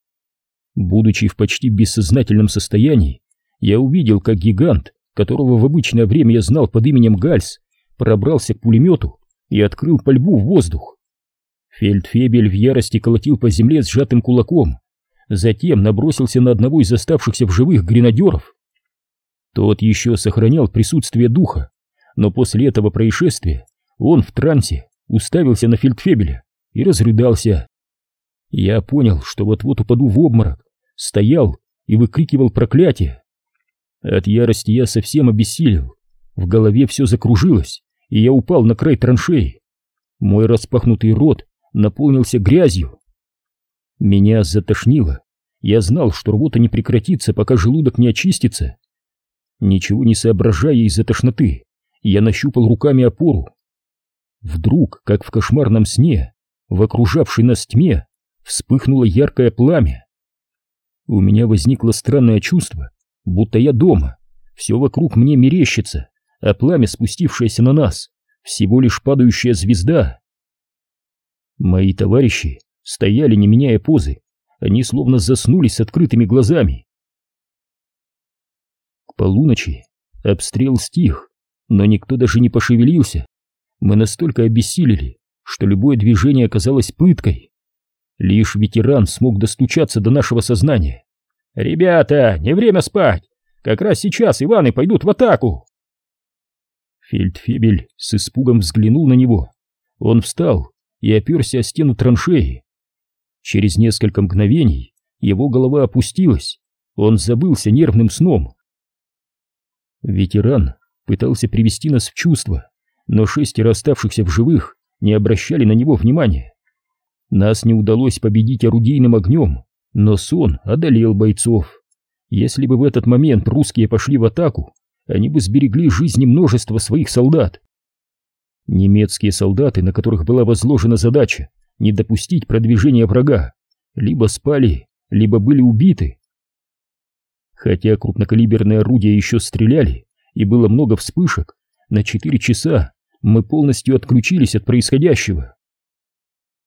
Будучи в почти бессознательном состоянии, я увидел, как гигант которого в обычное время я знал под именем Гальс, пробрался к пулемету и открыл пальбу в воздух. Фельдфебель в ярости колотил по земле сжатым кулаком, затем набросился на одного из оставшихся в живых гренадеров. Тот еще сохранял присутствие духа, но после этого происшествия он в трансе уставился на Фельдфебеля и разрыдался. Я понял, что вот-вот упаду в обморок, стоял и выкрикивал проклятие. От ярости я совсем обессилел. В голове все закружилось, и я упал на край траншеи. Мой распахнутый рот наполнился грязью. Меня затошнило. Я знал, что рвота не прекратится, пока желудок не очистится. Ничего не соображая из-за тошноты, я нащупал руками опору. Вдруг, как в кошмарном сне, в окружавшей нас тьме, вспыхнуло яркое пламя. У меня возникло странное чувство, будто я дома, все вокруг мне мерещится, а пламя, спустившееся на нас, всего лишь падающая звезда. Мои товарищи стояли, не меняя позы, они словно заснули с открытыми глазами. К полуночи обстрел стих, но никто даже не пошевелился. Мы настолько обессилели, что любое движение оказалось пыткой. Лишь ветеран смог достучаться до нашего сознания. «Ребята, не время спать! Как раз сейчас Иваны пойдут в атаку!» Фельдфебель с испугом взглянул на него. Он встал и оперся о стену траншеи. Через несколько мгновений его голова опустилась, он забылся нервным сном. Ветеран пытался привести нас в чувство, но шестеро оставшихся в живых не обращали на него внимания. Нас не удалось победить орудийным огнем, но сон одолел бойцов. Если бы в этот момент русские пошли в атаку, они бы сберегли жизни множества своих солдат. Немецкие солдаты, на которых была возложена задача не допустить продвижения врага, либо спали, либо были убиты. Хотя крупнокалиберные орудия еще стреляли, и было много вспышек, на четыре часа мы полностью отключились от происходящего.